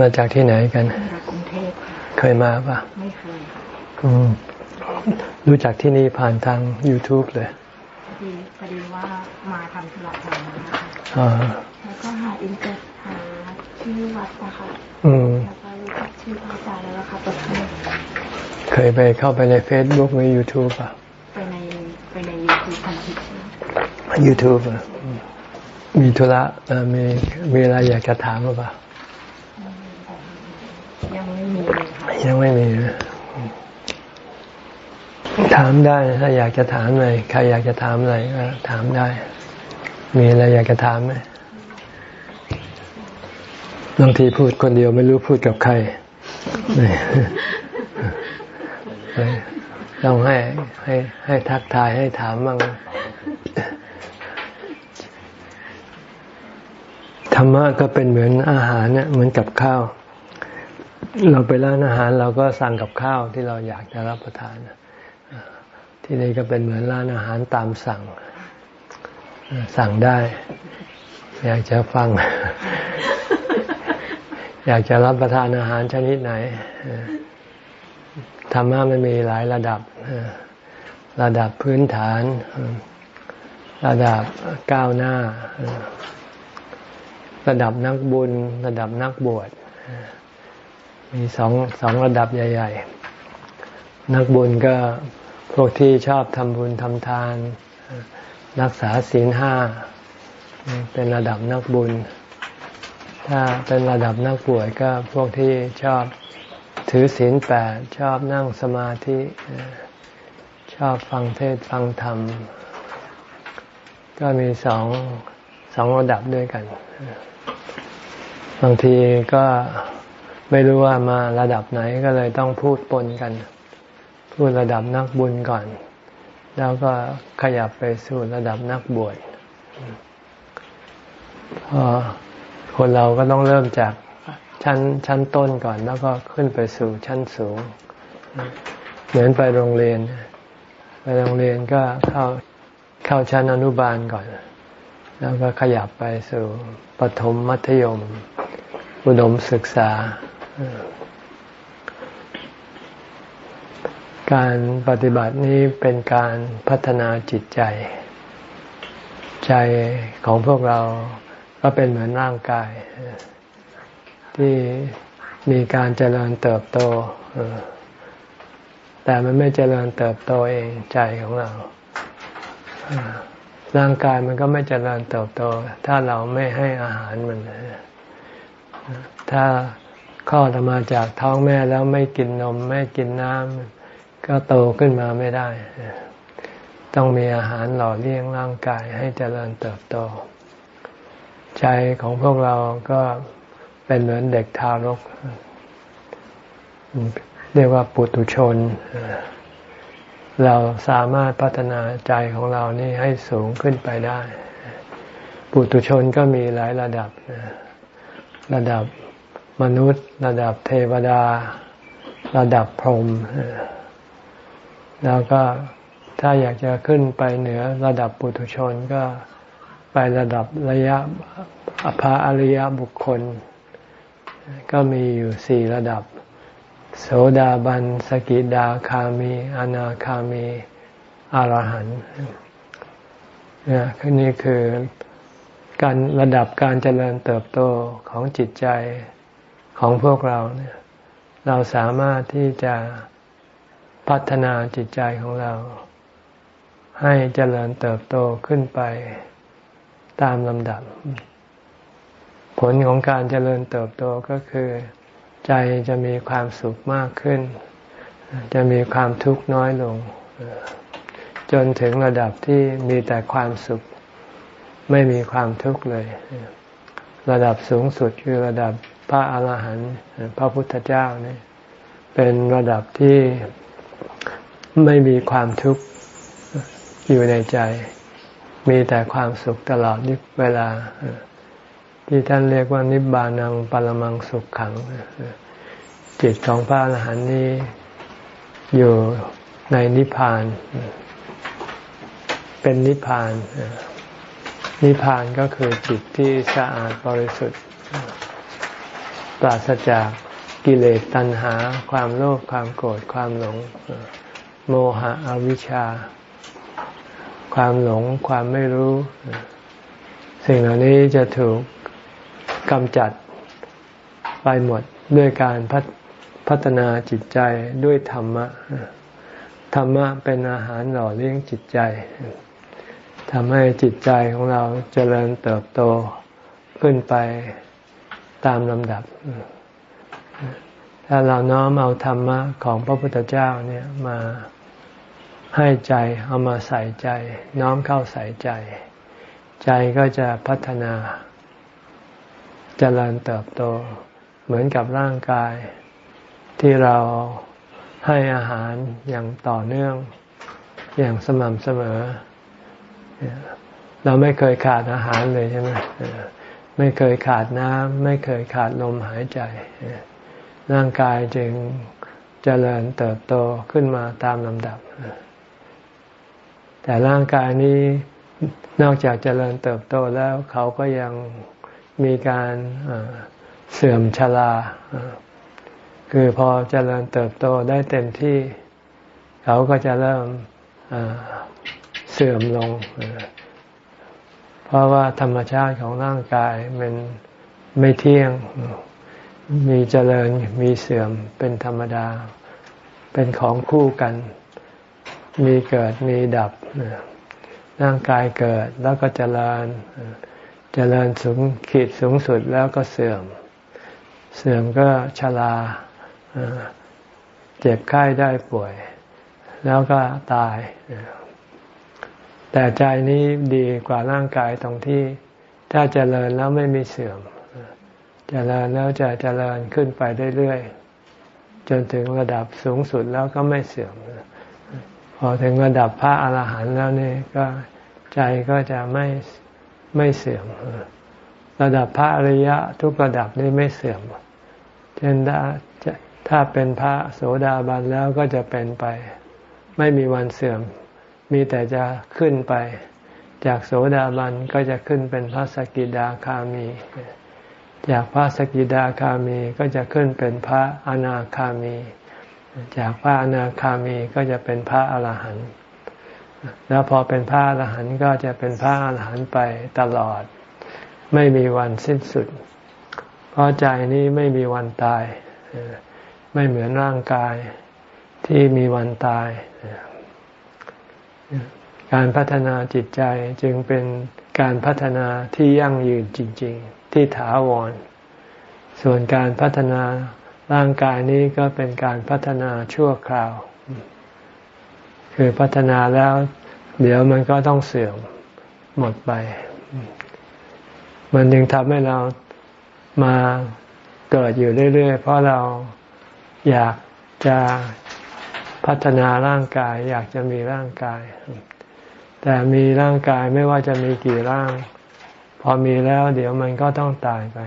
มาจากที่ไหนกันจากกรุงเทพค่ะเคยมาปะไม่เคยค่ะอืมรู้จักที่นี่ผ่านทาง YouTube เลยพอดีพอดีว่ามาทำธุระแถวนี้นะคะอ่าแล้วก็หาอินเตอร์หาชื่อวัดนะคะอืมแล้วก็รู้จักชื่อพระอาจารย์แล้วล่ะค่ะตกลงเคยไปเข้าไปใน Facebook หรือ YouTube อะไปในไปในยูทูบทันทีใช่ไหม YouTube อะอืมมีธุระเอ่อมีมีอะไรอยากจะถามหรือเปล่ายังไม่มีเลยค่ะยังไม่มีนะอืมถามได้นะถ้าอยากจะถามอะไรใครอยากจะถามอะไรก็ถามได้ มีอะไรอยากจะถามไหมบางทีพูดคนเดียวไม่รู้พูดกับใครนี่ต้องให้ให้ให้ทักทายให้ถามบ้างธรรมะก็เป็นเหมือนอาหารเนี่ยเหมือนกับข้าว เราไปร้านอาหารเราก็สั่งกับข้าวที่เราอยากจะรับประทานที่นี่ก็เป็นเหมือนร้านอาหารตามสั่ง สั่งได้ อยากจะฟัง อยากจะรับประทานอาหารชนิดไหนธรรมะมันมีหลายระดับ ระดับพื้นฐาน ระดับก้าวหน้า ระดับนักบุญ ระดับนักบวช มีสองสองระดับใหญ่ ๆ นักบุญก็พวกที่ชอบทำบุญทำทาน รักษาศีลห้า เป็นระดับนักบุญ ถ้าเป็นระดับนักบวชก็พวกที่ชอบถือศีลแปดชอบนั่งสมาธิชอบฟังเทศฟังธรรม ก็มีสองสองระดับด้วยกัน บางทีก็ ไม่รู้ว่ามาระดับไหนก็เลยต้องพูดปนกัน พูดระดับนักบุญก่อน แล้วก็ขยับไปสู่ระดับนักบวชคนเราก็ต้องเริ่มจากชั้นชั้นต้นก่อน แล้วก็ขึ้นไปสู่ชั้นสูง เหมือนไปโรงเรียน ไปโรงเรียนก็เข้าเข้าชั้นอนุบาลก่อน แล้วก็ขยับไปสู่ปฐมมัธยม อุดมศึกษา การปฏิบัตินี้เป็นการพัฒนาจิตใจ ใจของพวกเราก็เป็นเหมือนร่างกาย ที่มีการเจริญเติบโต แต่มันไม่เจริญเติบโตเองใจของเรา ร่างกายมันก็ไม่เจริญเติบโต ถ้าเราไม่ให้อาหารมัน ถ้า คลอดออกมาจากท้องแม่แล้วไม่กินนม ไม่กินน้ำก็โตขึ้นมาไม่ได้ ต้องมีอาหารหล่อเลี้ยงร่างกายให้เจริญเติบโต ใจของพวกเราก็เป็นเหมือนเด็กทารก เรียกว่าปุถุชน เราสามารถพัฒนาใจของเรานี่ให้สูงขึ้นไปได้ ปุถุชนก็มีหลายระดับ ระดับ มนุษย์ ระดับเทวดา ระดับพรหมแล้วก็ถ้าอยากจะขึ้นไปเหนือระดับปุถุชนก็ไประดับระยะอภาอริยบุคคล ก็มีอยู่สี่ระดับ โสดาบัน สกิดาคามีอนาคามีอรหันต์เนี่ยนี่คือการระดับการเจริญเติบโตของจิตใจ ของพวกเราเนี่ยเราสามารถที่จะพัฒนาจิตใจของเรา ให้เจริญเติบโตขึ้นไปตามลำดับ ผลของการเจริญเติบโตก็คือ ใจจะมีความสุขมากขึ้น จะมีความทุกข์น้อยลง จนถึงระดับที่มีแต่ความสุข ไม่มีความทุกข์เลย ระดับสูงสุดคือระดับ ระอาหารหันต์พระพุทธเจ้านี่เป็นระดับที่ไม่มีความทุกข์อยู่ในใจ มีแต่ความสุขตลอดเวลา ที่ท่านเรียกว่านิบานังปรมังสุขขัง จิตของพระอรหันต์นี้อยู่ในนิพพาน เป็นนิพพาน นิพพานก็คือจิตที่สะอาดบริสุทธิ์ ปราศจากกิเลสตัณหา ความโลภความโกรธความหลง โมหะอวิชชา ความหลงความไม่รู้ สิ่งเหล่านี้จะถูกกำจัดไปหมดด้วยการพัฒพัฒนาจิตใจด้วยธรรมะ ธรรมะเป็นอาหารหล่อเลี้ยงจิตใจ ทำให้จิตใจของเราเจริญเติบโตขึ้นไป ตามลำดับ ถ้าเราน้อมเอาธรรมะของพระพุทธเจ้าเนี่ยมาให้ใจเอามาใส่ใจ น้อมเข้าใส่ใจ ใจก็จะพัฒนาจเจริญเติบโต เหมือนกับร่างกาย ที่เราให้อาหารอย่างต่อเนื่องอย่างสม่ำเสมอ เราไม่เคยขาดอาหารเลยใช่ไหม ไม่เคยขาดน้ำไม่เคยขาดลมหายใจ ร่างกายจึงเจริญเติบโตขึ้นมาตามลำดับ แต่ร่างกายนี้นอกจากเจริญเติบโตแล้วเขาก็ยังมีการเสื่อมชราคือพอเจริญเติบโตได้เต็มที่ เขาก็จะเริ่มเสื่อมลง เพราะว่าธรรมชาติของร่างกายมันไม่เที่ยง มีเจริญมีเสื่อมเป็นธรรมดา เป็นของคู่กัน มีเกิดมีดับ ร่างกายเกิดแล้วก็เจริญ เจริญสูงขีดสูงสุดแล้วก็เสื่อม เสื่อมก็ชราเจ็บไข้ได้ป่วย แล้วก็ตาย แต่ใจนี้ดีกว่าร่างกายตรงที่ ถ้าเจริญแล้วไม่มีเสื่อมเจริญแล้วจะเจริญขึ้นไปเรื่อยๆจนถึงระดับสูงสุดแล้วก็ไม่เสื่อมพอถึงระดับพระอาหารหันต์แล้วนี่ก็ใจก็จะไม่ไม่เสื่อมระดับพระอริยะทุกระดับนี้ไม่เสื่อมเช่นถ้าเป็นพระโสดาบันแล้วก็จะเป็นไป ไม่มีวันเสื่อม มีแต่จะขึ้นไป จากโสดาบันก็จะขึ้นเป็นพระสกิดาคามี จากพระสกิดาคามีก็จะขึ้นเป็นพระอนาคามี จากพระอนาคามีก็จะเป็นพระอรหันต์แล้วพอเป็นพระอรหันต์ก็จะเป็นพระอรหันต์ไปตลอด ไม่มีวันสิ้นสุด เพราะใจนี้ไม่มีวันตาย ไม่เหมือนร่างกายที่มีวันตาย การพัฒนาจิตใจจึงเป็นการพัฒนาที่ยั่งยืนจริง ๆ ที่ถาวร ส่วนการพัฒนาร่างกายนี้ก็เป็นการพัฒนาชั่วคราว คือพัฒนาแล้ว เดี๋ยวมันก็ต้องเสื่อมหมดไป มันจึงทำให้เรามาเกิดอยู่เรื่อย ๆ เพราะเราอยากจะ พัฒนาร่างกายอยากจะมีร่างกาย แต่มีร่างกายไม่ว่าจะมีกี่ร่าง พอมีแล้วเดี๋ยวมันก็ต้องตายไป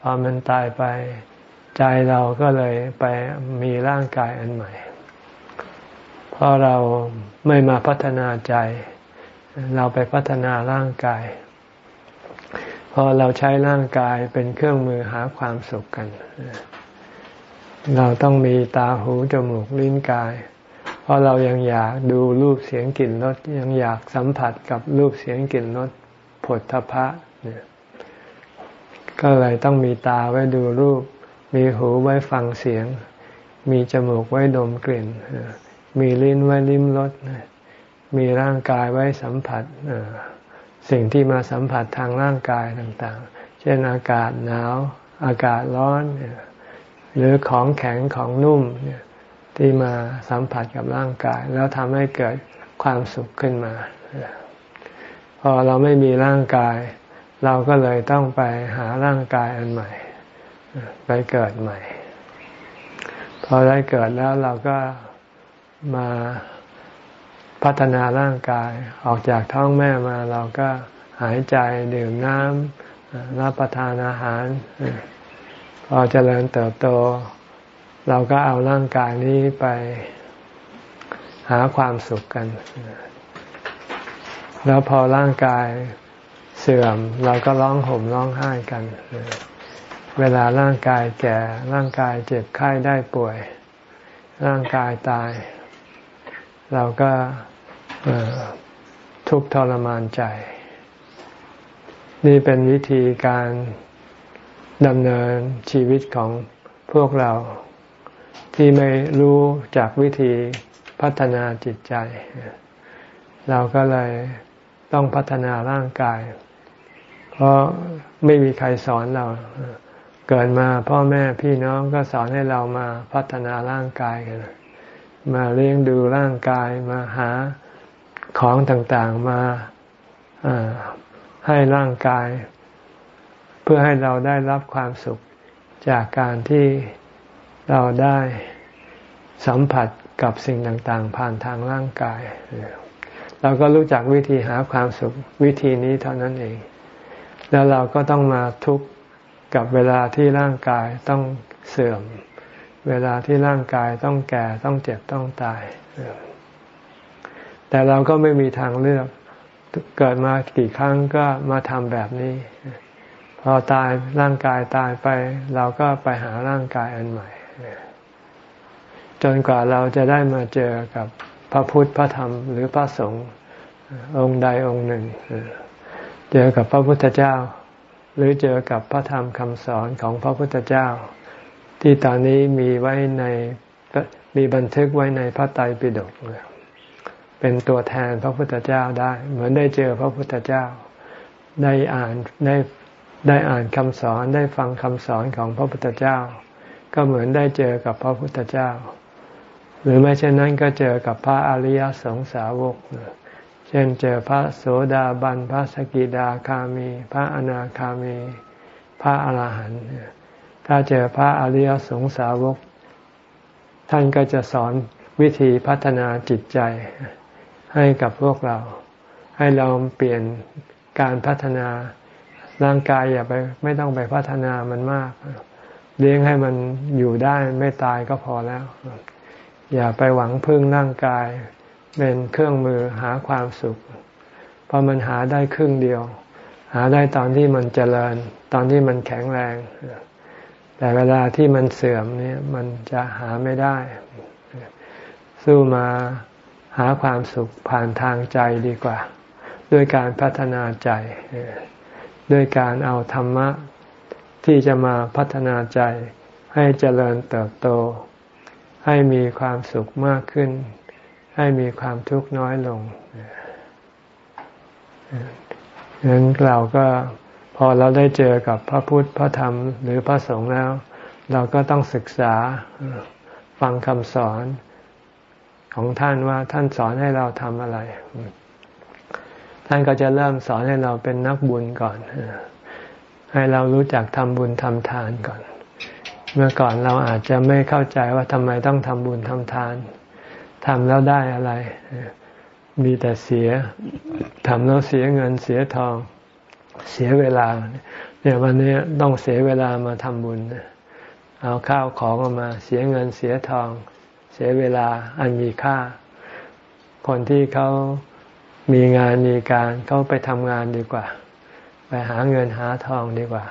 พอมันตายไป ใจเราก็เลยไปมีร่างกายอันใหม่ เพราะเราไม่มาพัฒนาใจ เราไปพัฒนาร่างกาย พอเราใช้ร่างกายเป็นเครื่องมือหาความสุขกัน เราต้องมีตาหูจมูกลิ้นกาย เพราะเรายังอยากดูรูปเสียงกลิ่นรสยังอยากสัมผัสกับรูปเสียงกลิ่นรสผลทพะเนี่ยก็เลยต้องมีตาไว้ดูรูป มีหูไว้ฟังเสียง มีจมูกไว้ดมกลิ่น มีลิ้นไว้ลิ้มรสมีร่างกายไว้สัมผัสสิ่งที่มาสัมผัสทางร่างกายต่างๆ เช่นอากาศหนาว อากาศร้อนเนี่ย หรือของแข็งของนุ่มที่มาสัมผัสกับร่างกาย แล้วทำให้เกิดความสุขขึ้นมา พอเราไม่มีร่างกาย เราก็เลยต้องไปหาร่างกายอันใหม่ ไปเกิดใหม่ พอได้เกิดแล้วเราก็มาพัฒนาร่างกายออกจากท้องแม่มา เราก็หายใจดื่มน้ำรับประทานอาหาร พอเจริญเติบโต เราก็เอาร่างกายนี้ไปหาความสุขกัน แล้วพอร่างกายเสื่อม เราก็ร้องห่มร้องไห้กัน เวลาร่างกายแก่ ร่างกายเจ็บไข้ได้ป่วย ร่างกายตาย เราก็ทุกข์ทรมานใจ นี่เป็นวิธีการ ดำเนินชีวิตของพวกเราที่ไม่รู้จากวิธีพัฒนาจิตใจ เราก็เลยต้องพัฒนาร่างกาย เพราะไม่มีใครสอนเรา เกิดมาพ่อแม่พี่น้องก็สอนให้เรามาพัฒนาร่างกายกันมาเลี้ยงดูร่างกายมาหาของต่างๆมาให้ร่างกาย เพื่อให้เราได้รับความสุขจากการที่เราได้สัมผัสกับสิ่งต่างๆ ผ่านทางร่างกาย เราก็รู้จักวิธีหาความสุขวิธีนี้เท่านั้นเอง แล้วเราก็ต้องมาทุกข์กับเวลาที่ร่างกายต้องเสื่อม เวลาที่ร่างกายต้องแก่ต้องเจ็บต้องตาย แต่เราก็ไม่มีทางเลือก เกิดมากี่ครั้งก็มาทำแบบนี้ พอตายร่างกายตายไป เราก็ไปหาร่างกายอันใหม่ จนกว่าเราจะได้มาเจอกับพระพุทธพระธรรมหรือพระสงฆ์องค์ใดองค์หนึ่ง เจอกับพระพุทธเจ้า หรือเจอกับพระธรรมคำสอนของพระพุทธเจ้า ที่ตอนนี้มีไว้ในมีบันทึกไว้ในพระไตรปิฎกเป็นตัวแทนพระพุทธเจ้าได้ เหมือนได้เจอพระพุทธเจ้า ได้อ่านได้ ได้อ่านคำสอนได้ฟังคำสอนของพระพุทธเจ้า ก็เหมือนได้เจอกับพระพุทธเจ้า หรือไม่เช่นนั้นก็เจอกับพระอริยสงสาวก เช่นเจอพระโสดาบัน พระสกิดาคามี พระอนาคามี พระอารหันต์ถ้าเจอพระอริยสงสาวก ท่านก็จะสอนวิธีพัฒนาจิตใจให้กับพวกเรา ให้เราเปลี่ยนการพัฒนา ร่างกายอย่าไปไม่ต้องไปพัฒนามันมาก เลี้ยงให้มันอยู่ได้ไม่ตายก็พอแล้ว อย่าไปหวังพึ่งร่างกาย เป็นเครื่องมือหาความสุข เพราะมันหาได้ครึ่งเดียว หาได้ตอนที่มันเจริญ ตอนที่มันแข็งแรง แต่เวลาที่มันเสื่อมเนี่ยมันจะหาไม่ได้ สู้มาหาความสุขผ่านทางใจดีกว่า ด้วยการพัฒนาใจ ด้วยการเอาธรรมะที่จะมาพัฒนาใจ ให้เจริญเติบโต ให้มีความสุขมากขึ้น ให้มีความทุกข์น้อยลงฉะนั้นเราก็พอเราได้เจอกับพระพุทธพระธรรมหรือพระสงฆ์แล้ว เราก็ต้องศึกษาฟังคำสอนของท่านว่าท่านสอนให้เราทำอะไร ท่านก็จะเริ่มสอนให้เราเป็นนักบุญก่อน ให้เรารู้จักทำบุญทำทานก่อน เมื่อก่อนเราอาจจะไม่เข้าใจว่าทำไมต้องทำบุญทำทานทำแล้วได้อะไร มีแต่เสียทำแล้วเสียเงินเสียทอง เสียเวลา เนี่ยวันนี้ต้องเสียเวลามาทำบุญ เอาข้าวของออกมา เสียเงินเสียทอง เสียเวลาอันมีค่า คนที่เขา มีงานมีการเขาไปทำงานดีกว่า ไปหาเงินหาทองดีกว่า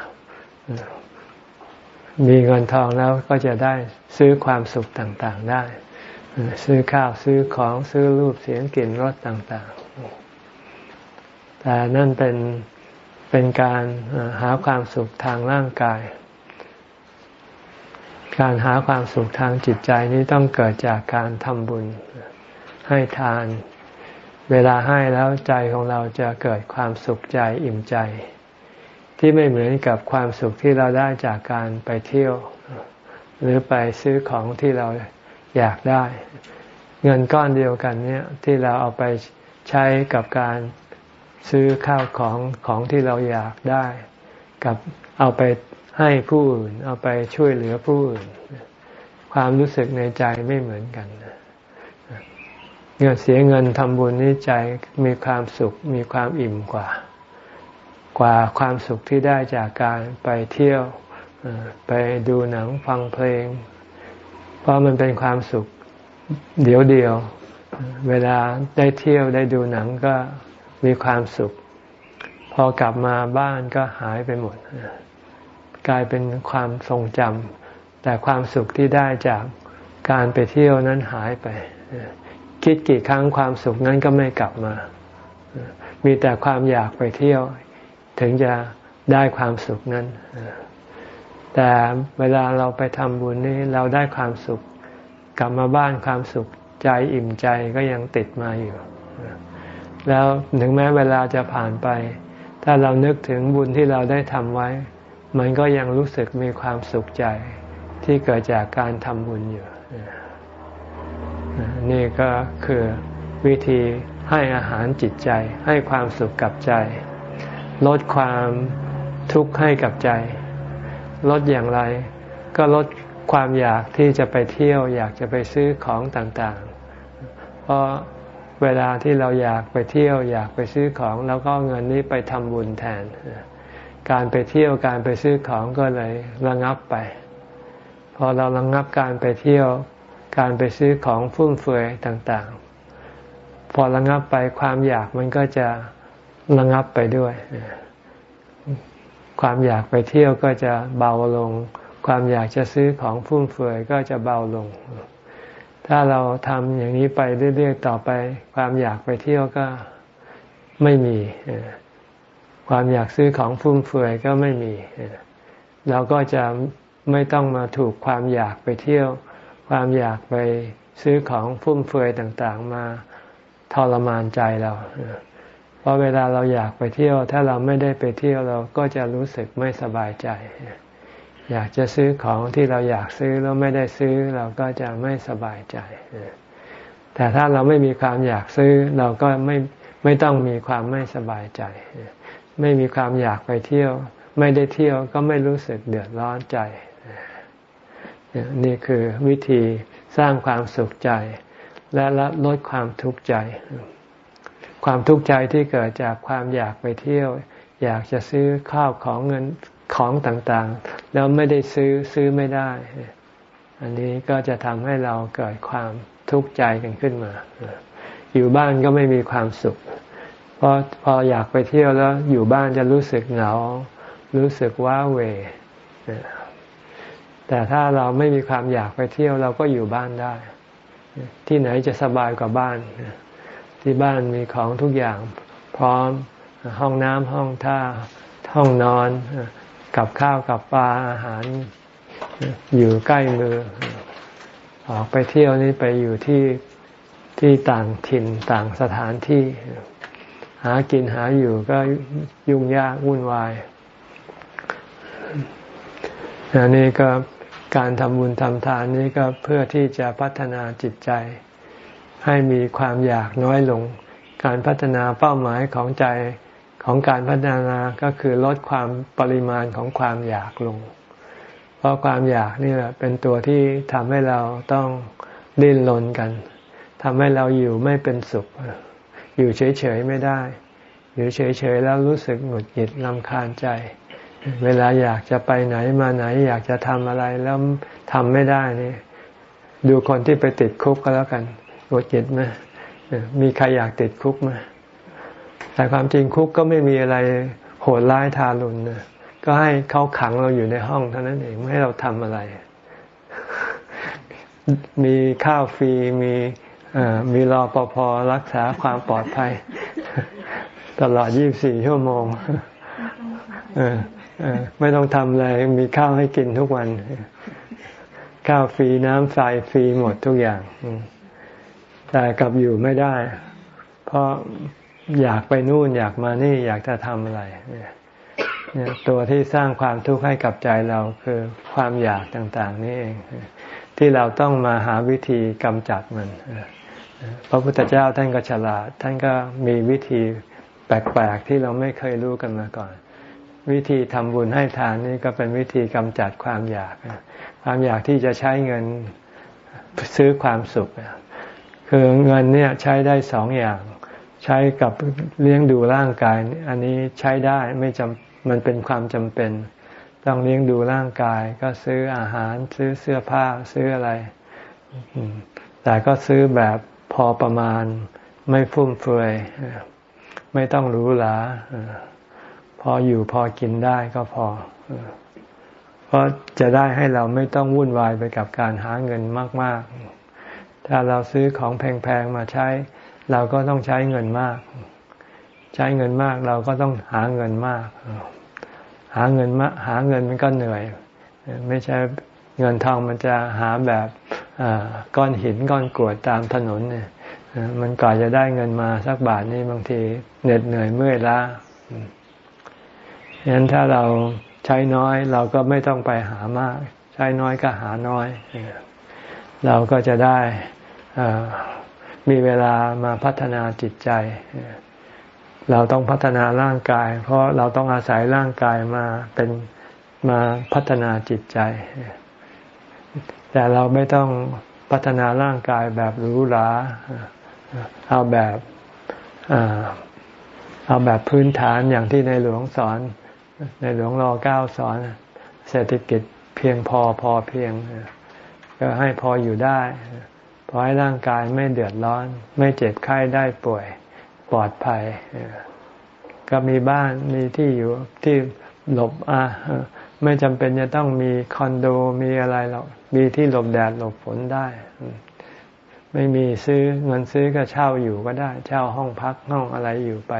มีเงินทองแล้วก็จะได้ซื้อความสุขต่างๆได้ ซื้อข้าวซื้อของซื้อรูปเสียงกลิ่นรสต่างๆ แต่นั่นเป็นเป็นการหาความสุขทางร่างกาย การหาความสุขทางจิตใจนี้ต้องเกิดจากการทำบุญให้ทาน เวลาให้แล้วใจของเราจะเกิดความสุขใจอิ่มใจ ที่ไม่เหมือนกับความสุขที่เราได้จากการไปเที่ยว หรือไปซื้อของที่เราอยากได้ เงินก้อนเดียวกันเนี่ยที่เราเอาไปใช้กับการซื้อข้าวของของที่เราอยากได้ กับเอาไปให้ผู้อื่นเอาไปช่วยเหลือผู้อื่น ความรู้สึกในใจไม่เหมือนกัน เงินเสียเงินทำบุญนี่ใจมีความสุขมีความอิ่มกว่า กว่าความสุขที่ได้จากการไปเที่ยวไปดูหนังฟังเพลง เพราะมันเป็นความสุขเดียวเดียว เวลาได้เที่ยวได้ดูหนังก็มีความสุข พอกลับมาบ้านก็หายไปหมด กลายเป็นความทรงจำแต่ความสุขที่ได้จากการไปเที่ยวนั้นหายไป คิดกี่ครั้งความสุขนั้นก็ไม่กลับมา มีแต่ความอยากไปเที่ยว ถึงจะได้ความสุขนั้น แต่เวลาเราไปทำบุญนี้เราได้ความสุข กลับมาบ้านความสุขใจอิ่มใจก็ยังติดมาอยู่ แล้วถึงแม้เวลาจะผ่านไป ถ้าเรานึกถึงบุญที่เราได้ทำไว้ มันก็ยังรู้สึกมีความสุขใจที่เกิดจากการทำบุญอยู่ นี่ก็คือวิธีให้อาหารจิตใจ ให้ความสุขกับใจ ลดความทุกข์ให้กับใจ ลดอย่างไร ก็ลดความอยากที่จะไปเที่ยว อยากจะไปซื้อของต่างๆ เพราะเวลาที่เราอยากไปเที่ยว อยากไปซื้อของ แล้วก็เงินนี้ไปทำบุญแทน การไปเที่ยวการไปซื้อของก็เลยระงับไป พอเราระงับการไปเที่ยว การไปซื้อของฟุ่มเฟือยต่าง ๆ พอระงับไปความอยากมันก็จะระงับไปด้วย ความอยากไปเที่ยวก็จะเบาลง ความอยากจะซื้อของฟุ่มเฟือยก็จะเบาลง ถ้าเราทำอย่างนี้ไปเรื่อยๆต่อไป ความอยากไปเที่ยวก็ไม่มี ความอยากซื้อของฟุ่มเฟือยก็ไม่มี เราก็จะไม่ต้องมาถูกความอยากไปเที่ยว ความอยากไปซื้อของฟุ่มเฟือยต่างๆ มาทรมานใจเรา เพราะเวลาเราอยากไปเที่ยว ถ้าเราไม่ได้ไปเที่ยวเราก็จะรู้สึกไม่สบายใจ อยากจะซื้อของที่เราอยากซื้อแล้วไม่ได้ซื้อเราก็จะไม่สบายใจ แต่ถ้าเราไม่มีความอยากซื้อเราก็ไม่ไม่ต้องมีความไม่สบายใจ ไม่มีความอยากไปเที่ยว ไม่ได้เที่ยวก็ไม่รู้สึกเดือดร้อนใจ นี่คือวิธีสร้างความสุขใจและลดความทุกข์ใจ ความทุกข์ใจที่เกิดจากความอยากไปเที่ยว อยากจะซื้อข้าวของเงินของต่างๆ แล้วไม่ได้ซื้อซื้อไม่ได้ อันนี้ก็จะทำให้เราเกิดความทุกข์ใจกันขึ้นมา อยู่บ้านก็ไม่มีความสุข เพราะพออยากไปเที่ยวแล้วอยู่บ้านจะรู้สึกเหงา รู้สึกว้าเหว แต่ถ้าเราไม่มีความอยากไปเที่ยวเราก็อยู่บ้านได้ ที่ไหนจะสบายกว่าบ้าน ที่บ้านมีของทุกอย่างพร้อมห้องน้ำห้องท่าห้องนอนกับข้าวกับปลาอาหารอยู่ใกล้มือ ออกไปเที่ยวนี่ไปอยู่ที่ที่ต่างถิ่นต่างสถานที่ หากินหาอยู่ก็ยุ่งยากวุ่นวายอันนี้ก็ การทำบุญทำทานนี้ก็เพื่อที่จะพัฒนาจิตใจ ให้มีความอยากน้อยลง การพัฒนาเป้าหมายของใจของการพัฒนาก็คือลดความปริมาณของความอยากลง เพราะความอยากนี่แหละเป็นตัวที่ทำให้เราต้องดิ้นรนกันทำให้เราอยู่ไม่เป็นสุข อยู่เฉยๆไม่ได้ อยู่เฉยๆแล้วรู้สึกหงุดหงิดลำคาญใจ เวลาอยากจะไปไหนมาไหน อยากจะทำอะไรแล้วทำไม่ได้นี่ ดูคนที่ไปติดคุกก็แล้วกันหงุดหงิดไหมมีใครอยากติดคุกไหมแต่ความจริงคุกก็ไม่มีอะไรโหดร้ายทารุณนะก็ให้เขาขังเราอยู่ในห้องเท่านั้นเองไม่ให้เราทำอะไร มีข้าวฟรีมีมีรอปภรักษาความปลอดภัย ตลอด 24 ชั่วโมง ไม่ต้องทำอะไร มีข้าวให้กินทุกวัน ข้าวฟรีน้ำไฟฟรีหมดทุกอย่าง แต่กลับอยู่ไม่ได้ เพราะอยากไปนู่นอยากมานี่อยากจะทำอะไรเนี่ยตัวที่สร้างความทุกข์ให้กับใจเราคือความอยากต่างๆ นี่เอง ที่เราต้องมาหาวิธีกำจัดมันพระพุทธเจ้าท่านก็ฉลาด ท่านก็มีวิธีแปลกๆ ที่เราไม่เคยรู้กันมาก่อน วิธีทำบุญให้ทานนี่ก็เป็นวิธีกำจัดความอยาก ความอยากที่จะใช้เงินซื้อความสุข คือเงินเนี่ยใช้ได้สองอย่าง ใช้กับเลี้ยงดูร่างกาย อันนี้ใช้ได้ไม่จำมันเป็นความจำเป็น ต้องเลี้ยงดูร่างกาย ก็ซื้ออาหารซื้อเสื้อผ้าซื้ออะไรแต่ก็ซื้อแบบพอประมาณ ไม่ฟุ่มเฟือยไม่ต้องหรูหรา พออยู่พอกินได้ก็พอ เพราะจะได้ให้เราไม่ต้องวุ่นวายไปกับการหาเงินมาก ๆ ถ้าเราซื้อของแพง ๆ มาใช้ เราก็ต้องใช้เงินมาก ใช้เงินมากเราก็ต้องหาเงินมาก หาเงินมาหาเงินมันก็เหนื่อย ไม่ใช่เงินทองมันจะหาแบบก้อนหินก้อนกรวดตามถนนเนี่ยมันก่อนจะได้เงินมาสักบาทนี่บางทีเหน็ดเหนื่อยเมื่อยล้า ฉะนั้นถ้าเราใช้น้อยเราก็ไม่ต้องไปหามาก ใช้น้อยก็หาน้อย เราก็จะได้มีเวลามาพัฒนาจิตใจ เราต้องพัฒนาร่างกาย เพราะเราต้องอาศัยร่างกายมาเป็นมาพัฒนาจิตใจ แต่เราไม่ต้องพัฒนาร่างกายแบบหรูหราเอาแบบเอาแบบพื้นฐานอย่างที่ในหลวงสอน ในหลวงรอเก้าสอน เศรษฐกิจเพียงพอพอเพียงก็ให้พออยู่ได้ พอให้ร่างกายไม่เดือดร้อน ไม่เจ็บไข้ได้ป่วยปลอดภัย ก็มีบ้านมีที่อยู่ที่หลบอะไม่จำเป็นจะต้องมีคอนโดมีอะไรหรอกมีที่หลบแดดหลบฝนได้ ไม่มีซื้อเงินซื้อก็เช่าอยู่ก็ได้ เช่าห้องพักห้องอะไรอยู่ไป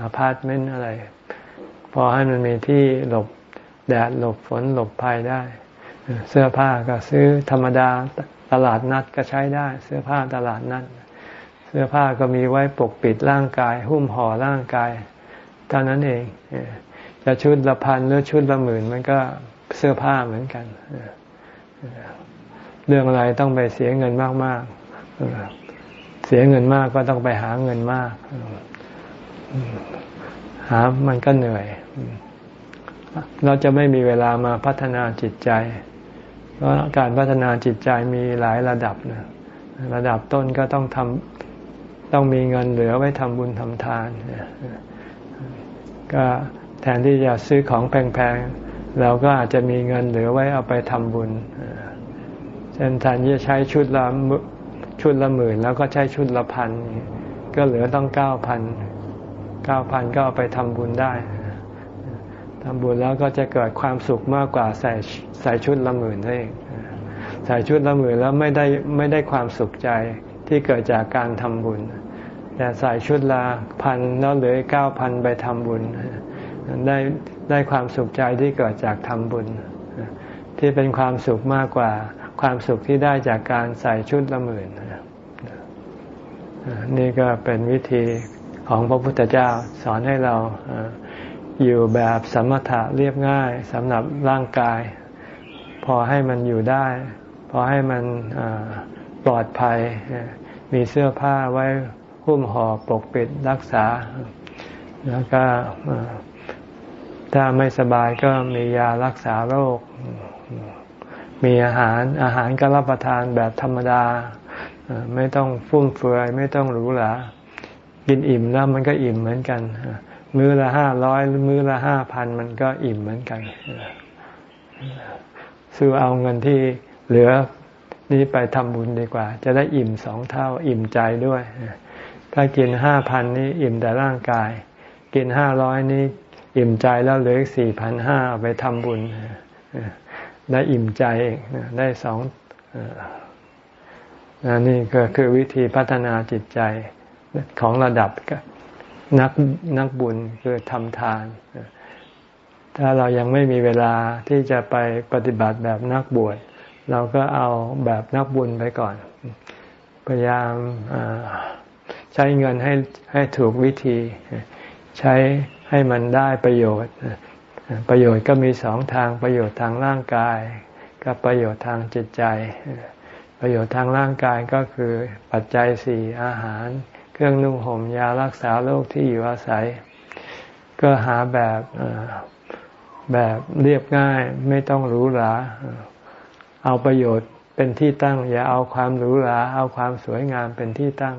อพาร์ตเมนต์อะไร พอให้มันมีที่หลบแดดหลบฝนหลบภัยได้ เสื้อผ้าก็ซื้อธรรมดาตลาดนัดก็ใช้ได้ เสื้อผ้าตลาดนัด เสื้อผ้าก็มีไว้ปกปิดร่างกาย หุ้มห่อร่างกายเท่านั้นเองจะชุดละพันหรือชุดละหมื่นมันก็เสื้อผ้าเหมือนกันเรื่องอะไรต้องไปเสียเงินมากๆ เสียเงินมากก็ต้องไปหาเงินมาก หา มันก็เหนื่อย เราจะไม่มีเวลามาพัฒนาจิตใจ เพราะการพัฒนาจิตใจมีหลายระดับนะระดับต้นก็ต้องทำต้องมีเงินเหลือไว้ทำบุญทำทาน ก็แทนที่จะซื้อของแพงๆเราก็อาจจะมีเงินเหลือไว้เอาไปทำบุญเช่นแทนที่จะใช้ชุดละชุดละหมื่นแล้วก็ใช้ชุดละพันก็เหลือต้องเก้าพันเก้าพันก็เอาไปทำบุญได้ ทำบุญแล้วก็จะเกิดความสุขมากกว่าใส่ใส่ชุดละหมื่นเองใส่ชุดละหมื่นแล้วไม่ได้ไม่ได้ความสุขใจที่เกิดจากการทำบุญ แต่ใส่ชุดละพันแล้วเหลือเก้าพันไปทำบุญ ได้ได้ความสุขใจที่เกิดจากทำบุญ ที่เป็นความสุขมากกว่าความสุขที่ได้จากการใส่ชุดละหมื่นนี่ก็เป็นวิธีของพระพุทธเจ้าสอนให้เรา อยู่แบบสมถะเรียบง่ายสำหรับร่างกาย พอให้มันอยู่ได้ พอให้มันปลอดภัย มีเสื้อผ้าไว้หุ้มห่อปกปิดรักษา แล้วก็ถ้าไม่สบายก็มียารักษาโรค มีอาหารอาหารก็รับประทานแบบธรรมดา ไม่ต้องฟุ่มเฟือย ไม่ต้องหรูหรากินอิ่มแล้วมันก็อิ่มเหมือนกัน มื้อละห้าร้อยมื้อละห้าพันมันก็อิ่มเหมือนกันซื้อเอาเงินที่เหลือนี้ไปทำบุญดีกว่า จะได้อิ่มสองเท่า อิ่มใจด้วย ถ้ากินห้าพันนี้อิ่มแต่ร่างกาย กินห้าร้อยนี้อิ่มใจแล้วเหลืออีกสี่พันห้าไปทำบุญได้อิ่มใจได้สองนี่ก็คือวิธีพัฒนาจิตใจของระดับ นักนักบุญคือทำทาน ถ้าเรายังไม่มีเวลาที่จะไปปฏิบัติแบบนักบวชเราก็เอาแบบนักบุญไปก่อน พยายามใช้เงินให้ให้ถูกวิธี ใช้ให้มันได้ประโยชน์ ประโยชน์ก็มีสองทางประโยชน์ทางร่างกาย กับประโยชน์ทางจิตใจ ประโยชน์ทางร่างกายก็คือปัจจัยสี่อาหาร เครื่องนุ่งห่มยารักษาโรคที่อยู่อาศัย ก็หาแบบแบบเรียบง่ายไม่ต้องหรูหราเอาประโยชน์เป็นที่ตั้ง อย่าเอาความหรูหราเอาความสวยงามเป็นที่ตั้ง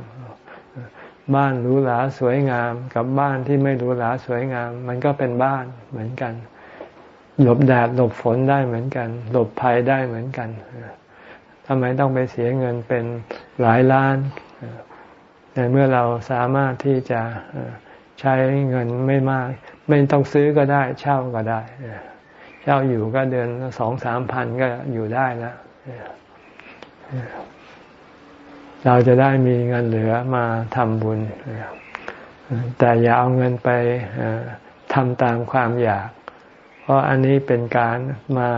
บ้านหรูหราสวยงามกับบ้านที่ไม่หรูหราสวยงาม มันก็เป็นบ้านเหมือนกัน หลบแดดหลบฝนได้เหมือนกัน หลบภัยได้เหมือนกันทำไมต้องไปเสียเงินเป็นหลายล้าน ในเมื่อเราสามารถที่จะใช้เงินไม่มาก ไม่ต้องซื้อก็ได้ เช่าก็ได้เช่าอยู่ก็เดือนสองสามพันก็อยู่ได้แล้วเราจะได้มีเงินเหลือมาทำบุญ แต่อย่าเอาเงินไปทำตามความอยาก เพราะอันนี้เป็นการมา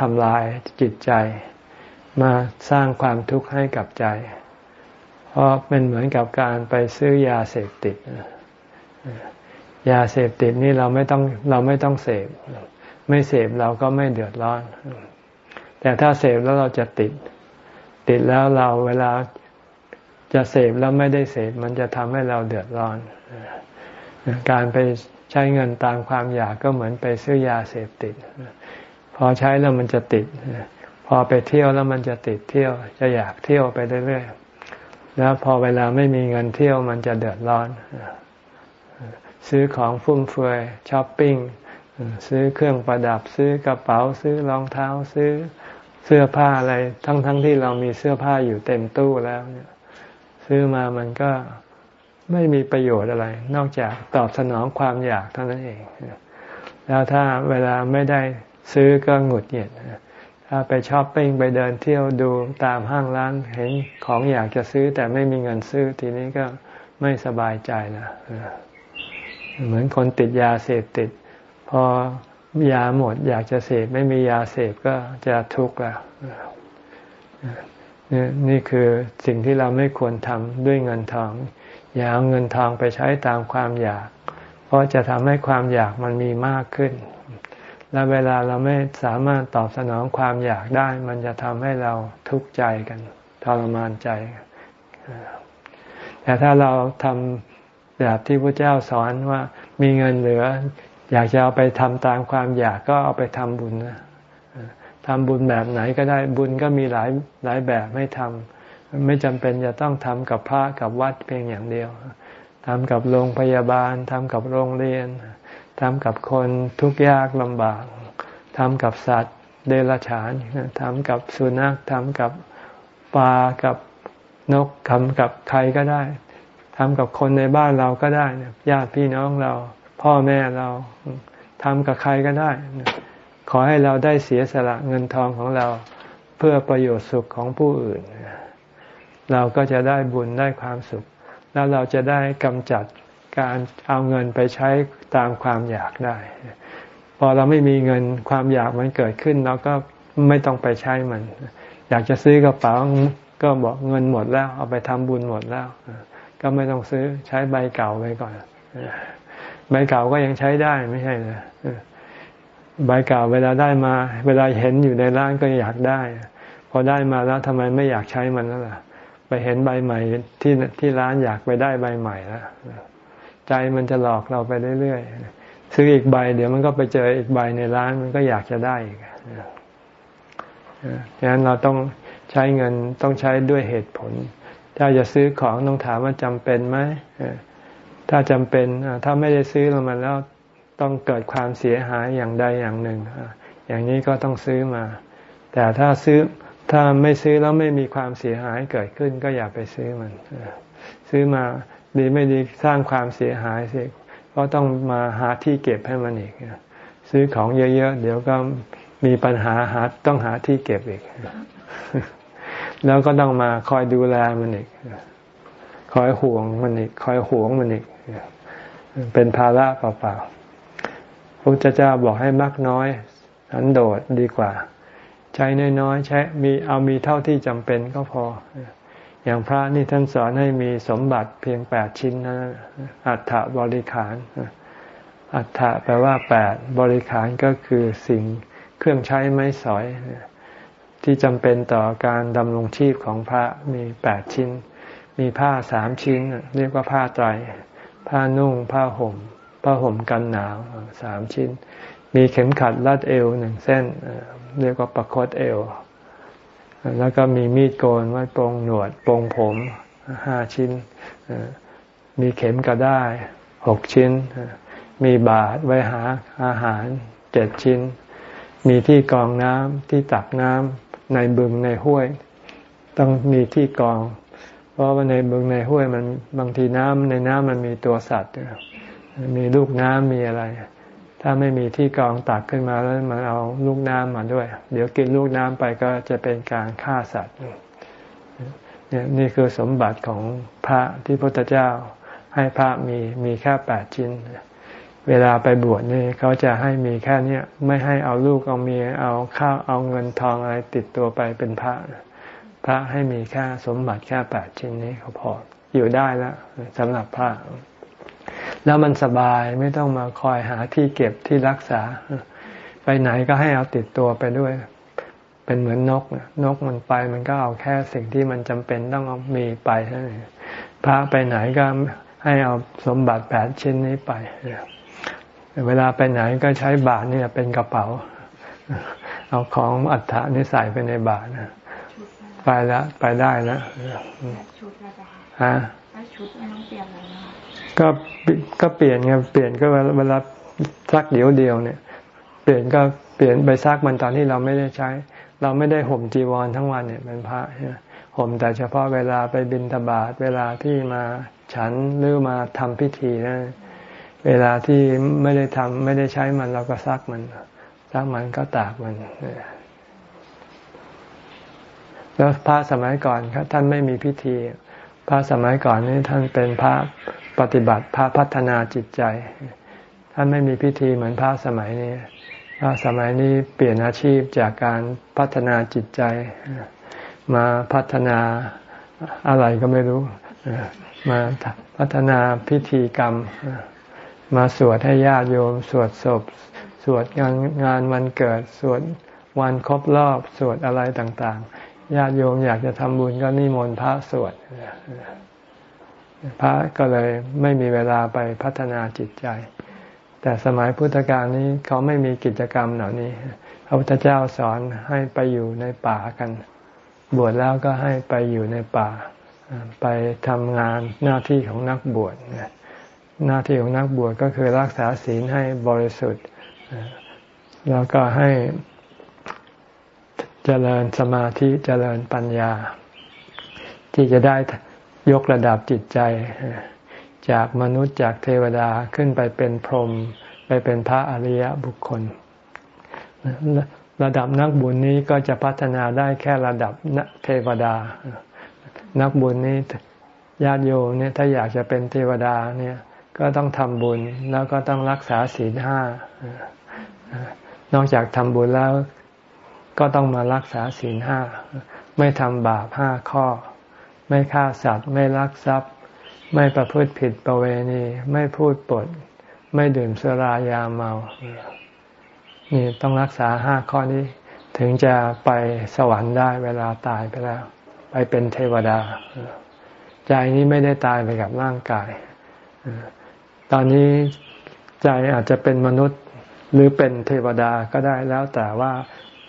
ทำลายจิตใจ มาสร้างความทุกข์ให้กับใจ เพราะเป็นเหมือนกับการไปซื้อยาเสพติดยาเสพติดนี่เราไม่ต้องเราไม่ต้องเสพ ไม่เสพเราก็ไม่เดือดร้อน แต่ถ้าเสพแล้วเราจะติด ติดแล้วเราเวลาจะเสพแล้วไม่ได้เสพมันจะทำให้เราเดือดร้อน การไปใช้เงินตามความอยากก็เหมือนไปซื้อยาเสพติด พอใช้แล้วมันจะติด พอไปเที่ยวแล้วมันจะติดเที่ยว จะอยากเที่ยวไปเรื่อยๆ แล้วพอเวลาไม่มีเงินเที่ยวมันจะเดือดร้อน ซื้อของฟุ่มเฟือยช้อปปิ้ง ซื้อเครื่องประดับ ซื้อกระเป๋า ซื้อรองเท้า ซื้อเสื้อผ้าอะไร ทั้งๆทที่เรามีเสื้อผ้าอยู่เต็มตู้แล้วเนี่ย ซื้อมามันก็ไม่มีประโยชน์อะไร นอกจากตอบสนองความอยากเท่านั้นเอง แล้วถ้าเวลาไม่ได้ซื้อก็หงุดหงิด ถ้าไปช้อปปิ้งไปเดินเที่ยวดูตามห้างร้านเห็นของอยากจะซื้อแต่ไม่มีเงินซื้อทีนี้ก็ไม่สบายใจนะเหมือนคนติดยาเสพติด พอยาหมดอยากจะเสพไม่มียาเสพก็จะทุกข์แล้วนี่คือสิ่งที่เราไม่ควรทำด้วยเงินทอง อย่าเอาเงินทองไปใช้ตามความอยาก เพราะจะทำให้ความอยากมันมีมากขึ้น และเวลาเราไม่สามารถตอบสนองความอยากได้ มันจะทำให้เราทุกข์ใจกันทรมานใจ แต่ถ้าเราทำแบบที่พระเจ้าสอนว่ามีเงินเหลือ อยากจะเอาไปทำตามความอยากก็เอาไปทำบุญนะทำบุญแบบไหนก็ได้บุญก็มีหลายหลายแบบไม่ทำไม่จำเป็นจะต้องทำกับพระกับวัดเพียงอย่างเดียวทำกับโรงพยาบาลทำกับโรงเรียน ทำกับคนทุกข์ยากลำบากทำกับสัตว์เดรัจฉานทำกับสุนัขทำกับปลากับนกทำกับใครก็ได้ทำกับคนในบ้านเราก็ได้ญาติพี่น้องเรา พ่อแม่เราทำกับใครก็ได้ ขอให้เราได้เสียสละเงินทองของเราเพื่อประโยชน์สุขของผู้อื่น เราก็จะได้บุญได้ความสุข แล้วเราจะได้กำจัดการเอาเงินไปใช้ ตามความอยากได้ พอเราไม่มีเงินความอยากมันเกิดขึ้นเราก็ไม่ต้องไปใช้มัน อยากจะซื้อกระเป๋าก็บอกเงินหมดแล้ว เอาไปทำบุญหมดแล้ว ก็ไม่ต้องซื้อใช้ใบเก่าไปก่อนใบเก่าก็ยังใช้ได้ไม่ใช่เลยใบเก่าเวลาได้มา เวลาเห็นอยู่ในร้านก็อยากได้ พอได้มาแล้วทำไมไม่อยากใช้มันแล้วล่ะ ไปเห็นใบใหม่ที่ที่ร้านอยากไปได้ใบใหม่แล้ว ใจมันจะหลอกเราไปเรื่อยๆซื้ออีกใบ เดี๋ยวมันก็ไปเจออีกใบในร้านมันก็อยากจะได้อีกดังนั้นเราต้องใช้เงินต้องใช้ด้วยเหตุผล ถ้าจะซื้อของต้องถามว่าจำเป็นไหมถ้าจำเป็นถ้าไม่ได้ซื้อลงมาแล้วต้องเกิดความเสียหายอย่างใดอย่างหนึ่งอย่างนี้ก็ต้องซื้อมา แต่ถ้าซื้อถ้าไม่ซื้อแล้วไม่มีความเสียหายเกิดขึ้นก็อย่าไปซื้อมันซื้อมา ดีไม่ดีสร้างความเสียหายสิก็ต้องมาหาที่เก็บให้มันอีกซื้อของเยอะๆเดี๋ยวก็มีปัญหาหาต้องหาที่เก็บอีก แล้วก็ต้องมาคอยดูแลมันอีก คอยห่วงมันอีก คอยห่วงมันอีก เป็นภาระเปล่าๆพระเจ้าบอกให้มักน้อยหันโดดดีกว่า ใช้น้อยๆใช้มีเอามีเท่าที่จำเป็นก็พอ อย่างพระนี่ท่านสอนให้มีสมบัติเพียงแปดชิ้นนะอัฏฐบริขาร อัฏฐะแปลว่าแปดบริขารก็คือสิ่งเครื่องใช้ไม้สอย ที่จำเป็นต่อการดำรงชีพของพระมีแปดชิ้น มีผ้าสามชิ้น เรียกว่าผ้าไตร ผ้านุ่ง ผ้าห่ม ผ้าห่มกันหนาวสามชิ้น มีเข็มขัดรัดเอวหนึ่งเส้น เรียกว่าประคตเอว แล้วก็มีมีดโกนไว้ปรงหนวดปรงผมห้าชิ้น มีเข็มกระได้หกชิ้น มีบาตรไว้หาอาหารเจ็ดชิ้น มีที่กองน้ำที่ตักน้ำในบึงในห้วย ต้องมีที่กอง เพราะว่าในบึงในห้วยมันบางทีน้ำในน้ำมันมีตัวสัตว์ มีลูกน้ำมีอะไร ถ้าไม่มีที่กองตักขึ้นมาแล้วมันเอาลูกน้ำมาด้วย เดี๋ยวกินลูกน้ำไปก็จะเป็นการฆ่าสัตว์เนี่ยนี่คือสมบัติของพระที่พระพุทธเจ้า ให้พระมีมีแค่แปดชิ้น เวลาไปบวชนี่เขาจะให้มีแค่เนี้ยไม่ให้เอาลูกเอาเมียเอาข้าวเอาเงินทองอะไรติดตัวไปเป็นพระ พระให้มีแค่สมบัติแค่แปดชิ้นนี้เขาพออยู่ได้แล้วสำหรับพระ แล้วมันสบายไม่ต้องมาคอยหาที่เก็บที่รักษา ไปไหนก็ให้เอาติดตัวไปด้วย เป็นเหมือนนกนกมันไปมันก็เอาแค่สิ่งที่มันจำเป็นต้องเอามีไปเท่านั้นพระไปไหนก็ให้เอาสมบัติแปดชิ้นนี้ไป เวลาไปไหนก็ใช้บาทนี่เป็นกระเป๋า เอาของอัฐานี่ใส่ไปในบาทนะไปแล้วไปได้แล้วชุดนะจ๊ะฮะชุดไม่ต้องเปลี่ยนเลยนะ ก็ก็เปลี่ยนไงเปลี่ยนก็เวลาซักเดียวเดียวเนี่ย เปลี่ยนก็เปลี่ยนไปซักมันตอนที่เราไม่ได้ใช้ เราไม่ได้ห่มจีวรทั้งวันเนี่ยเป็นพระห่มแต่เฉพาะเวลาไปบินทบาทเวลาที่มาฉันหรือมาทำพิธีนะเวลาที่ไม่ได้ทำไม่ได้ใช้มันเราก็ซักมันซักมันก็ตากมันแล้วพระสมัยก่อนครับท่านไม่มีพิธี พระสมัยก่อนนี้ท่านเป็นพระ ปฏิบัติพระพัฒนาจิตใจ ท่านไม่มีพิธีเหมือนพระสมัยนี้พระสมัยนี้เปลี่ยนอาชีพจากการพัฒนาจิตใจ มาพัฒนาอะไรก็ไม่รู้ มาพัฒนาพิธีกรรม มาสวดให้ญาติโยม สวดศพ สวดงานงานวันเกิด สวดวันครบรอบ สวดอะไรต่างๆ ญาติโยมอยากจะทำบุญก็นิมนต์พระสวด พระก็เลยไม่มีเวลาไปพัฒนาจิตใจ แต่สมัยพุทธกาลนี้เขาไม่มีกิจกรรมเหล่านี้ พระพุทธเจ้าสอนให้ไปอยู่ในป่ากัน บวชแล้วก็ให้ไปอยู่ในป่า ไปทำงานหน้าที่ของนักบวชหน้าที่ของนักบวชก็คือรักษาศีลให้บริสุทธิ์ แล้วก็ให้เจริญสมาธิเจริญปัญญา ที่จะได้ ยกระดับจิตใจ จากมนุษย์จากเทวดาขึ้นไปเป็นพรหมไปเป็นพระอริยบุคคล ระดับนักบุญนี้ก็จะพัฒนาได้แค่ระดับเทวดา นักบุญนี้ญาติโยมเนี่ยถ้าอยากจะเป็นเทวดาเนี่ยก็ต้องทำบุญแล้วก็ต้องรักษาศีลห้านอกจากทำบุญแล้วก็ต้องมารักษาศีลห้า ไม่ทำบาปห้าข้อ ไม่ฆ่าสัตว์ ไม่ลักทรัพย์ ไม่ประพฤติผิดประเวณี ไม่พูดปด ไม่ดื่มสุรายาเมา นี่ต้องรักษาห้าข้อนี้ ถึงจะไปสวรรค์ได้เวลาตายไปแล้ว ไปเป็นเทวดา ใจนี้ไม่ได้ตายไปกับร่างกาย ตอนนี้ใจอาจจะเป็นมนุษย์หรือเป็นเทวดาก็ได้แล้วแต่ว่า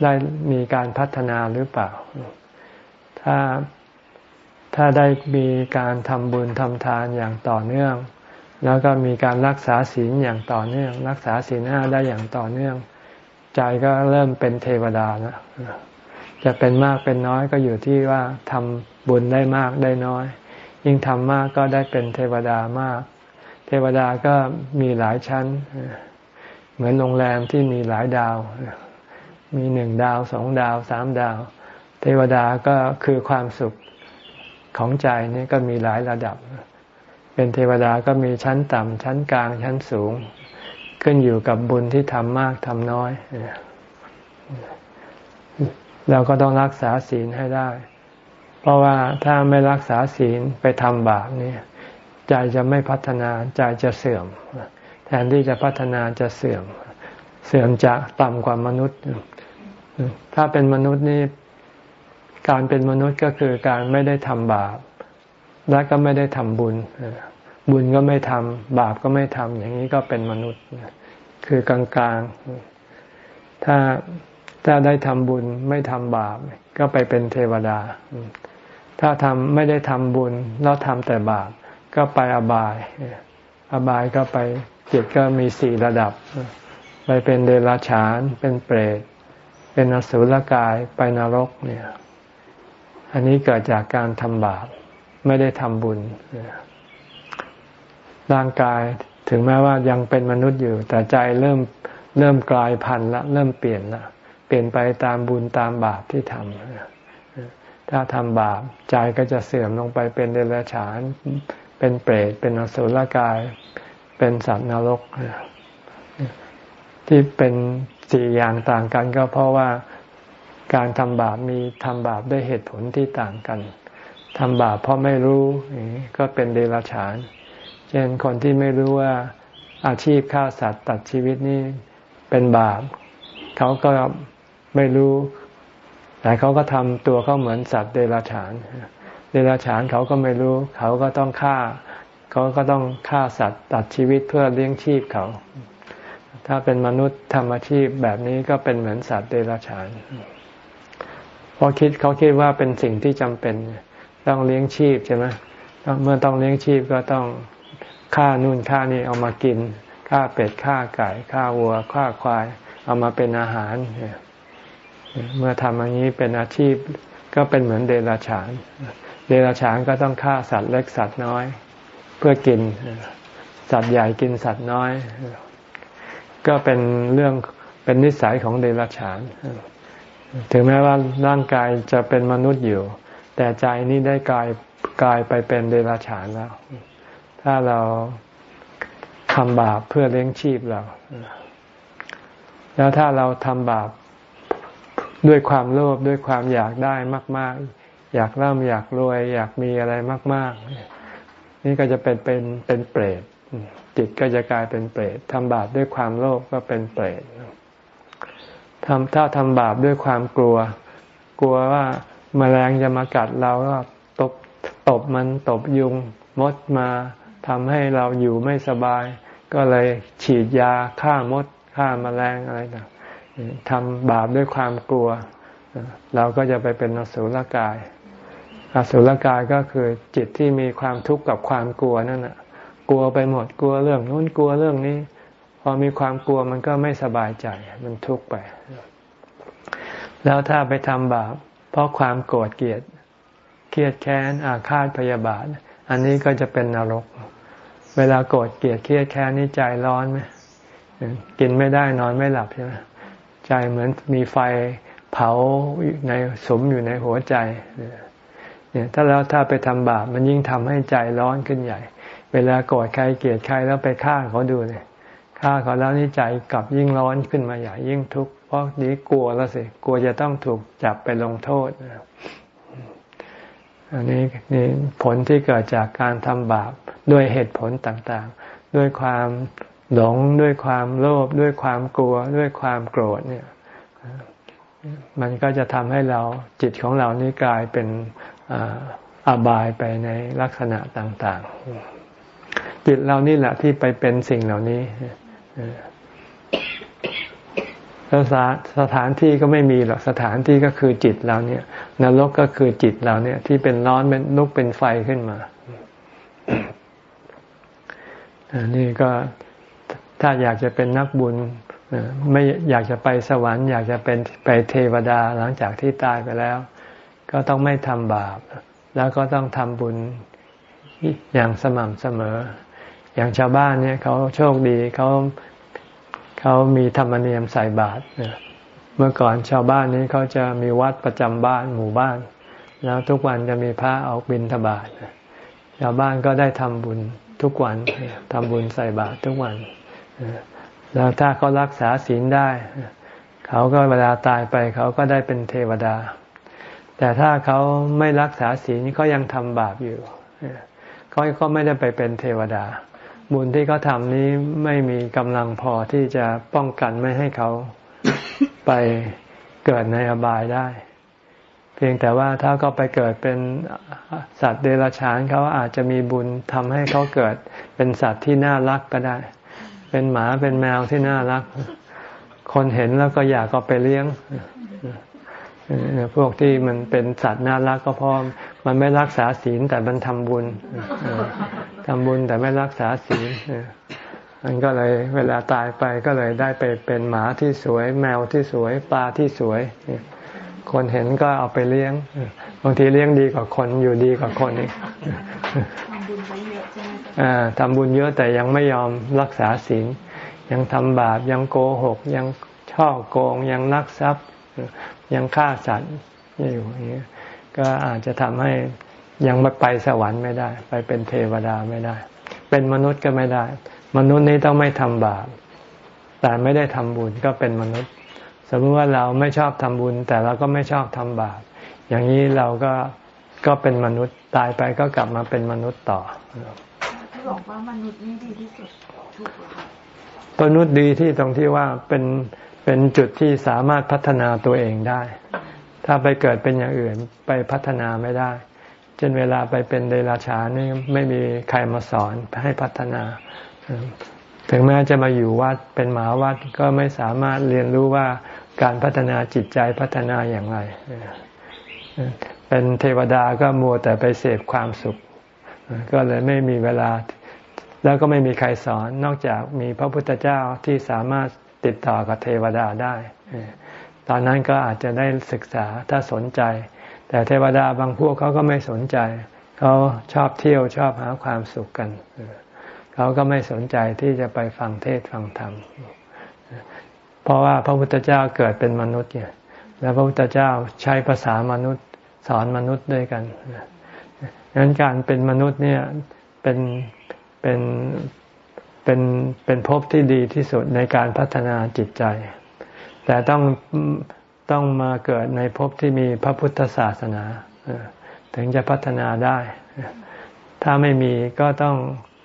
ได้มีการพัฒนาหรือเปล่า ถ้า ถ้าได้มีการทำบุญทำทานอย่างต่อเนื่อง แล้วก็มีการรักษาศีลอย่างต่อเนื่อง รักษาศีลห้าได้อย่างต่อเนื่อง ใจก็เริ่มเป็นเทวดาแล้วจะเป็นมากเป็นน้อยก็อยู่ที่ว่าทำบุญได้มากได้น้อย ยิ่งทำมากก็ได้เป็นเทวดามาก เทวดาก็มีหลายชั้น เหมือนโรงแรมที่มีหลายดาว มีหนึ่งดาวสองดาวสามดาว เทวดาก็คือความสุข ของใจนี่ก็มีหลายระดับ เป็นเทวดาก็มีชั้นต่ำชั้นกลางชั้นสูง ขึ้นอยู่กับบุญที่ทำมากทำน้อย เราก็ต้องรักษาศีลให้ได้ เพราะว่าถ้าไม่รักษาศีลไปทำบาปนี่ใจจะไม่พัฒนาใจจะเสื่อม แทนที่จะพัฒนาจะเสื่อม เสื่อมจะต่ำกว่ามนุษย์ ถ้าเป็นมนุษย์นี่ การเป็นมนุษย์ก็คือการไม่ได้ทำบาป และก็ไม่ได้ทำบุญ บุญก็ไม่ทำบาปก็ไม่ทำอย่างนี้ก็เป็นมนุษย์ คือกลางๆ ถ้าถ้าได้ทำบุญไม่ทำบาป ก็ไปเป็นเทวดา ถ้าทำไม่ได้ทำบุญแล้วทำแต่บาป ก็ไปอบาย อบายก็ไปจิตก็มีสี่ระดับ ไปเป็นเดรัจฉาน เป็นเปรต เป็นอสุรกาย ไปนรกเนี่ย อันนี้เกิดจากการทำบาปไม่ได้ทำบุญ ร่างกายถึงแม้ว่ายังเป็นมนุษย์อยู่ แต่ใจเริ่มเริ่มกลายพันธุ์ละ เริ่มเปลี่ยนละเปลี่ยนไปตามบุญตามบาปที่ทำถ้าทำบาปใจก็จะเสื่อมลงไปเป็นเดรัจฉาน เป็นเปรตเป็นอสุรกาย เป็นสัตว์นรก ที่เป็นสี่อย่างต่างกันก็เพราะว่า การทำบาปมีทำบาปด้วยเหตุผลที่ต่างกันทำบาปเพราะไม่รู้ก็เป็นเดรัจฉาน เช่นคนที่ไม่รู้ว่าอาชีพฆ่าสัตว์ตัดชีวิตนี่เป็นบาป เขาก็ไม่รู้ แต่เขาก็ทำตัวเขาเหมือนสัตว์เดรัจฉาน เดรัจฉานเขาก็ไม่รู้ เขาก็ต้องฆ่า เขาก็ต้องฆ่าสัตว์ตัดชีวิตเพื่อเลี้ยงชีพเขา ถ้าเป็นมนุษย์ทำอาชีพแบบนี้ก็เป็นเหมือนสัตว์เดรัจฉาน ราะคิดเขาคิดว่าเป็นสิ่งที่จำเป็นต้องเลี้ยงชีพใช่ไหมเมื่อต้องเลี้ยงชีพก็ต้องฆ่านู่นฆ่านี่เอามากินฆ่าเป็ดฆ่าไก่ฆ่าวัวฆ่าควาย เอามาเป็นอาหาร เมื่อทำอย่างนี้เป็นอาชีพก็เป็นเหมือนเดรัจฉาน เดรัจฉานก็ต้องฆ่าสัตว์เล็กสัตว์น้อย เพื่อกินสัตว์ใหญ่กินสัตว์น้อย ก็เป็นเรื่องเป็นนิสัยของเดรัจฉาน ถึงแม้ว่าร่างกายจะเป็นมนุษย์อยู่ แต่ใจนี้ได้กลายกลายไปเป็นเดรัจฉานแล้ว ถ้าเราทำบาปเพื่อเลี้ยงชีพเรา แล้วถ้าเราทำบาปด้วยความโลภด้วยความอยากได้มาก ๆ อยากร่ำอยากรวย อยากมีอะไรมาก ๆ นี่ก็จะเป็นเป็นเป็นเปรตจิตก็จะกลายเป็นเปรตทำบาปด้วยความโลภก็เป็นเปรต ทำถ้าทำบาปด้วยความกลัว กลัวว่ามแมลงจะมากัดเราก็ตบตบมันตบยุงมดมาทำให้เราอยู่ไม่สบาย ก็เลยฉีดยาฆ่ามดฆ่ามาแมลงอะไรต่างทำบาปด้วยความกลัว เราก็จะไปเป็นอสุรกาย อสุรกายก็คือจิตที่มีความทุกข์กับความกลัวนั่นแหะกลัวไปหมดกลัวเรื่องนู้นกลัวเรื่องนี้ พอมีความกลัวมันก็ไม่สบายใจมันทุกข์ไป แล้วถ้าไปทำบาป เพราะความโกรธเกลียด เครียดแค้น อาฆาตพยาบาท อันนี้ก็จะเป็นนรก เวลาโกรธเกลียดเครียดแค้นนี่ใจร้อนไหมกินไม่ได้นอนไม่หลับใช่ไหมใจเหมือนมีไฟเผาในสมอยู่ในหัวใจเนี่ยถ้าแล้วถ้าไปทำบาปมันยิ่งทำให้ใจร้อนขึ้นใหญ่ เวลาโกรธใครเกลียดใครแล้วไปฆ่าเขาดูเลยฆ่าเขาแล้วนี่ใจกลับยิ่งร้อนขึ้นมาใหญ่ยิ่งทุกข์ ราะนี้กลัวแล้วสิกลัวจะต้องถูกจับไปลงโทษอันนี้นี่ผลที่เกิดจากการทำบาปด้วยเหตุผลต่างๆ ด้วยความหลงด้วยความโลภด้วยความกลัวด้วยความโกรธเนี่ย มันก็จะทำให้เราจิตของเรานี้กลายเป็นอบายไปในลักษณะต่าง ๆ จิตเรานี่แหละที่ไปเป็นสิ่งเหล่านี้ แล้วสถานที่ก็ไม่มีหรอกสถานที่ก็คือจิตเราเนี่ยนรกก็คือจิตเราเนี่ย ที่เป็นร้อนเป็นลุกเป็นไฟขึ้นมาอันนี้ก็ถ้าอยากจะเป็นนักบุญไม่อยากจะไปสวรรค์ อยากจะเป็นไปเทวดาหลังจากที่ตายไปแล้ว ก็ต้องไม่ทำบาป แล้วก็ต้องทำบุญอย่างสม่ำเสมอ อย่างชาวบ้านเนี่ยเขาโชคดีเขา เขามีธรรมเนียมใส่บาตรเมื่อก่อนชาวบ้านนี้เขาจะมีวัดประจำบ้านหมู่บ้าน แล้วทุกวันจะมีพระออกบิณฑบาตชาวบ้านก็ได้ทำบุญทุกวันทำบุญใส่บาตรทุกวันแล้วถ้าเขารักษาศีลได้ เขาก็เวลาตายไปเขาก็ได้เป็นเทวดา แต่ถ้าเขาไม่รักษาศีลเขายังทำบาปอยู่เขาก็ไม่ได้ไปเป็นเทวดา บุญที่เขาทำนี้ไม่มีกำลังพอที่จะป้องกันไม่ให้เขาไปเกิดในอบายได้ เพียงแต่ว่าถ้าเขาไปเกิดเป็นสัตว์เดรัจฉานเขาอาจจะมีบุญทำให้เขาเกิดเป็นสัตว์ที่น่ารักก็ได้ เป็นหมาเป็นแมวที่น่ารัก คนเห็นแล้วก็อยากก็ไปเลี้ยง พวกที่มันเป็นสัตว์น่ารักก็เพราะมันไม่รักษาศีลแต่มันทำบุญทำบุญแต่ไม่รักษาศีลมันก็เลยเวลาตายไปก็เลยได้ไปเป็นหมาที่สวย แมวที่สวยปลาที่สวย คนเห็นก็เอาไปเลี้ยงบางทีเลี้ยงดีกว่าคนอยู่ดีกว่าคนอีกทำบุญไปเยอะใช่ไหมทำบุญเยอะแต่ยังไม่ยอมรักษาศีลยังทำบาปยังโกหก ยังช่อโกงยังนักทรัพย์ ยังฆ่าสัตว์อยู่อย่างนี้ก็อาจจะทำให้ยังไม่ไปสวรรค์ไม่ได้ ไปเป็นเทวดาไม่ได้ เป็นมนุษย์ก็ไม่ได้ มนุษย์นี้ต้องไม่ทำบาปแต่ไม่ได้ทำบุญก็เป็นมนุษย์ สมมติว่าเราไม่ชอบทำบุญ แต่เราก็ไม่ชอบทำบาปอย่างนี้เราก็ก็เป็นมนุษย์ตายไปก็กลับมาเป็นมนุษย์ต่อที่บอกว่ามนุษย์นี่ดีที่สุดถูกไหมคะมนุษย์ดีที่ตรงที่ว่าเป็น เป็นจุดที่สามารถพัฒนาตัวเองได้ ถ้าไปเกิดเป็นอย่างอื่นไปพัฒนาไม่ได้ เช่นเวลาไปเป็นเดรัจฉานนี่ไม่มีใครมาสอนให้พัฒนา ถึงแม้จะมาอยู่วัดเป็นหมาวัดก็ไม่สามารถเรียนรู้ว่าการพัฒนาจิตใจพัฒนาอย่างไร เป็นเทวดาก็มัวแต่ไปเสพความสุข ก็เลยไม่มีเวลา แล้วก็ไม่มีใครสอน นอกจากมีพระพุทธเจ้าที่สามารถ ติดต่อกับเทวดาได้ ตอนนั้นก็อาจจะได้ศึกษาถ้าสนใจ แต่เทวดาบางพวกเขาก็ไม่สนใจ เขาชอบเที่ยวชอบหาความสุขกัน เขาก็ไม่สนใจที่จะไปฟังเทศฟังธรรม เพราะว่าพระพุทธเจ้าเกิดเป็นมนุษย์เนี่ย แล้วพระพุทธเจ้าใช้ภาษามนุษย์สอนมนุษย์ด้วยกันดังนั้นการเป็นมนุษย์เนี่ยเป็นเป็น เป็นเป็นภพที่ดีที่สุดในการพัฒนาจิตใจ แต่ต้องต้องมาเกิดในภพที่มีพระพุทธศาสนา ถึงจะพัฒนาได้ ถ้าไม่มีก็ต้อง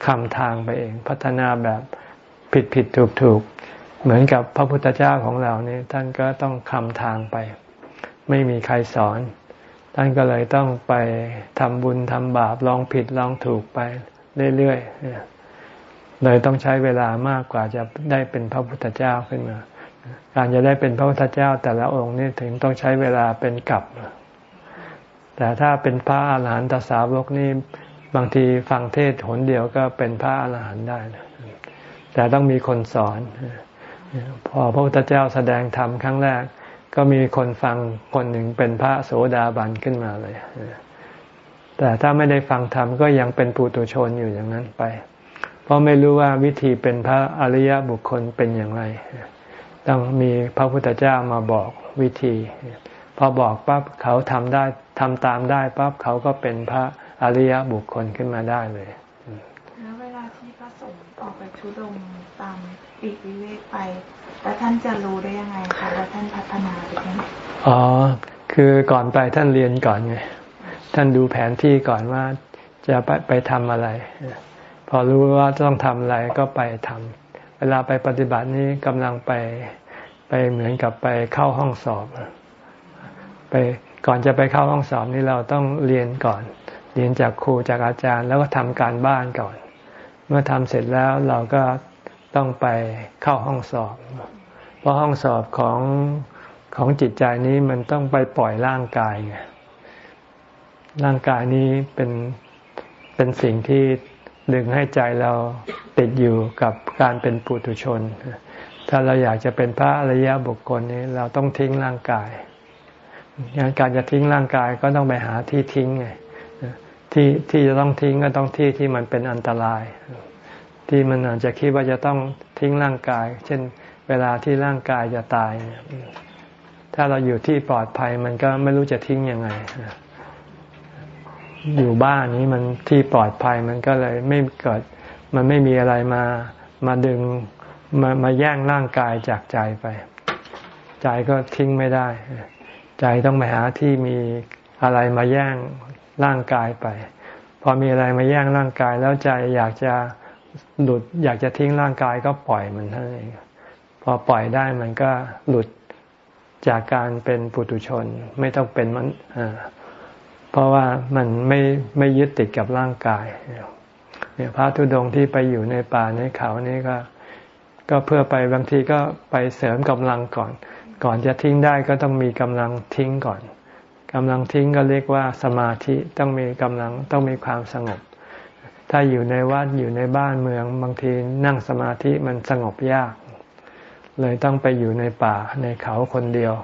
คำทางไปเอง พัฒนาแบบผิดผิดถูกถูกเหมือนกับพระพุทธเจ้าของเราเนี่ยท่านก็ต้องคำทางไป ไม่มีใครสอน ท่านก็เลยต้องไปทำบุญทำบาปลองผิดลองถูกไปเรื่อยๆ เลยต้องใช้เวลามากกว่าจะได้เป็นพระพุทธเจ้าขึ้นมา การจะได้เป็นพระพุทธเจ้าแต่ละองค์นี่ถึงต้องใช้เวลาเป็นกับ แต่ถ้าเป็นพระอาหารหันตสาวกนี่บางทีฟังเทศหนเดียวก็เป็นพระอาหารหันต์ได้แต่ต้องมีคนสอน พอพระพุทธเจ้าแสดงธรรมครั้งแรก ก็มีคนฟังคนหนึ่งเป็นพระโสดาบันขึ้นมาเลย แต่ถ้าไม่ได้ฟังธรรมก็ยังเป็นปุถุชนอยู่อย่างนั้นไป เพราะไม่รู้ว่าวิธีเป็นพระอริยบุคคลเป็นอย่างไร ต้องมีพระพุทธเจ้ามาบอกวิธี พอบอกปั๊บเขาทำได้ทำตามได้ปั๊บเขาก็เป็นพระอริยบุคคลขึ้นมาได้เลยแล้วเวลาที่พระสงฆ์ออกไปชุดงตามปีกวิเวกไปแล้วท่านจะรู้ได้ยังไงคะว่าท่านพัฒนาไปยังไงอ๋อ คือก่อนไปท่านเรียนก่อนไง ท่านดูแผนที่ก่อนว่าจะไปไปทำอะไร พอรู้ว่าต้องทำอะไรก็ไปทำเวลาไปปฏิบัตินี้กำลังไปไปเหมือนกับไปเข้าห้องสอบ ไปก่อนจะไปเข้าห้องสอบนี่เราต้องเรียนก่อน เรียนจากครูจากอาจารย์ แล้วก็ทำการบ้านก่อน เมื่อทำเสร็จแล้วเราก็ต้องไปเข้าห้องสอบ เพราะห้องสอบของของจิตใจนี้มันต้องไปปล่อยร่างกายไงร่างกายนี้เป็นเป็นสิ่งที่ ดึงให้ใจเราติดอยู่กับการเป็นปุถุชน ถ้าเราอยากจะเป็นพระอริยบุคคลนี้เราต้องทิ้งร่างกายงานการจะทิ้งร่างกายก็ต้องไปหาที่ทิ้งไงที่ที่จะต้องทิ้งก็ต้องที่ที่มันเป็นอันตราย ที่มันอาจจะคิดว่าจะต้องทิ้งร่างกาย เช่นเวลาที่ร่างกายจะตาย ถ้าเราอยู่ที่ปลอดภัยมันก็ไม่รู้จะทิ้งยังไง อยู่บ้านนี้มันที่ปลอดภัยมันก็เลยไม่เกิด มันไม่มีอะไรมามาดึงมามาแย่งร่างกายจากใจไป ใจก็ทิ้งไม่ได้ ใจต้องไปหาที่มีอะไรมาแย่งร่างกายไป พอมีอะไรมาแย่งร่างกาย แล้วใจอยากจะหลุด อยากจะทิ้งร่างกายก็ปล่อยมันเท่านั้นเองพอปล่อยได้มันก็หลุดจากการเป็นปุถุชน ไม่ต้องเป็นมันเพ ราะว่ามันไม่ไม่ยึดติดกับร่างกายเนี่ยพระธุดงที่ไปอยู่ในป่าในเขานี่ก็ ก็เพื่อไปบางทีก็ไปเสริมกำลังก่อน ก่อนจะทิ้งได้ก็ต้องมีกำลังทิ้งก่อนกำลังทิ้งก็เรียกว่าสมาธิต้องมีกำลังต้องมีความสงบ ถ้าอยู่ในวัดอยู่ในบ้านเมือง บางทีนั่งสมาธิมันสงบยาก เลยต้องไปอยู่ในป่าในเขาคนเดียว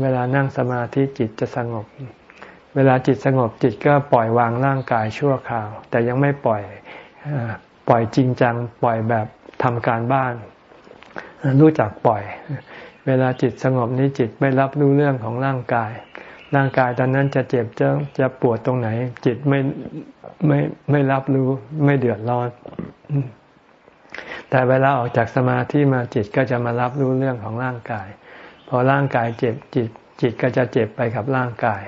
เวลานั่งสมาธิจิตจะสงบ เวลาจิตสงบจิตก็ปล่อยวางร่างกายชั่วคราว แต่ยังไม่ปล่อยปล่อยจริงจังปล่อยแบบทำการบ้าน รู้จักปล่อย เวลาจิตสงบนี้จิตไม่รับรู้เรื่องของร่างกาย ร่างกายตอนนั้นจะเจ็บจะจะปวดตรงไหน จิตไม่ไม่ไม่รับรู้ไม่เดือดร้อน แต่เวลาออกจากสมาธิมาจิตก็จะมารับรู้เรื่องของร่างกาย พอร่างกายเจ็บจิตจิตก็จะเจ็บไปกับร่างกาย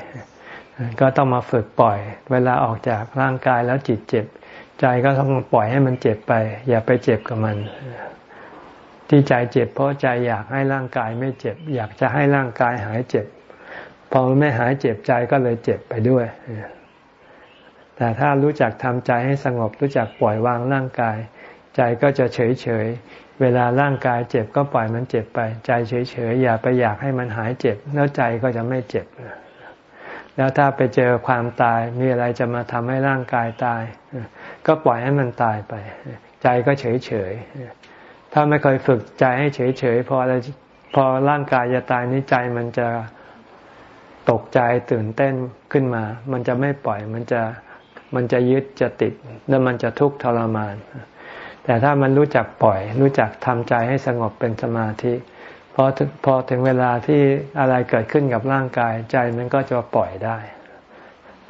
ก็ต้องมาฝึกปล่อย เวลาออกจากร่างกายแล้วจิตเจ็บ ใจก็ต้องปล่อยให้มันเจ็บไป อย่าไปเจ็บกับมัน ที่ใจเจ็บเพราะใจอยากให้ร่างกายไม่เจ็บ อยากจะให้ร่างกายหายเจ็บ พอมันไม่หายเจ็บใจก็เลยเจ็บไปด้วยแต่ถ้ารู้จักทำใจให้สงบรู้จักปล่อยวางร่างกาย ใจก็จะเฉยเฉยเวลาร่างกายเจ็บก็ปล่อยมันเจ็บไป ใจเฉยๆอย่าไปอยากให้มันหายเจ็บ แล้วใจก็จะไม่เจ็บ แล้วถ้าไปเจอความตายมีอะไรจะมาทำให้ร่างกายตาย ก็ปล่อยให้มันตายไป ใจก็เฉยๆถ้าไม่เคยฝึกใจให้เฉยๆพออะไรพอร่างกายจะตายนี้ใจมันจะตกใจตื่นเต้นขึ้นมา มันจะไม่ปล่อยมันจะมันจะยึดจะติด แล้วมันจะทุกข์ทรมาน แต่ถ้ามันรู้จักปล่อย รู้จักทำใจให้สงบเป็นสมาธิ พอพอถึงเวลาที่อะไรเกิดขึ้นกับร่างกาย ใจมันก็จะปล่อยได้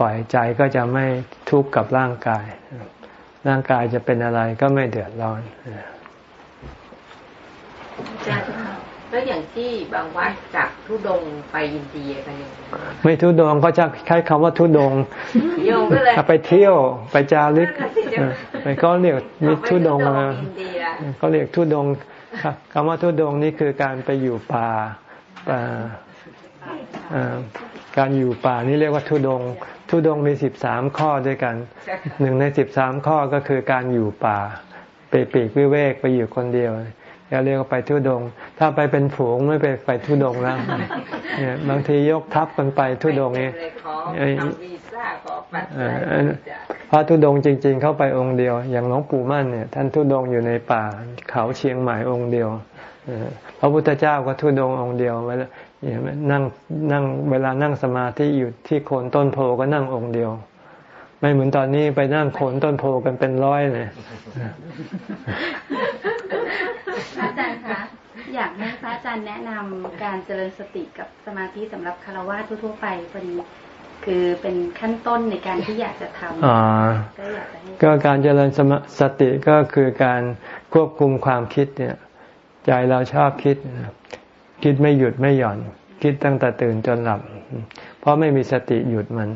ปล่อยใจก็จะไม่ทุกข์กับร่างกาย ร่างกายจะเป็นอะไรก็ไม่เดือดร้อนอาจารย์แล้วอย่างที่บางวัดจากทุดงไปอินเดียไปอย่างไม่ทุดงก็จะใช้คำว่าทุดงโยงก็เลยไปเที่ยวไปจาริกไปก็เรียกมีทุดงก็เรียกทุดง คำว่าทุดงนี่คือการไปอยู่ป่าการอยู่ป่านี่เรียกว่าทุดง ทุดงมีสิบสามข้อด้วยกัน หนึ่งในสิบสามข้อก็คือการอยู่ป่าไปปีกวิเวกไปอยู่คนเดียวจะเรียกว่าไปทุดง ถ้าไปเป็นฝูงไม่ไปไปทุดงแล้วเนี่ยบางทียกทัพกันไปทุดงเอง พระทุดงจริง ๆ เข้าไปองค์เดียว อย่างหลวงปู่มั่นเนี่ย ท่านทุดงอยู่ในป่า เขาเชียงใหม่องค์เดียวพระพุทธเจ้าก็ทุดงองค์เดียวเวลานั่งนั่งเวลานั่งสมาธิอยู่ที่โคนต้นโพก็นั่งองค์เดียว ไม่เหมือนตอนนี้ไปนั่งโคนต้นโพกันเป็นร้อยเลยอาจารย์คะอยากให้พระอาจารย์แนะนำการเจริญสติกับสมาธิสำหรับคารวะทั่วๆไปพอดี คือเป็นขั้นต้นในการที่อยากจะทำก็อยากจะให้ก็การเจริญสติก็คือการควบคุมความคิดเนี่ยใจเราชอบคิด คิดไม่หยุดไม่หย่อน คิดตั้งแต่ตื่นจนหลับ เพราะไม่มีสติหยุดมัน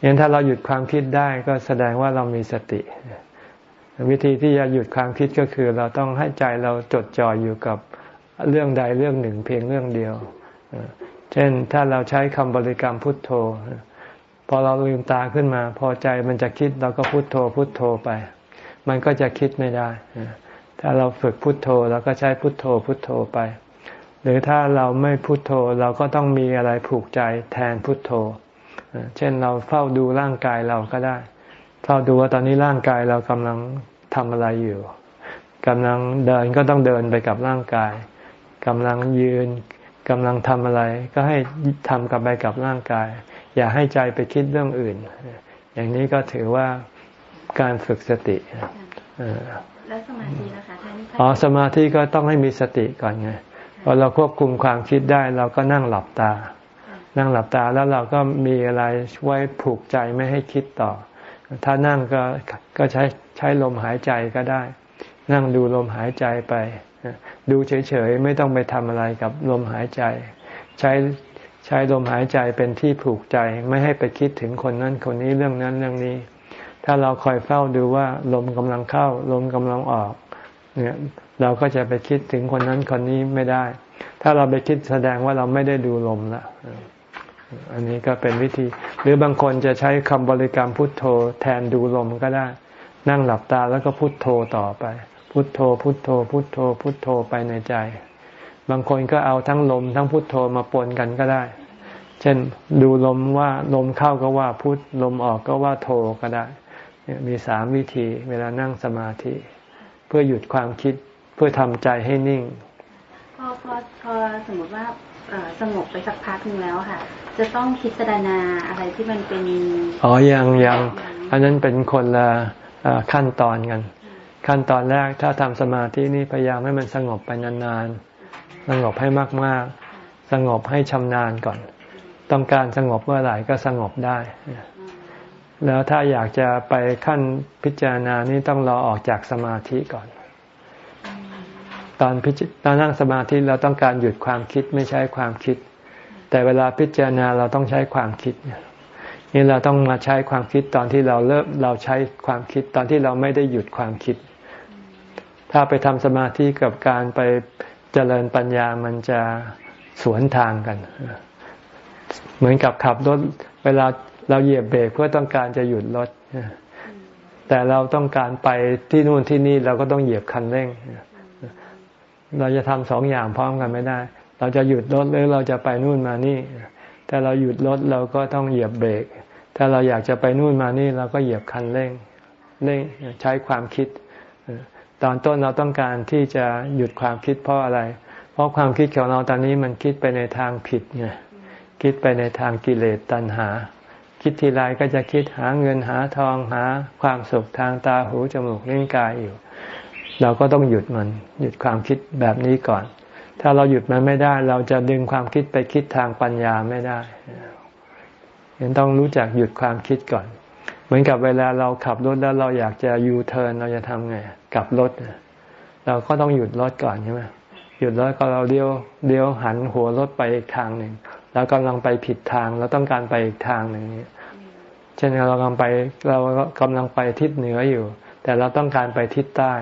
อย่างถ้าเราหยุดความคิดได้ก็แสดงว่าเรามีสติ วิธีที่จะหยุดความคิดก็คือ เราต้องให้ใจเราจดจ่ออยู่กับเรื่องใดเรื่องหนึ่งเพียงเรื่องเดียว เช่นถ้าเราใช้คำบริกรรมพุทโธ พอเราลืมตาขึ้นมา พอใจมันจะคิดเราก็พุทโธพุทโธไป มันก็จะคิดไม่ได้ ถ้าเราฝึกพุทโธเราก็ใช้พุทโธพุทโธไป หรือถ้าเราไม่พุทโธเราก็ต้องมีอะไรผูกใจแทนพุทโธ เช่นเราเฝ้าดูร่างกายเราก็ได้ เฝ้าดูว่าตอนนี้ร่างกายเรากำลังทำอะไรอยู่กำลังเดินก็ต้องเดินไปกับร่างกายกำลังยืน กำลังทำอะไร ก็ให้ทำกับไปกับร่างกาย อย่าให้ใจไปคิดเรื่องอื่น อย่างนี้ก็ถือว่าการฝึกสติแล้วสมาธินะคะท่านอ๋อสมาธิก็ต้องให้มีสติก่อนไงพอเราควบคุมความคิดได้เราก็นั่งหลับตา นั่งหลับตาแล้วเราก็มีอะไรไว้ผูกใจไม่ให้คิดต่อ ถ้านั่งก็ก็ใช้ใช้ลมหายใจก็ได้ นั่งดูลมหายใจไป ดูเฉยๆ ไม่ต้องไปทำอะไรกับลมหายใจ ใช้ใช้ลมหายใจเป็นที่ผูกใจ ไม่ให้ไปคิดถึงคนนั้นคนนี้เรื่องนั้นเรื่องนี้ ถ้าเราคอยเฝ้าดูว่าลมกำลังเข้า ลมกำลังออก เนี่ยเราก็จะไปคิดถึงคนนั้นคนนี้ไม่ได้ ถ้าเราไปคิดแสดงว่าเราไม่ได้ดูลมละอันนี้ก็เป็นวิธี หรือบางคนจะใช้คำบริกรรมพุทโธแทนดูลมก็ได้ นั่งหลับตาแล้วก็พุทโธต่อไป พุทโธ พุทโธ พุทโธ พุทโธไปในใจ บางคนก็เอาทั้งลมทั้งพุทโธมาปนกันก็ได้ เช่นดูลมว่าลมเข้าก็ว่าพุทลมออกก็ว่าโธก็ได้ มีสามวิธีเวลานั่งสมาธิ เพื่อหยุดความคิดเพื่อทำใจให้นิ่งพอพอพอสมมติว่าสงบไปสักพักหนึ่งแล้วค่ะ จะต้องพิจารณาอะไรที่มันเป็น อ๋อยังยัง อันนั้นเป็นคนละขั้นตอนกัน ขั้นตอนแรกถ้าทำสมาธินี่พยายามให้มันสงบไปนานๆ สงบให้มากๆ สงบให้ชำนาญก่อน ต้องการสงบเมื่อไหร่ก็สงบได้ แล้วถ้าอยากจะไปขั้นพิจารณานี่ต้องรอออกจากสมาธิก่อน ตอนพิจตอนนั่งสมาธิเราต้องการหยุดความคิดไม่ใช้ความคิด แต่เวลาพิจารณาเราต้องใช้ความคิดนี่เราต้องมาใช้ความคิดตอนที่เราเริ่มเราใช้ความคิดตอนที่เราไม่ได้หยุดความคิด ถ้าไปทำสมาธิกับการไปเจริญปัญญามันจะสวนทางกัน เหมือนกับขับรถเวลาเราเหยียบเบรกเพื่อต้องการจะหยุดรถแต่เราต้องการไปที่นู่นที่นี่เราก็ต้องเหยียบคันเร่ง เราจะทำสองอย่างพร้อมกันไม่ได้ เราจะหยุดรถหรือเราจะไปนู่นมานี่ถ้าเราหยุดรถเราก็ต้องเหยียบเบรก ถ้าเราอยากจะไปนู่นมานี่เราก็เหยียบคันเร่งเร่งใช้ความคิด ตอนต้นเราต้องการที่จะหยุดความคิดเพราะอะไร เพราะความคิดของเราตอนนี้มันคิดไปในทางผิดไงคิดไปในทางกิเลสตัณหา คิดทีไรก็จะคิดหาเงินหาทองหา ความสุขทางตาหูจมูกลิ้นกายอยู่ เราก็ต้องหยุดมัน หยุดความคิดแบบนี้ก่อน ถ้าเราหยุดมันไม่ได้ เราจะดึงความคิดไปคิดทางปัญญาไม่ได้ยังต้องรู้จักหยุดความคิดก่อน เหมือนกับเวลาเราขับรถแล้วเราอยากจะยูเทิร์นเราจะทำไง กลับรถเราก็ต้องหยุดรถก่อนใช่ไหมหยุดรถก็เราเดียวเดียวหันหัวรถไปอีกทางหนึ่งแล้วกำลังไปผิดทางเราต้องการไปอีกทางหนึ่งเช่นเรากำลังไปเรากำลังไปทิศเหนืออยู่ แต่เราต้องการไปทิศใต้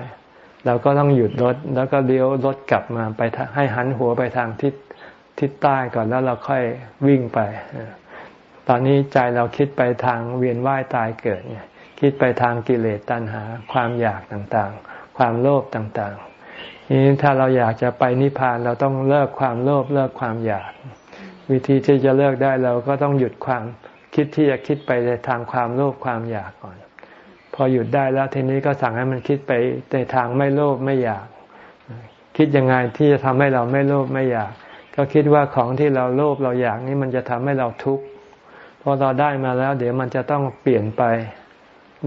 เราก็ต้องหยุดรถแล้วก็เลี้ยวรถกลับมาไปให้หันหัวไปทางทิศทิศใต้ก่อนแล้วเราค่อยวิ่งไป ตอนนี้ใจเราคิดไปทางเวียนว่ายตายเกิดเนี่ย คิดไปทางกิเลสตัณหา ความอยากต่างๆ ความโลภต่างๆนี้ถ้าเราอยากจะไปนิพพานเราต้องเลิกความโลภเลิกความอยาก วิธีที่จะเลิกได้เราก็ต้องหยุดความคิดที่จะคิดไปในทางความโลภความอยากก่อน พอหยุดได้แล้วทีนี้ก็สั่งให้มันคิดไปในทางไม่โลภไม่อยาก คิดยังไงที่จะทำให้เราไม่โลภไม่อยาก ก็คิดว่าของที่เราโลภเราอยากนี่มันจะทำให้เราทุกข์พอเราได้มาแล้ว เดี๋ยวมันจะต้องเปลี่ยนไป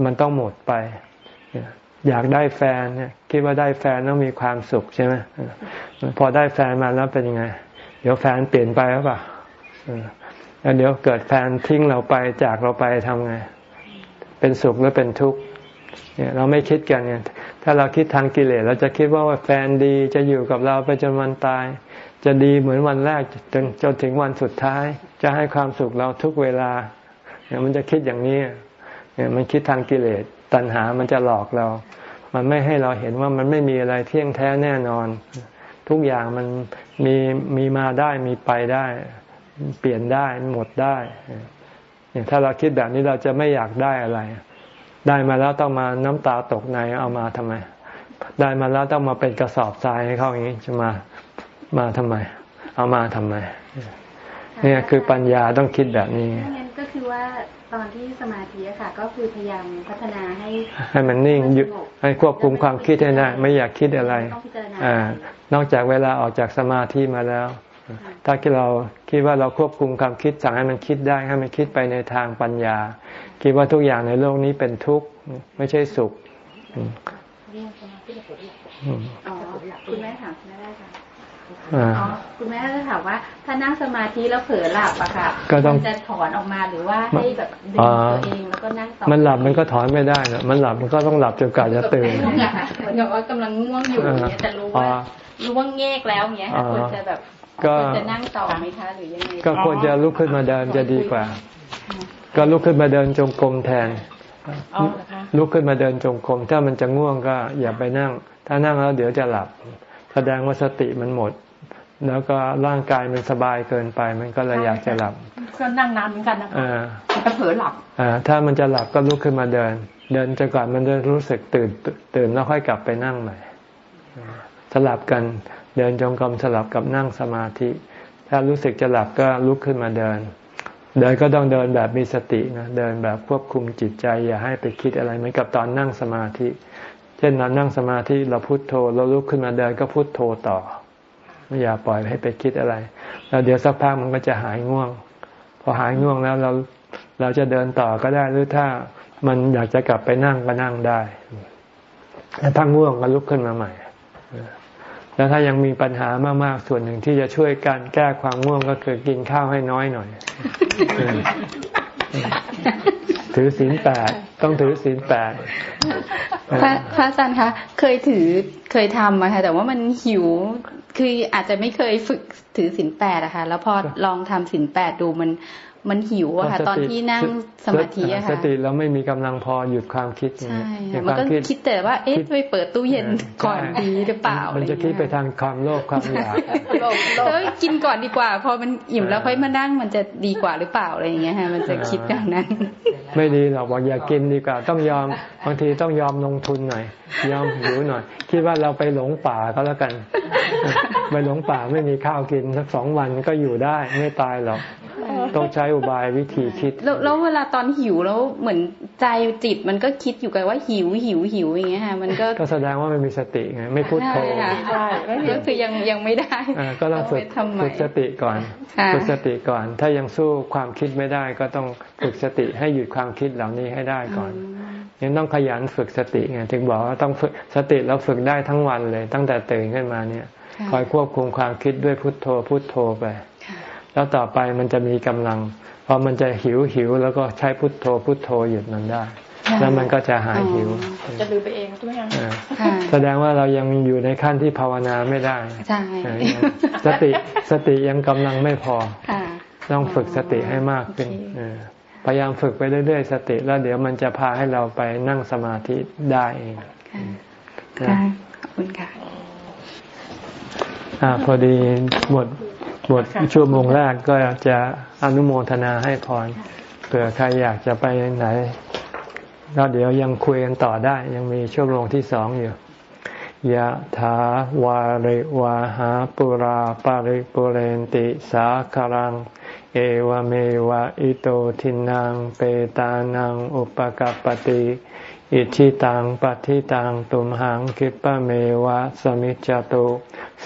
มันต้องหมดไป อยากได้แฟนเนี่ยคิดว่าได้แฟนต้องมีความสุขใช่ไหมพอได้แฟนมาแล้วเป็นยังไง เดี๋ยวแฟนเปลี่ยนไปหรือเปล่าแล้วเดี๋ยวเกิดแฟนทิ้งเราไปจากเราไปทำไง เป็นสุขหรือเป็นทุกข์เนี่ยเราไม่คิดกันเนี่ยถ้าเราคิดทางกิเลสเราจะคิดว่าแฟนดีจะอยู่กับเราไปจนวันตาย จะดีเหมือนวันแรกจนจนถึงวันสุดท้าย จะให้ความสุขเราทุกเวลาเนี่ยมันจะคิดอย่างนี้ มันคิดทางกิเลสตัณหามันจะหลอกเรา มันไม่ให้เราเห็นว่ามันไม่มีอะไรเที่ยงแท้แน่นอน ทุกอย่างมันมีมีมาได้มีไปได้ เปลี่ยนได้หมดได้ถ้าเราคิดแบบนี้เราจะไม่อยากได้อะไร ได้มาแล้วต้องมาน้ำตาตกในเอามาทำไม ได้มาแล้วต้องมาเป็นกระสอบทรายให้เขาอย่างนี้จะมามาทำไม เอามาทำไมเนี่ยคือปัญญาต้องคิดแบบนี้ คือว่าตอนที่สมาธิค่ะ ก็คือพยายามพัฒนาให้ให้มันนิ่งหยุดให้ควบคุมความคิดให้ได้ไม่อยากคิดอะไรอ่านอกจากเวลาออกจากสมาธิมาแล้ว ถ้าเราคิดว่าเราควบคุมความคิดสั่งให้มันคิดได้ให้มันคิดไปในทางปัญญา คิดว่าทุกอย่างในโลกนี้เป็นทุกข์ไม่ใช่สุขคุณแม่ถามคุณแม่ได้ค่ะ คุณแม่จะถามว่า ถ้านั่งสมาธิแล้วเผลอหลับอะค่ะก็ต้องจะถอนออกมาหรือว่าให้แบบดึงตัวเองแล้วก็นั่งต่อมันหลับมันก็ถอนไม่ได้นะมันหลับมันก็ต้องหลับจนกว่าจะตื่นเหมือนกับว่ากำลังง่วงอยู่เนี่ยจะรู้ว่ารู้ว่าเงกแล้วเงี้ยควรจะแบบก็จะนั่งต่อไหมคะหรือยังไงก็ควรจะลุกขึ้นมาเดินจะดีกว่า ก็ลุกขึ้นมาเดินจงกรมแทนลุกขึ้นมาเดินจงกรมถ้ามันจะง่วงก็อย่าไปนั่ง ถ้านั่งแล้วเดี๋ยวจะหลับ แสดงว่าสติมันหมด แล้วก็ร่างกายมันสบายเกินไป มันก็เลยอยากจะหลับก็นั่งนานเหมือนกันนะคะมันก็เผลอหลับอ่าถ้ามันจะหลับก็ลุกขึ้นมาเดิน เดินจนกว่ามันจะรู้สึกตื่นตื่นแล้วค่อยกลับไปนั่งใหม่สลับกันเดินจงกรมสลับกับนั่งสมาธิ ถ้ารู้สึกจะหลับก็ลุกขึ้นมาเดิน เดินก็ต้องเดินแบบมีสตินะเดินแบบควบคุมจิตใจ อย่าให้ไปคิดอะไรเหมือนกับตอนนั่งสมาธิเช่นเรานั่งสมาธิเราพุโทโธ เราลุกขึ้นมาเดินก็พุโทโธต่อ ไม่อย่าปล่อยให้ไปคิดอะไร แล้วเดี๋ยวสักพักมันก็จะหายง่วง พอหายง่วงแล้วเราเราจะเดินต่อก็ได้หรือถ้ามันอยากจะกลับไปนั่งก็นั่งได้แต่ถ้าง่วงก็ลุกขึ้นมาใหม่ แล้วถ้ายังมีปัญหามากๆ ส่วนหนึ่งที่จะช่วยการแก้ความง่วงก็คือกินข้าวให้น้อยหน่อย ถือศีลแปดต้องถือศีลแปดพระอาจารย์คะเคยถือเคยทำมาค่ะแต่ว่ามันหิวคืออาจจะไม่เคยฝึกถือศีลแปดอะค่ะแล้วพอลองทำศีลแปดดูมัน มันหิวอะค่ะ ตอนที่นั่งสมาธิอะค่ะสติเราไม่มีกำลังพอหยุดความคิดใช่มันก็คิดแต่ว่าเอ๊ะไปเปิดตู้เย็นก่อนดีหรือเปล่ามันจะคิดไปทางความโลภความอยากแล้วกินก่อนดีกว่า พอมันอิ่มแล้วค่อยมานั่งมันจะดีกว่าหรือเปล่าอะไรอย่างเงี้ยฮะมันจะคิดแบบนั้น ไม่ดีหรอกบอกอย่ากินดีกว่า ต้องยอมบางทีต้องยอมลงทุนหน่อย ยอมหิวหน่อย คิดว่าเราไปหลงป่าก็แล้วกันไปหลงป่าไม่มีข้าวกินสักสองวันก็อยู่ได้ไม่ตายหรอก ต้องใช้อุบายวิธีคิด แล้วเวลาตอนหิวแล้วเหมือนใจจิตมันก็คิดอยู่กันว่าหิวหิวหิวอย่างเงี้ยค่ะมันก็ก็แสดงว่ามันมีสติไงไม่พูดโธใช่ก็คือยังยังไม่ได้ก็ต้องฝึกฝึกสติก่อนฝึกสติก่อน ถ้ายังสู้ความคิดไม่ได้ ก็ต้องฝึกสติให้หยุดความคิดเหล่านี้ให้ได้ก่อนยังต้องขยันฝึกสติไงถึงบอกว่าต้องฝึกสติเราฝึกได้ทั้งวันเลย ตั้งแต่ตื่นขึ้นมาเนี่ย คอยควบคุมความคิดด้วยพุทโธพุทโธไป แล้วต่อไปมันจะมีกำลังพอมันจะหิวหิวแล้วก็ใช้พุทโธพุทโธหยุดมันได้ แล้วมันก็จะหายหิว จะลืมไปเองใช่ไหมคะแสดงว่าเรายังอยู่ในขั้นที่ภาวนาไม่ได้ใช่สติสติยังกำลังไม่พอต้องฝึกสติให้มากขึ้นพยายามฝึกไปเรื่อยๆสติแล้วเดี๋ยวมันจะพาให้เราไปนั่งสมาธิได้เองค่ะขอบคุณค่ะอ่าพอดีหมด หมดชั่วโมงแรกก็จะอนุโมทนาให้พรเผื่อใครอยากจะไปไหนก็เดี๋ยวยังคุยกันต่อได้ ยังมีชั่วโมงที่สองอยู่ยะถาวาริวาหาปุราปาริปุเรนติสาคารัง เอวเมวะอิโตทินังเปตานังอุปกัปติ อิชิตังปฏิตังตุมหังคิปะเมวะสมิจจตุ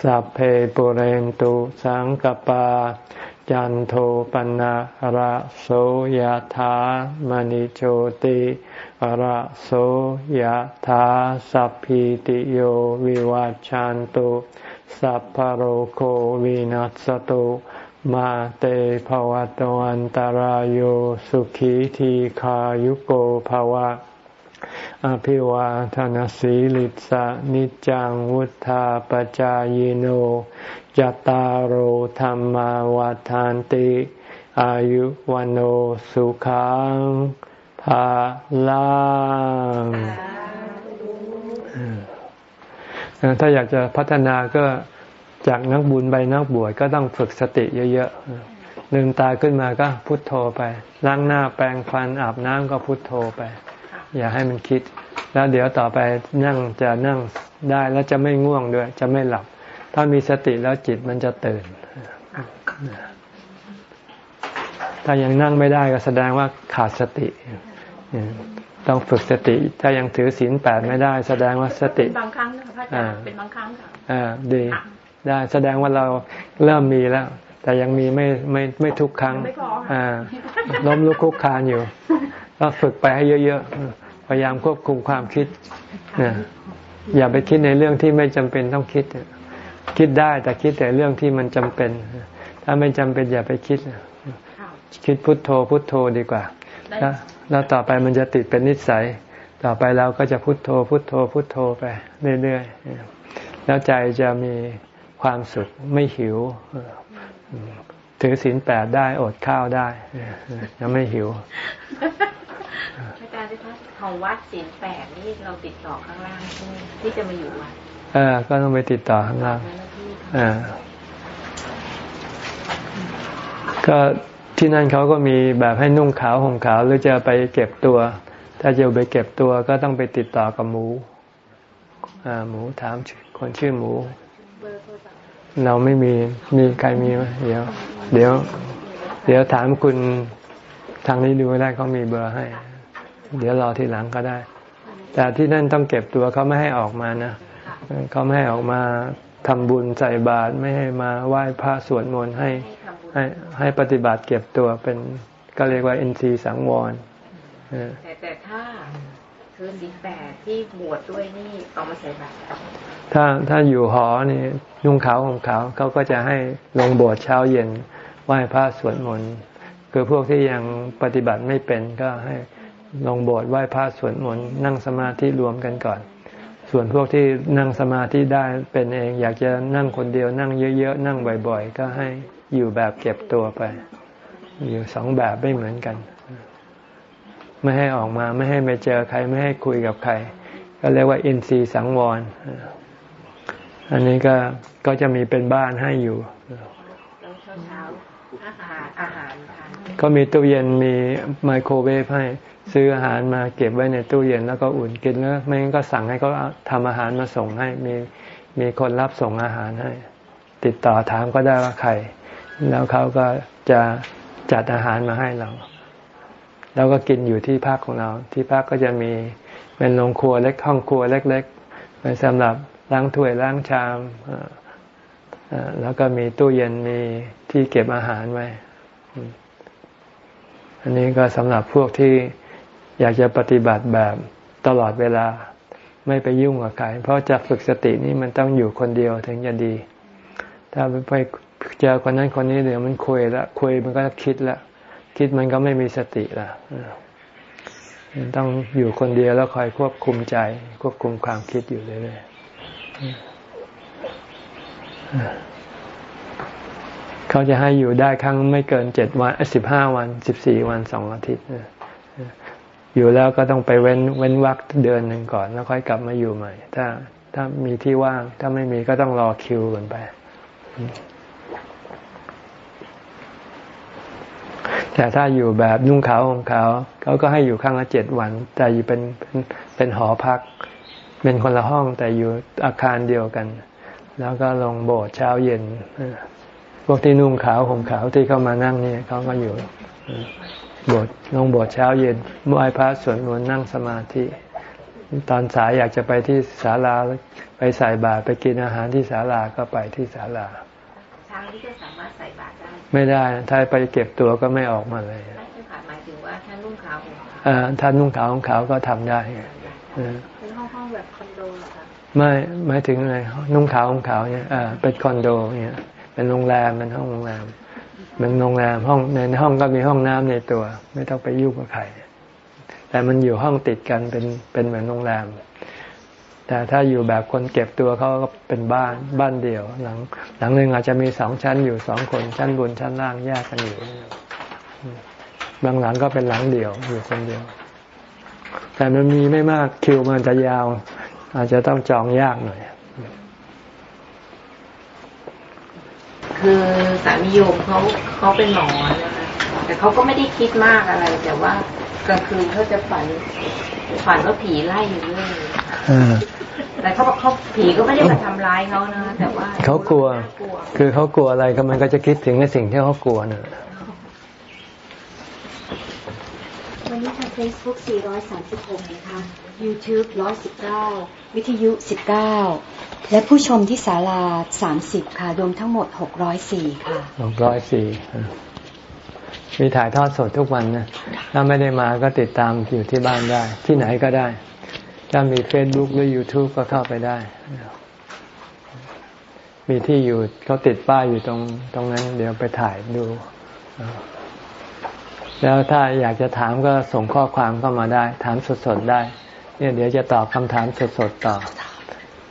สัพเพปุเรนตุสังกปา จันโทปนะระโสยธามณิโชติระโสยธาสัพพิติโยวิวัจจันตุสัพพโรโควินัสตุมาเตภวตวันตารโยสุขีทีขายุโกภวะ อภิวาทานสีลิสะนิจังวุธาปจายโนจตารโหธรรมวาทานติ อายุวันโอสุขังภาลังถ้าอยากจะพัฒนาก็จากนักบุญไปนักบวชก็ต้องฝึกสติเยอะๆลืมตาขึ้นมาก็พุทโธไป ล้างหน้าแปรงฟันอาบน้ำก็พุทโธไป อย่าให้มันคิด แล้วเดี๋ยวต่อไปนั่งจะนั่งได้แล้วจะไม่ง่วงด้วย จะไม่หลับ ถ้ามีสติแล้วจิตมันจะตื่น ถ้ายังนั่งไม่ได้ก็แสดงว่าขาดสติ ต้องฝึกสติ ถ้ายังถือศีลแปดไม่ได้ แสดงว่าสติบางครั้งนะคะพระอาจารย์เป็นบางครั้งค่ะอ่าดีได้แสดงว่าเราเริ่มมีแล้ว แต่ยังมีไม่ไม่ไม่ทุกครั้ง อ่าล้มลุกคุกคานอยู่ ก็ฝึกไปให้เยอะๆ พยายามควบคุมความคิดนะอย่าไปคิดในเรื่องที่ไม่จำเป็นต้องคิด คิดได้แต่คิดแต่เรื่องที่มันจำเป็น ถ้าไม่จำเป็นอย่าไปคิด คิดพุทโธพุทโธดีกว่า แล้วต่อไปมันจะติดเป็นนิสัย ต่อไปเราก็จะพุทโธ พุทโธ พุทโธไปเรื่อยๆ แล้วใจจะมีความสุขไม่หิว ถือศีลแปดได้อดข้าวได้ยังไม่หิว อาจารย์คะของวัดศีลแปดนี่เราติดต่อข้างล่างใช่ไหมที่จะมาอยู่วัดเออก็ต้องไปติดต่อข้างล่างอ่าก็ที่นั่นเขาก็มีแบบให้นุ่งขาวห่มขาวหรือจะไปเก็บตัว ถ้าจะไปเก็บตัวก็ต้องไปติดต่อกับหมูอ่าหมูถามคนชื่อหมู เราไม่มีมีใครมีไหมเดี๋ยว เดี๋ยว เดี๋ยวถามคุณ ทางนี้ดูได้เขามีเบอร์ให้ เดี๋ยวรอทีหลังก็ได้ แต่ที่นั่นต้องเก็บตัวเขาไม่ให้ออกมานะเขาไม่ให้ออกมาทำบุญใส่บาตรไม่ให้มาไหว้พระสวดมนต์ให้ให้ให้ปฏิบัติเก็บตัวเป็นก็เรียกว่าเอ็นซีสังวรแต่แต่ถ้าคืนดีแปดที่บวชด้วยนี่เอามาใส่บาตรถ้าถ้าอยู่หอนี่นุ่งขาวห่มขาวเขาก็จะให้ลงโบสถ์เช้าเย็นไหว้พระสวดมนต์ คือพวกที่ยังปฏิบัติไม่เป็นก็ให้ลงโบสถ์ไหว้พระสวดมนต์นั่งสมาธิรวมกันก่อน ส่วนพวกที่นั่งสมาธิได้เป็นเอง อยากจะนั่งคนเดียวนั่งเยอะๆนั่งบ่อย ๆ ก็ให้อยู่แบบเก็บตัวไป อยู่สองแบบไม่เหมือนกัน ไม่ให้ออกมาไม่ให้ไปเจอใครไม่ให้คุยกับใคร ก็เรียกว่าอินทรีย์สังวร อันนี้ก็ก็จะมีเป็นบ้านให้อยู่แล้วเช้าเช้าอาหารอาหารทาน ก็มีตู้เย็นมีไมโครเวฟให้ซื้ออาหารมาเก็บไว้ในตู้เย็นแล้วก็อุ่นกินแล้วไม่งั้นก็สั่งให้เขาทำอาหารมาส่งให้ มีมีคนรับส่งอาหารให้ ติดต่อถามก็ได้ว่าใคร แล้วเขาก็จะจัดอาหารมาให้เราแล้วก็กินอยู่ที่พักของเรา ที่พักก็จะมีเป็นโรงครัวเล็กห้องครัวเล็กๆไว้สำหรับล้างถ้วยล้างชามแล้วก็มีตู้เย็นมีที่เก็บอาหารไว้ อันนี้ก็สำหรับพวกที่อยากจะปฏิบัติแบบตลอดเวลา ไม่ไปยุ่งกับใครเพราะจะฝึกสตินี่มันต้องอยู่คนเดียวถึงจะดี ถ้าไปเจอคนนั้นคนนี้เดี๋ยวมันคุยละคุยมันก็คิดละคิดมันก็ไม่มีสติละต้องอยู่คนเดียวแล้วคอยควบคุมใจ ควบคุมความคิดอยู่เรื่อยๆ เขาจะให้อยู่ได้ครั้งไม่เกินเจ็ดวันสิบห้าวันสิบสี่วันสองอาทิตย์อยู่แล้วก็ต้องไปเว้นเว้นวักเดือนหนึ่งก่อน แล้วค่อยกลับมาอยู่ใหม่ ถ้าถ้ามีที่ว่าง ถ้าไม่มีก็ต้องรอคิวกันไป แต่ถ้าอยู่แบบนุ่งขาวห่มขาวเขาก็ให้อยู่ข้งละเจ็ดวัน แต่อยู่เป็นเป็นหอพัก เป็นคนละห้องแต่อยู่อาคารเดียวกัน แล้วก็ลงโบสถ์เช้าเย็นเวกที่นุ่งขาวห่มขาวที่เข้ามานั่งนี่เขาก็อยู่เออโบสถ์ลงโบสถ์เช้าเย็นไหว้พระสวดมนต์นั่งสมาธิ ตอนสายอยากจะไปที่ศาลาไปใส่บาตรไปกินอาหารที่ศาลาก็ไปที่ศาลาเช้านี้ก็สามารถใส่บาตรได้ไม่ได้ถ้าไปเก็บตัวก็ไม่ออกมาเลยไม่ใช่ค่ะหมายถึงว่าถ้านุ่งขาวห่มขาวอ่าถ้านุ่งขาวของขาวก็ทำได้ไงเออเป็นห้องห้องแบบคอนโดเหรอคะไม่หมายถึงอะไรนุ่งขาวของขาวเนี่ยอ่าเป็นคอนโดเนี่ย เป็นโรงแรมเป็นห้องโรงแรมเป็นโรงแรมห้องในห้องก็มีห้องน้ำในตัว ไม่ต้องไปยุ่งกับใครแต่มันอยู่ห้องติดกันเป็นเป็นเหมือนโรงแรม แต่ถ้าอยู่แบบคนเก็บตัวเขาก็เป็นบ้านบ้านเดี่ยว หลัง หลังหนึ่งอาจจะมีสองชั้นอยู่สองคนชั้นบนชั้นล่างแยกกันอยู่บางหลังก็เป็นหลังเดี่ยวอยู่คนเดียว แต่มันมีไม่มากคิวมันจะยาว อาจจะต้องจองยากหน่อย คือสามีโยมเขาเขาเป็นหมอนะคะแต่เขาก็ไม่ได้คิดมากอะไร แต่ว่ากลางคืนเขาจะฝันฝันว่าผีไล่อยู่เรื่อยอ่าแต่เขาบอกเขาผีก็ไม่ได้มาทำร้ายเขานะแต่ว่าเขากลัวน่ากลัว คือเขากลัวอะไรก็มันก็จะคิดถึงในสิ่งที่เขากลัวน่ะวันนี้ทาง Facebook 436 นะคะ YouTube 119 วิทยุ 19 และผู้ชมที่ศาลา 30 ค่ะ รวมทั้งหมด 604 ค่ะหกร้อยสี่มีถ่ายทอดสดทุกวันนะ ถ้าไม่ได้มาก็ติดตามอยู่ที่บ้านได้ ที่ไหนก็ได้ ถ้ามี Facebook หรือ YouTube ก็เข้าไปได้ มีที่อยู่เขาติดป้ายอยู่ตรงตรงนั้น เดี๋ยวไปถ่ายดู แล้วถ้าอยากจะถามก็ส่งข้อความเข้ามาได้ ถามสดๆได้ เนี่ยเดี๋ยวจะตอบคำถามสดๆต่อ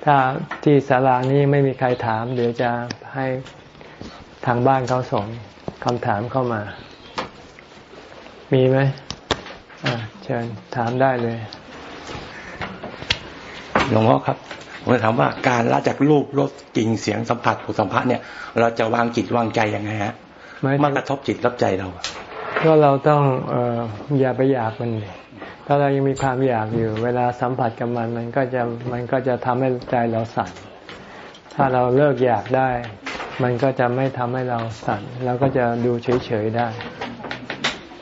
ถ้าที่ศาลานี้ไม่มีใครถาม เดี๋ยวจะให้ทางบ้านเขาส่งคำถามเข้ามา มีไหมอ่าเชิญถามได้เลย หลวงพ่อครับผมจะถามว่าการละจากรูปรสกลิ่นเสียงสัมผัสผูสัมผัสเนี่ย เราจะวางจิตวางใจยังไงฮะไม่มากระทบจิตรับใจเราก็เราต้องเอ่ออย่าไปอยากมันเลย ถ้าเรายังมีความอยากอยู่ เวลาสัมผัสกับมัน มันก็จะมันก็จะทำให้ใจเราสั่น ถ้าเราเลิกอยากได้ มันก็จะไม่ทำให้เราสั่นเราก็จะดูเฉยๆได้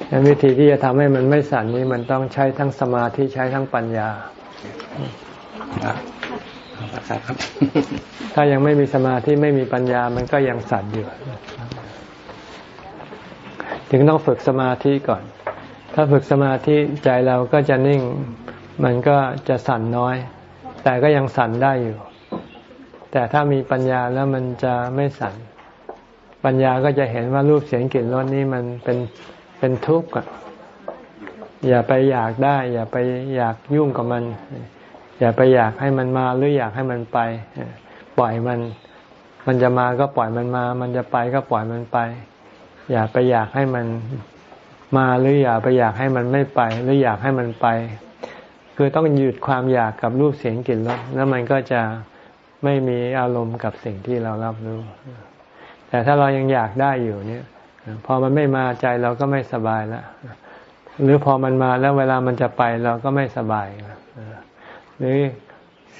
ดังนั้นวิธีที่จะทำให้มันไม่สั่นนี้มันต้องใช้ทั้งสมาธิใช้ทั้งปัญญาครับครับถ้ายังไม่มีสมาธิไม่มีปัญญามันก็ยังสั่นอยู่ ถึงต้องฝึกสมาธิก่อน ถ้าฝึกสมาธิใจเราก็จะนิ่ง มันก็จะสั่นน้อย แต่ก็ยังสั่นได้อยู่ แต่ถ้ามีปัญญาแล้วมันจะไม่สั่น ปัญญาก็จะเห็นว่ารูปเสียงกลิ่นรสนี้มันเป็นเป็นทุกข์อย่าไปอยากได้ อย่าไปอยากยุ่งกับมัน อย่าไปอยากให้มันมาหรืออยากให้มันไป ปล่อยมัน มันจะมาก็ปล่อยมันมา มันจะไปก็ปล่อยมันไป อย่าไปอยากให้มัน มาหรืออย่าไปอยากให้มันไม่ไป หรืออยากให้มันไป คือต้องหยุดความอยากกับรูปเสียงกลิ่นรสแล้วมันก็จะไม่มีอารมณ์กับสิ่งที่เรารับรู้ แต่ถ้าเรายังอยากได้อยู่เนี่ย พอมันไม่มาใจเราก็ไม่สบายแล้วหรือพอมันมาแล้วเวลามันจะไปเราก็ไม่สบายหรือ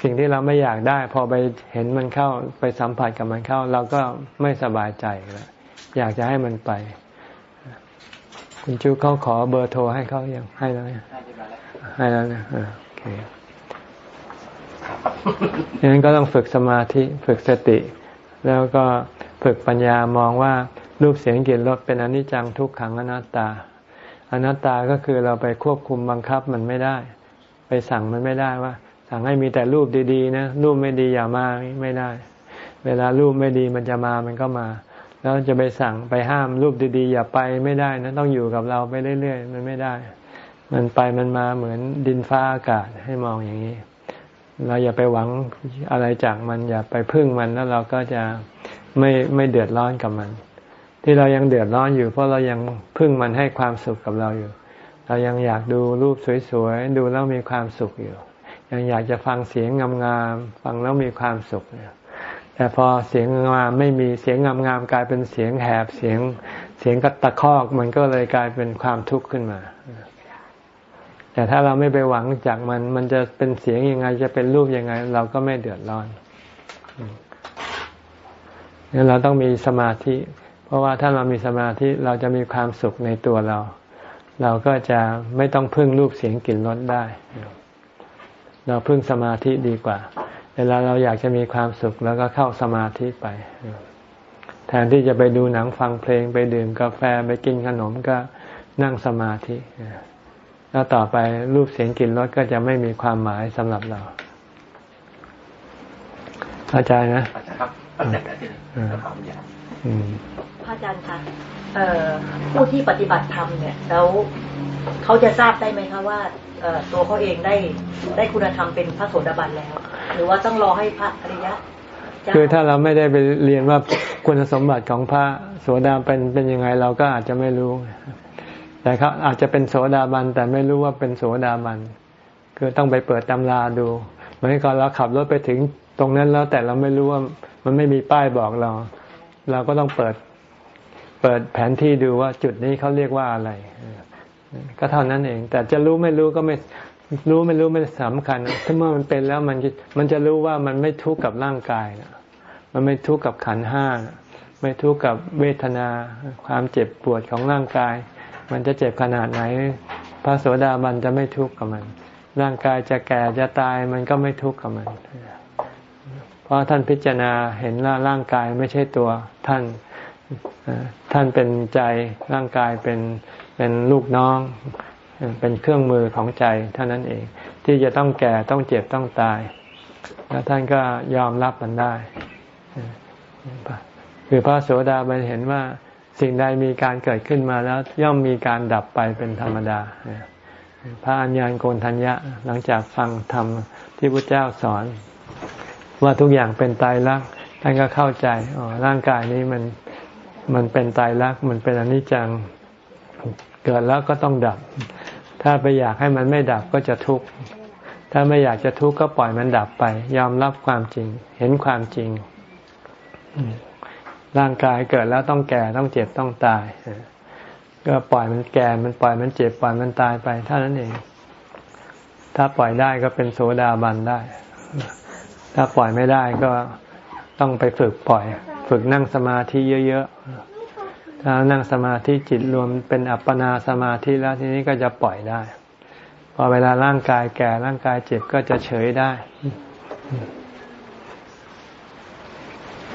สิ่งที่เราไม่อยากได้ พอไปเห็นมันเข้าไปสัมผัสกับมันเข้า เราก็ไม่สบายใจแล้วอยากจะให้มันไป คุณจูเขาขอเบอร์โทรให้เขาอยังให้แล้วเนี่ยให้แล้วนะโอเคดังนั้นก็ต้องฝึกสมาธิฝึกสติ แล้วก็ฝึกปัญญามองว่ารูปเสียงกลิ่นรสเป็นอนิจจังทุกขังอนัตตา อนัตตาก็คือเราไปควบคุมบังคับมันไม่ได้ ไปสั่งมันไม่ได้ว่า สั่งให้มีแต่รูปดีๆนะรูปไม่ดีอย่ามาไม่ได้ เวลารูปไม่ดีมันจะมามันก็มา แล้วจะไปสั่งไปห้ามรูปดีๆ อย่าไปไม่ได้นะต้องอยู่กับเราไปเรื่อยๆมันไม่ได้ มันไปมันมาเหมือนดินฟ้าอากาศให้มองอย่างนี้ เราอย่าไปหวังอะไรจากมันอย่าไปพึ่งมันแล้วเราก็จะไม่ไม่เดือดร้อนกับมัน ที่เรายังเดือดร้อนอยู่ เพราะเรายังพึ่งมันให้ความสุขกับเราอยู่ เรายังอยากดูรูปสวยๆดูแล้วมีความสุขอยู่ ยังอยากจะฟังเสียงงามๆฟังแล้วมีความสุขเนี่ย แต่พอเสียงงามไม่มีเสียงงามๆกลายเป็นเสียงแหบเสียงเสียงกระตะคอกมันก็เลยกลายเป็นความทุกข์ขึ้นมา แต่ถ้าเราไม่ไปหวังจากมัน มันจะเป็นเสียงยังไง จะเป็นรูปยังไง เราก็ไม่เดือดร้อนนี่เราต้องมีสมาธิ เพราะว่าถ้าเรามีสมาธิเราจะมีความสุขในตัวเรา เราก็จะไม่ต้องพึ่งรูปเสียงกลิ่นรสได้ เราพึ่งสมาธิดีกว่า เวลาเราอยากจะมีความสุขแล้วก็เข้าสมาธิไป แทนที่จะไปดูหนังฟังเพลงไปดื่มกาแฟไปกินขนมก็นั่งสมาธิแล้วต่อไปรูปเสียงกลิ่นรสก็จะไม่มีความหมายสำหรับเราเข้าใจนะครับอืมพระอาจารย์คะผู้ที่ปฏิบัติธรรมเนี่ย แล้วเขาจะทราบได้ไหมคะว่า ตัวเขาเองได้ได้คุณธรรมเป็นพระโสดาบันแล้ว หรือว่าต้องรอให้พระอริยะคือถ้าเราไม่ได้ไปเรียนว่าคุณสมบัติของพระโสดาเป็นเป็นยังไงเราก็อาจจะไม่รู้ แต่เขาอาจจะเป็นโสดาบันแต่ไม่รู้ว่าเป็นโสดาบันคือต้องไปเปิดตำราดูเหมือนก่อนเราขับรถไปถึงตรงนั้นแล้วแต่เราไม่รู้ว่ามันไม่มีป้ายบอกเรา เราก็ต้องเปิดเปิดแผนที่ดูว่าจุดนี้เขาเรียกว่าอะไร ก็เท่านั้นเอง แต่จะรู้ไม่รู้ก็ไม่รู้ไม่รู้ไม่สำคัญถ้าเมื่อมันเป็นแล้วมันมันจะรู้ว่ามันไม่ทุกข์กับร่างกายนะมันไม่ทุกข์กับขันห้าไม่ทุกข์กับเวทนา ความเจ็บปวดของร่างกาย มันจะเจ็บขนาดไหน พระโสดาบันจะไม่ทุกข์กับมัน ร่างกายจะแก่จะตายมันก็ไม่ทุกข์กับมัน เพราะท่านพิจารณาเห็นว่าร่างกายไม่ใช่ตัวท่านท่านเป็นใจร่างกายเป็น เป็นลูกน้อง เป็นเครื่องมือของใจเท่านั้นเอง ที่จะต้องแก่ต้องเจ็บต้องตาย แล้วท่านก็ยอมรับมันได้ คือพระโสดาบันเห็นว่าสิ่งใดมีการเกิดขึ้นมาแล้วย่อมมีการดับไปเป็นธรรมดา พระอัญญาณโกนทัญญะหลังจากฟังธรรมที่พระเจ้าสอน ว่าทุกอย่างเป็นตายรักท่านก็เข้าใจอ๋อร่างกายนี้มันมันเป็นตายรักมันเป็นอนิจจัง เกิดแล้วก็ต้องดับ ถ้าไปอยากให้มันไม่ดับก็จะทุกข์ ถ้าไม่อยากจะทุกข์ก็ปล่อยมันดับไป ยอมรับความจริง เห็นความจริง ร่างกายเกิดแล้วต้องแก่ต้องเจ็บต้องตาย ก็ปล่อยมันแก่ มันปล่อยมันเจ็บปล่อยมันตายไปเท่านั้นเอง ถ้าปล่อยได้ก็เป็นโสดาบันได้ ถ้าปล่อยไม่ได้ก็ต้องไปฝึกปล่อย ฝึกนั่งสมาธิเยอะๆ ถ้านั่งสมาธิจิตรวมเป็นอัปปนาสมาธิแล้วทีนี้ก็จะปล่อยได้ พอเวลาร่างกายแก่ร่างกายเจ็บก็จะเฉยได้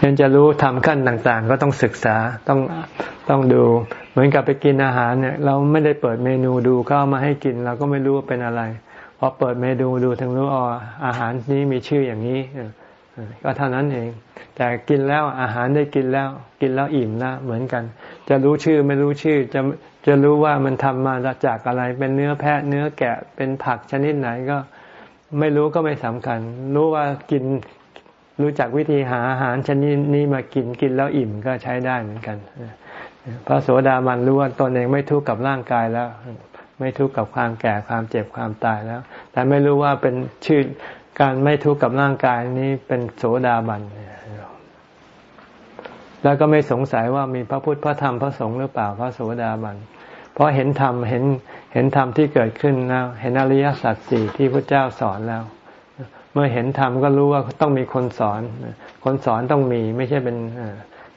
ยังจะรู้ทำขั้นต่างๆ ก็ต้องศึกษาต้องต้องดู เหมือนกับไปกินอาหารเนี่ย เราไม่ได้เปิดเมนูดูก็เอามาให้กิน เราก็ไม่รู้ว่าเป็นอะไรพอเปิดเมนูดูถึงรู้อ๋ออาหารนี้มีชื่ออย่างนี้ ก็เท่านั้นเอง แต่กินแล้วอาหารได้กินแล้ว กินแล้วอิ่มแล้วเหมือนกัน จะรู้ชื่อไม่รู้ชื่อจะจะรู้ว่ามันทำมาจากอะไร เป็นเนื้อแพะเนื้อแกะเป็นผักชนิดไหนก็ไม่รู้ก็ไม่สำคัญ รู้ว่ากินรู้จักวิธีหาอาหารชนิดนี้มากินกินแล้วอิ่มก็ใช้ได้เหมือนกันพระโสดาบันรู้ว่าตนเองไม่ทุกข์กับร่างกายแล้ว ไม่ทุกข์กับความแก่ความเจ็บความตายแล้ว แต่ไม่รู้ว่าเป็นชื่อ การไม่ทุกข์กับร่างกายนี้เป็นโสดาบันแล้วก็ไม่สงสัยว่ามีพระพุทธพระธรรมพระสงฆ์หรือเปล่าพระโสดาบันเพราะเห็นธรรมเห็นเห็นธรรมที่เกิดขึ้นแล้วเห็นอริยสัจสี่ที่พระเจ้าสอนแล้ว เมื่อเห็นธรรมก็รู้ว่าต้องมีคนสอน คนสอนต้องมีไม่ใช่เป็น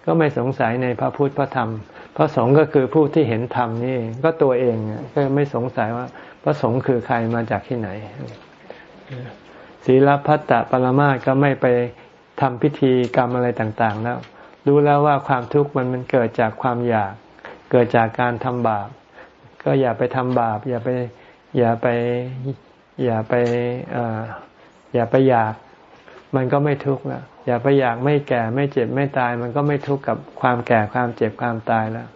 ก็ไม่สงสัยในพระพุทธพระธรรม พระสงฆ์ก็คือผู้ที่เห็นธรรมนี่ก็ตัวเองก็ไม่สงสัยว่าพระสงฆ์คือใครมาจากที่ไหน ศีลพัตตปรมาก็ไม่ไปทำพิธีกรรมอะไรต่างๆ แล้ว รู้แล้วว่าความทุกข์มันมันเกิดจากความอยาก เกิดจากการทำบาป ก็อย่าไปทำบาป อย่าไปอย่าไปอย่าไปอย่าไปอยาก มันก็ไม่ทุกข์แล้วอย่าไปอยากไม่แก่ไม่เจ็บไม่ตาย มันก็ไม่ทุกข์กับความแก่ความเจ็บความตายแล้ว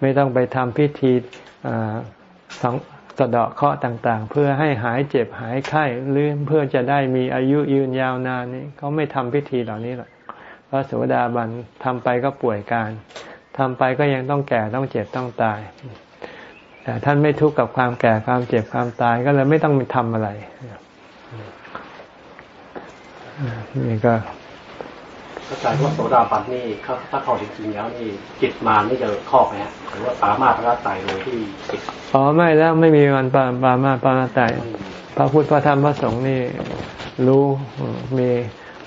ไม่ต้องไปทำพิธีสอง สะเดาะเคราะห์ต่างๆ เพื่อให้หายเจ็บหายไข้หรือเพื่อจะได้มีอายุยืนยาวนานนี่เขาไม่ทำพิธีเหล่านี้หรอกพระโสดาบันทำไปก็ป่วยการทำไปก็ยังต้องแก่ต้องเจ็บต้องตาย แต่ท่านไม่ทุกข์กับความแก่ความเจ็บความตายก็เลยไม่ต้องทำอะไรนี่ก็ เข้าใจว่าโสดาบันนี่ถ้าเข้าจริงๆแล้วนี่จิตมาไม่จะครอบไหมฮะหรือว่าสามารถพระไตรเลยที่จิตอ๋อไม่แล้วไม่มีวันปาปามาปาไตรพระพุทธพระธรรมพระสงฆ์นี่รู้มี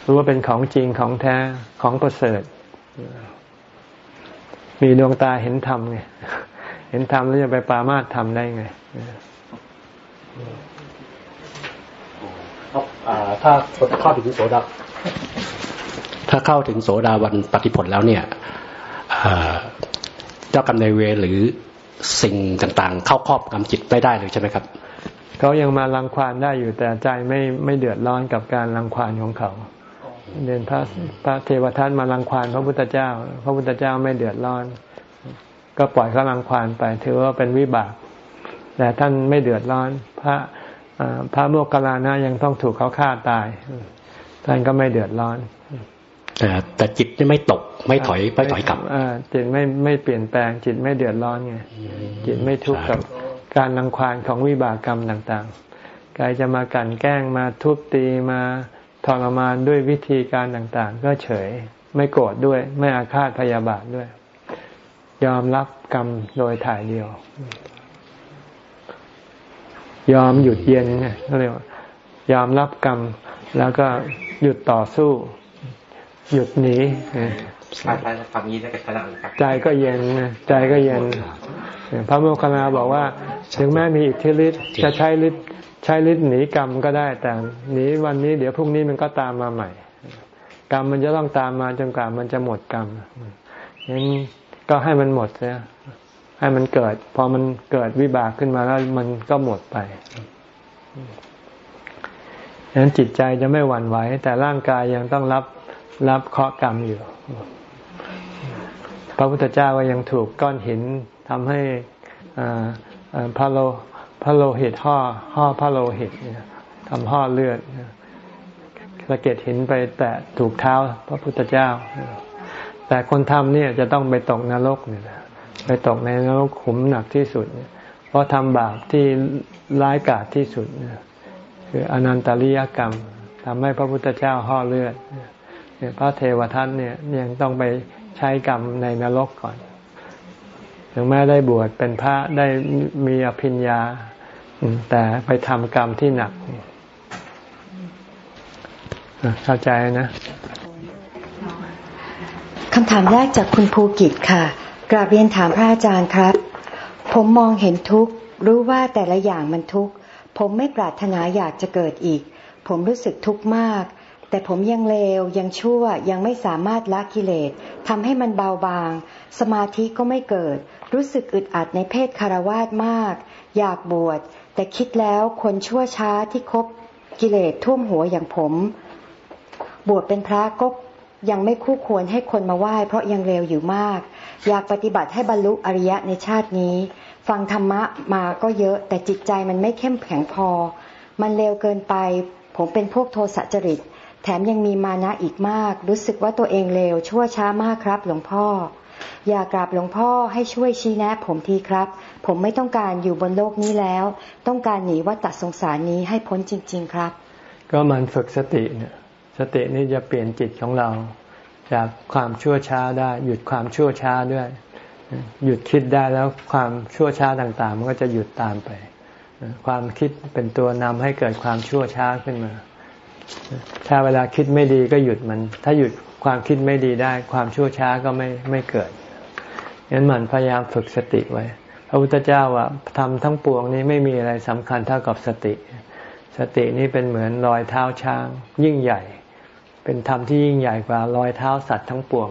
รู้ว่าเป็นของจริงของแท้ของประเสริฐ มีดวงตาเห็นธรรมไงเห็นธรรมแล้วจะไปปามาทธรรมได้ไงถ้าเข้าถึงโสดา ถ้าเข้าถึงโสดาวันปฏิผลแล้วเนี่ยเจ้ากรรมนายเวรหรือสิ่งต่างๆ เข้าครอบกรรมจิตไม่ได้เลยใช่ไหมครับเขายังมารังควานได้อยู่แต่ใจไม่ไม่เดือดร้อนกับการรังควานของเขาเดินพระพระเทวทัตมารังควานพระพุทธเจ้า พระพุทธเจ้าไม่เดือดร้อน ก็ปล่อยเขารังควานไป ถือว่าเป็นวิบาก แต่ท่านไม่เดือดร้อน พระพระโมกขลานะยังต้องถูกเขาฆ่าตาย ท่านก็ไม่เดือดร้อน แต่แต่จิตไม่ตกไม่ถอยไม่ถอยกลับจิตไม่ไม่เปลี่ยนแปลง จิตไม่เดือดร้อนไงจิตไม่ทุกข์กับการรังควานของวิบากกรรมต่างๆกายจะมากันแกล้งมาทุบตีมาทรมานด้วยวิธีการต่างๆ ก็เฉยไม่โกรธด้วย ไม่อาฆาตพยาบาทด้วย ยอมรับกรรมโดยถ่ายเดียว ยอมหยุดเย็นเนี่ยเรียกว่ายอมรับกรรมแล้วก็หยุดต่อสู้ หยุดหนีใจก็เย็นใจก็เย็น พระโมคคัลลาบอกว่า ถึงแม้มีอิทธิฤทธิ์จะใช้ฤทธิ์ใช้ฤทธิ์หนีกรรมก็ได้แต่หนีวันนี้เดี๋ยวพรุ่งนี้มันก็ตามมาใหม่ กรรมมันจะต้องตามมาจนกว่ามันจะหมดกรรมอย่างนี้ก็ให้มันหมดเสียให้มันเกิด พอมันเกิดวิบากขึ้นมาแล้วมันก็หมดไปฉะนั้นจิตใจจะไม่หวั่นไหวแต่ร่างกายยังต้องรับ รับเคราะห์กรรมอยู่ พระพุทธเจ้าก็ยังถูกก้อนหินทำให้พระโลพระโลหิตห่อห่อพระโลหิตทำห่อเลือดสะเก็ดหินไปแตะถูกเท้าพระพุทธเจ้า แต่คนทำเนี่ยจะต้องไปตกนรกเนี่ยไปตกในนรกขุมหนักที่สุด เพราะทำบาปที่ร้ายกาจที่สุด คืออนันตริยกรรมทำให้พระพุทธเจ้าห่อเลือด พระเทวทัตเนี่ยยังต้องไปใช้กรรมในนรกก่อนถึงแม้ได้บวชเป็นพระได้มีอภิญญา แต่ไปทำกรรมที่หนัก เข้าใจนะคำถามแรกจากคุณภูกิจค่ะ กราบเรียนถามพระอาจารย์ครับ ผมมองเห็นทุกข์รู้ว่าแต่ละอย่างมันทุกข์ผมไม่ปรารถนาอยากจะเกิดอีก ผมรู้สึกทุกข์มาก แต่ผมยังเลวยังชั่วยังไม่สามารถละกิเลสทำให้มันเบาบาง สมาธิก็ไม่เกิด รู้สึกอึดอัดในเพศคารวาสมาก อยากบวช แต่คิดแล้วคนชั่วช้าที่คบกิเลสท่วมหัวอย่างผม บวชเป็นพระก็ยังไม่คู่ควรให้คนมาไหว้ เพราะยังเลวอยู่มาก อยากปฏิบัติให้บรรลุอริยะในชาตินี้ ฟังธรรมะมาก็เยอะแต่จิตใจมันไม่เข้มแข็งพอ มันเลวเกินไป ผมเป็นพวกโทสะจริต แถมยังมีมานะอีกมาก รู้สึกว่าตัวเองเลวชั่วช้ามากครับ หลวงพ่อ อยากกราบหลวงพ่อให้ช่วยชี้แนะผมทีครับ ผมไม่ต้องการอยู่บนโลกนี้แล้ว ต้องการหนีวัฏสงสารนี้ให้พ้นจริง ๆ ครับ ก็มันฝึกสติเนี่ยสตินี่จะเปลี่ยนจิตของเรา จากความชั่วช้าได้ หยุดความชั่วช้าด้วย หยุดคิดได้แล้วความชั่วช้าต่างๆ มันก็จะหยุดตามไป ความคิดเป็นตัวนำให้เกิดความชั่วช้าขึ้นมา ถ้าเวลาคิดไม่ดีก็หยุดมัน ถ้าหยุดความคิดไม่ดีได้ ความชั่วช้าก็ไม่ไม่เกิดงั้นมันพยายามฝึกสติไว้ พระพุทธเจ้าว่าทำทั้งปวงนี้ไม่มีอะไรสำคัญเท่ากับสติ สตินี้เป็นเหมือนรอยเท้าช้าง ยิ่งใหญ่ เป็นธรรมที่ยิ่งใหญ่กว่ารอยเท้าสัตว์ทั้งปวง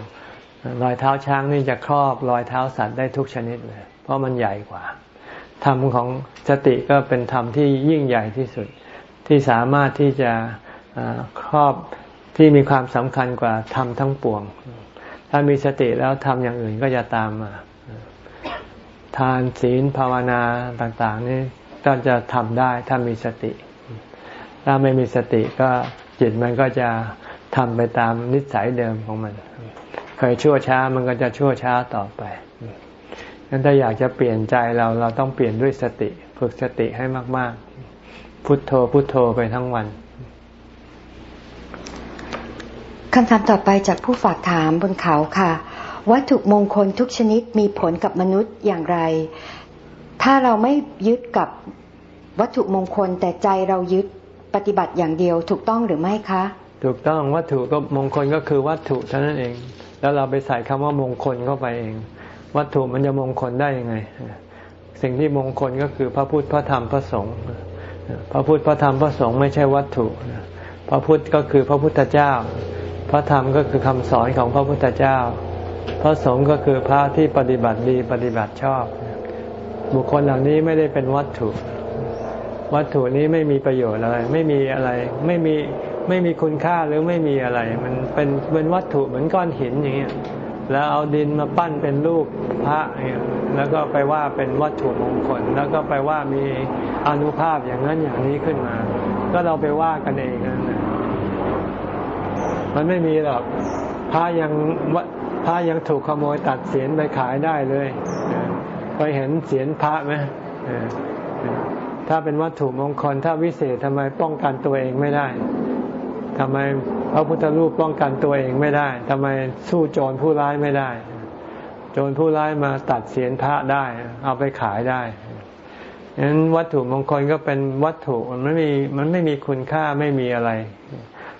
รอยเท้าช้างนี่จะครอบรอยเท้าสัตว์ได้ทุกชนิดเลย เพราะมันใหญ่กว่า ธรรมของสติก็เป็นธรรมที่ยิ่งใหญ่ที่สุด ที่สามารถที่จะ ครอบที่มีความสำคัญกว่าธรรมทั้งปวง ถ้ามีสติแล้วทำอย่างอื่นก็จะตามมา ทานศีลภาวนาต่าง ๆ นี่ก็จะทำได้ถ้ามีสติ ถ้าไม่มีสติก็จิตมันก็จะทำไปตามนิสัยเดิมของมัน เคยชั่วช้ามันก็จะชั่วช้าต่อไปงั้นถ้าอยากจะเปลี่ยนใจเราเราต้องเปลี่ยนด้วยสติ ฝึกสติให้มาก ๆ พุทโธพุทโธไปทั้งวัน คำถามต่อไปจากผู้ฝากถามบนเขาค่ะ วัตถุมงคลทุกชนิดมีผลกับมนุษย์อย่างไร ถ้าเราไม่ยึดกับวัตถุมงคลแต่ใจเรายึดปฏิบัติอย่างเดียวถูกต้องหรือไม่คะ ถูกต้องวัตถุก็มงคลก็คือวัตถุเท่านั้นเอง แล้วเราไปใส่คำว่ามงคลเข้าไปเอง วัตถุมันจะมงคลได้ยังไง สิ่งที่มงคลก็คือพระพุทธพระธรรมพระสงฆ์พระพุทธพระธรรมพระสงฆ์ไม่ใช่วัตถุ พระพุทธก็คือพระพุทธเจ้า พระธรรมก็คือคำสอนของพระพุทธเจ้า พระสงฆ์ก็คือพระที่ปฏิบัติดีปฏิบัติชอบ บุคคลเหล่านี้ไม่ได้เป็นวัตถุ วัตถุนี้ไม่มีประโยชน์อะไร ไม่มีอะไร ไม่มีไม่มีคุณค่าหรือไม่มีอะไร มันเป็นเป็นวัตถุเหมือนก้อนหินอย่างเงี้ยแล้วเอาดินมาปั้นเป็นรูปพระเนี่ยแล้วก็ไปว่าเป็นวัตถุมงคล แล้วก็ไปว่ามีอนุภาพอย่างนั้นอย่างนี้ขึ้นมา ก็เราไปว่ากันเองนั่นแหละ มันไม่มีหรอกพระยังพระยังถูกขโมยตัดเสียนไปขายได้เลยไปเห็นเสียนพระไหมถ้าเป็นวัตถุมงคลถ้าวิเศษทำไมป้องกันตัวเองไม่ได้ทำไมพระพุทธรูปป้องกันตัวเองไม่ได้ทำไมสู้โจรผู้ร้ายไม่ได้ โจรผู้ร้ายมาตัดเสียนพระได้ เอาไปขายได้ฉะนั้นวัตถุมงคลก็เป็นวัตถุมันไม่มีมันไม่มีคุณค่าไม่มีอะไร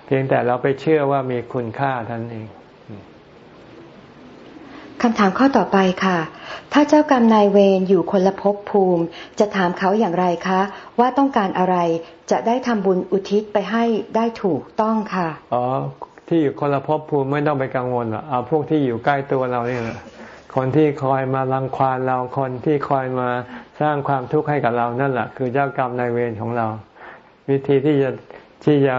พียงแต่เราไปเชื่อว่ามีคุณค่าท่านเองคำถามข้อต่อไปค่ะ ถ้าเจ้ากรรมนายเวรอยู่คนละภพภูมิ จะถามเขาอย่างไรคะ ว่าต้องการอะไรจะได้ทำบุญอุทิศไปให้ได้ถูกต้องค่ะ อ๋อ ที่อยู่คนละภพภูมิไม่ต้องไปกังวลหรอกเอาพวกที่อยู่ใกล้ตัวเราเนี่ยคนที่คอยมารังควานเราคนที่คอยมาสร้างความทุกข์ให้กับเรานั่นแหละคือเจ้ากรรมนายเวรของเรา วิธีที่จะที่จะ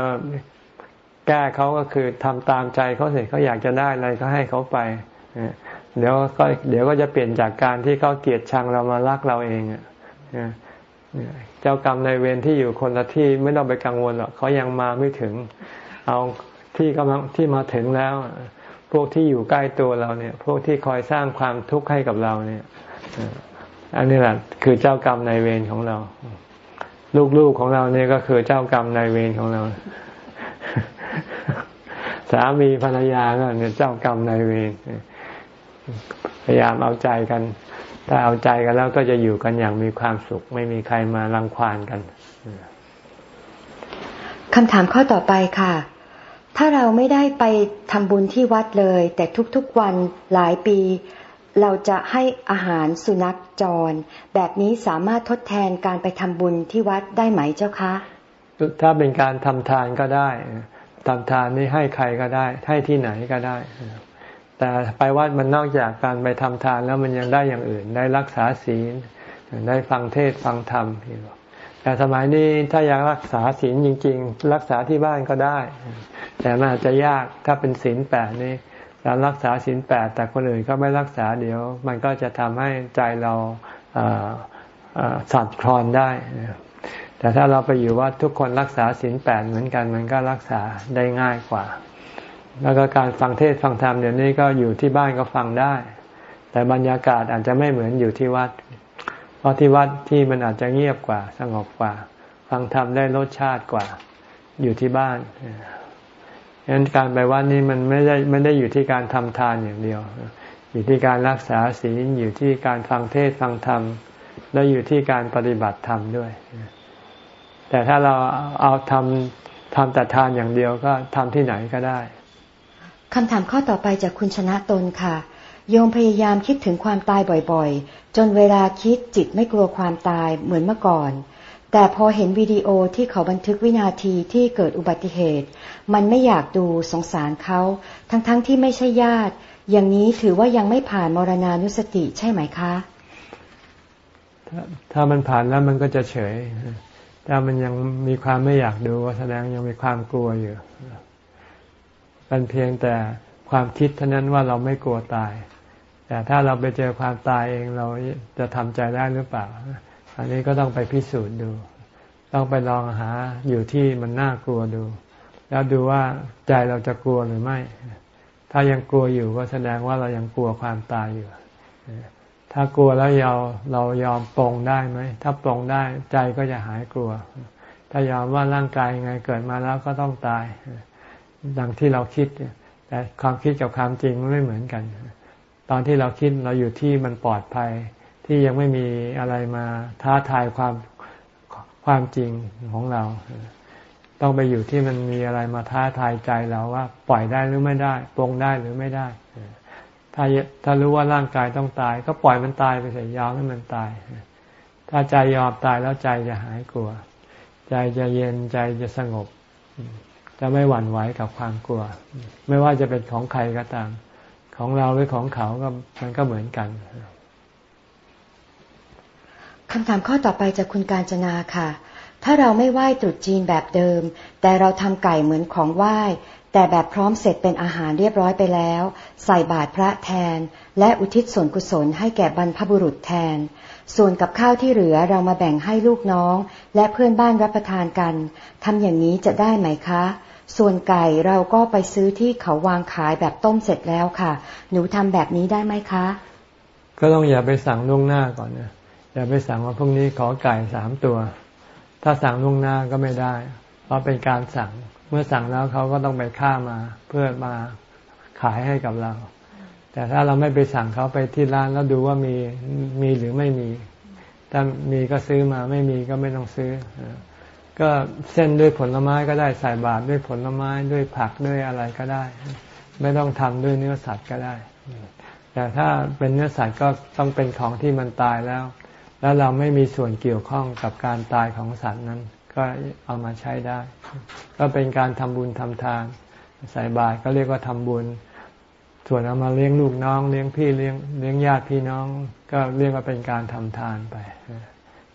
แก้เขาก็คือทำตามใจเขาเสร็จเขาอยากจะได้อะไรก็ให้เขาไปเดี๋ยวก็เดี๋ยวก็จะเปลี่ยนจากการที่เขาเกลียดชังเรามารักเราเองเจ้ากรรมในเวรที่อยู่คนละที่ไม่ต้องไปกังวลหรอกเขายังมาไม่ถึง เอาที่กำลังที่มาถึงแล้ว พวกที่อยู่ใกล้ตัวเราเนี่ย พวกที่คอยสร้างความทุกข์ให้กับเราเนี่ยอันนี้แหละคือเจ้ากรรมในเวรของเรา ลูกๆของเราเนี่ยก็คือเจ้ากรรมในเวรของเรา สามีภรรยาก็เนี่ยเจ้ากรรมนายเวรพยายามเอาใจกัน ถ้าเอาใจกันแล้วก็จะอยู่กันอย่างมีความสุข ไม่มีใครมารังควานกันคำถามข้อต่อไปค่ะ ถ้าเราไม่ได้ไปทำบุญที่วัดเลย แต่ทุกๆวันหลายปี เราจะให้อาหารสุนัขจร แบบนี้สามารถทดแทนการไปทำบุญที่วัดได้ไหมเจ้าคะ ถ้าเป็นการทำทานก็ได้ ทำทานนี่ให้ใครก็ได้ ให้ที่ไหนก็ได้ แต่ไปวัดมันนอกจากการไปทำทานแล้วมันยังได้อย่างอื่น ได้รักษาศีล ได้ฟังเทศฟังธรรมแต่สมัยนี้ถ้าอยากรักษาศีลจริง ๆ รักษาที่บ้านก็ได้ แต่มันอาจจะยากถ้าเป็นศีลแปดนี่เรารักษาศีลแปดแต่คนอื่นก็ไม่รักษาเดี๋ยว มันก็จะทำให้ใจเราสั่นคลอนได้ แต่ถ้าเราไปอยู่ว่าทุกคนรักษาศีลแปดเหมือนกันมันก็รักษาได้ง่ายกว่า แล้วก็การฟังเทศฟังธรรมเดี๋ยวนี้ก็อยู่ที่บ้านก็ฟังได้ แต่บรรยากาศอาจจะไม่เหมือนอยู่ที่วัด เพราะที่วัดที่มันอาจจะเงียบกว่า สงบกว่า ฟังธรรมได้รสชาติกว่า อยู่ที่บ้านฉะนั้นการไปวัดนี้มันไม่ได้ไม่ได้อยู่ที่การทำทานอย่างเดียว อยู่ที่การรักษาศีลอยู่ที่การฟังเทศฟังธรรมและอยู่ที่การปฏิบัติธรรมด้วย แต่ถ้าเราเอาทำทำแต่ทานอย่างเดียวก็ทำที่ไหนก็ได้คำถามข้อต่อไปจากคุณชนะตนค่ะ โยมพยายามคิดถึงความตายบ่อยๆ จนเวลาคิดจิตไม่กลัวความตายเหมือนเมื่อก่อน แต่พอเห็นวิดีโอที่เขาบันทึกวินาทีที่เกิดอุบัติเหตุ มันไม่อยากดูสงสารเขา ทั้งๆทที่ไม่ใช่ญาติ อย่างนี้ถือว่ายังไม่ผ่านมรณานุสติใช่ไหมคะ ถ้ามันผ่านแล้วมันก็จะเฉย ถ้ามันยังมีความไม่อยากดูแสดงยังมีความกลัวอยู่เป็นเพียงแต่ความคิดเท่านั้นว่าเราไม่กลัวตาย แต่ถ้าเราไปเจอความตายเองเราจะทำใจได้หรือเปล่า อันนี้ก็ต้องไปพิสูจน์ดู ต้องไปลองหาอยู่ที่มันน่ากลัวดู แล้วดูว่าใจเราจะกลัวหรือไม่ ถ้ายังกลัวอยู่ก็แสดงว่าเรายังกลัวความตายอยู่ ถ้ากลัวแล้วเราเรายอมปรงได้ไหม ถ้าปรงได้ใจก็จะหายกลัว ถ้ายอมว่าร่างกายยังไงเกิดมาแล้วก็ต้องตาย ดังที่เราคิด แต่ความคิดกับความจริงไม่เหมือนกัน ตอนที่เราคิดเราอยู่ที่มันปลอดภัย ที่ยังไม่มีอะไรมาท้าทายความความจริงของเรา ต้องไปอยู่ที่มันมีอะไรมาท้าทายใจเราว่า ปล่อยได้หรือไม่ได้ ปรงได้หรือไม่ได้ ถ้าถ้ารู้ว่าร่างกายต้องตาย ก็ปล่อยมันตายไปเสียยอมให้มันตาย ถ้าใจยอมตายแล้วใจจะหายกลัว ใจจะเย็นใจจะสงบ จะไม่หวั่นไหวกับความกลัว ไม่ว่าจะเป็นของใครก็ตาม ของเราหรือของเขาก็มันก็เหมือนกันคำถามข้อต่อไปจากคุณการจนาค่ะ ถ้าเราไม่ไหว้ตรุษจีนแบบเดิม แต่เราทำไก่เหมือนของไหว้ แต่แบบพร้อมเสร็จเป็นอาหารเรียบร้อยไปแล้ว ใส่บาตรพระแทน และอุทิศส่วนกุศลให้แก่บรรพบุรุษแทน ส่วนกับข้าวที่เหลือเรามาแบ่งให้ลูกน้อง และเพื่อนบ้านรับประทานกันทำอย่างนี้จะได้ไหมคะ ส่วนไก่เราก็ไปซื้อที่เขาวางขายแบบต้มเสร็จแล้วค่ะ หนูทำแบบนี้ได้ไหมคะ ก็ต้องอย่าไปสั่งล่วงหน้าก่อนนะอย่าไปสั่งว่าพรุ่งนี้ขอไก่สามตัว ถ้าสั่งล่วงหน้าก็ไม่ได้ เพราะเป็นการสั่ง เมื่อสั่งแล้วเขาก็ต้องไปฆ่ามาเพื่อมาขายให้กับเรา แต่ถ้าเราไม่ไปสั่งเขาไปที่ร้านแล้วดูว่ามีมีหรือไม่มี ถ้ามีก็ซื้อมาไม่มีก็ไม่ต้องซื้อ ก็เส้นด้วยผลไม้ก็ได้ใส่บาตรด้วยผลไม้ด้วยผักด้วยอะไรก็ได้ ไม่ต้องทำด้วยเนื้อสัตว์ก็ได้แต่ถ้าเป็นเนื้อสัตว์ก็ต้องเป็นของที่มันตายแล้ว แล้วเราไม่มีส่วนเกี่ยวข้องกับการตายของสัตว์นั้น ก็เอามาใช้ได้ ก็เป็นการทำบุญทำทาน ใส่บาตรก็เรียกว่าทำบุญ ส่วนเอามาเลี้ยงลูกน้อง เลี้ยงพี่เลี้ยงเลี้ยงญาติพี่น้อง ก็เรียกว่าเป็นการทำทานไป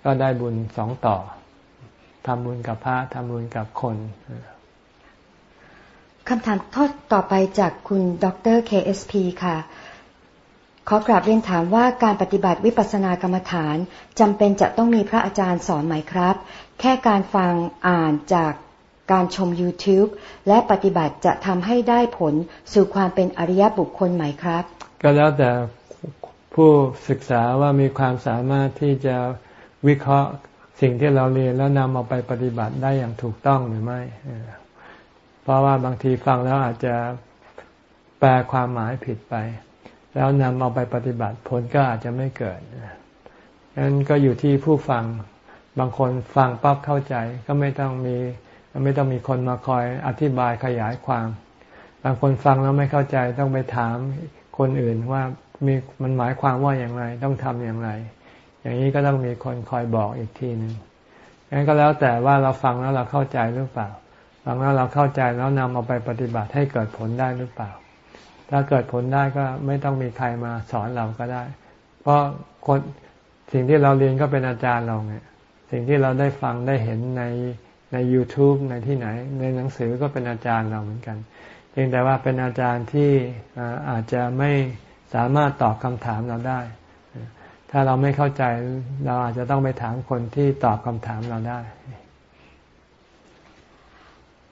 ก็ได้บุญสองต่อทำบุญกับพระทำบุญกับคนคำถามทอดต่อไปจากคุณดร KSP ค่ะ ขอกราบเรียนถามว่าการปฏิบัติวิปัสสนากรรมฐานจำเป็นจะต้องมีพระอาจารย์สอนไหมครับ แค่การฟังอ่านจากการชม YouTube และปฏิบัติจะทำให้ได้ผลสู่ความเป็นอริยบุคคลไหมครับ ก็แล้วแต่ผู้ศึกษาว่ามีความสามารถที่จะวิเคราะห์สิ่งที่เราเรียนแล้วนำเอาไปปฏิบัติได้อย่างถูกต้องหรือไม่ เพราะว่าบางทีฟังแล้วอาจจะแปลความหมายผิดไป แล้วนำเอาไปปฏิบัติผลก็อาจจะไม่เกิดนั้นก็อยู่ที่ผู้ฟัง บางคนฟังปั๊บเข้าใจก็ไม่ต้องมีไม่ต้องมีคนมาคอยอธิบายขยายความ บางคนฟังแล้วไม่เข้าใจต้องไปถามคนอื่นว่ามีมันหมายความว่าอย่างไรต้องทำอย่างไร อย่างนี้ก็ต้องมีคนคอยบอกอีกทีหนึ่งงั้นก็แล้วแต่ว่าเราฟังแล้วเราเข้าใจหรือเปล่า ฟังแล้วเราเข้าใจแล้วนำเอาไปปฏิบัติให้เกิดผลได้หรือเปล่า ถ้าเกิดผลได้ก็ไม่ต้องมีใครมาสอนเราก็ได้ เพราะคนสิ่งที่เราเรียนก็เป็นอาจารย์เราไง สิ่งที่เราได้ฟังได้เห็นในใน YouTube ในที่ไหน ในหนังสือก็เป็นอาจารย์เราเหมือนกันเพียงแต่ว่าเป็นอาจารย์ที่อาจจะไม่สามารถตอบคำถามเราได้ ถ้าเราไม่เข้าใจเราอาจจะต้องไปถามคนที่ตอบคำถามเราได้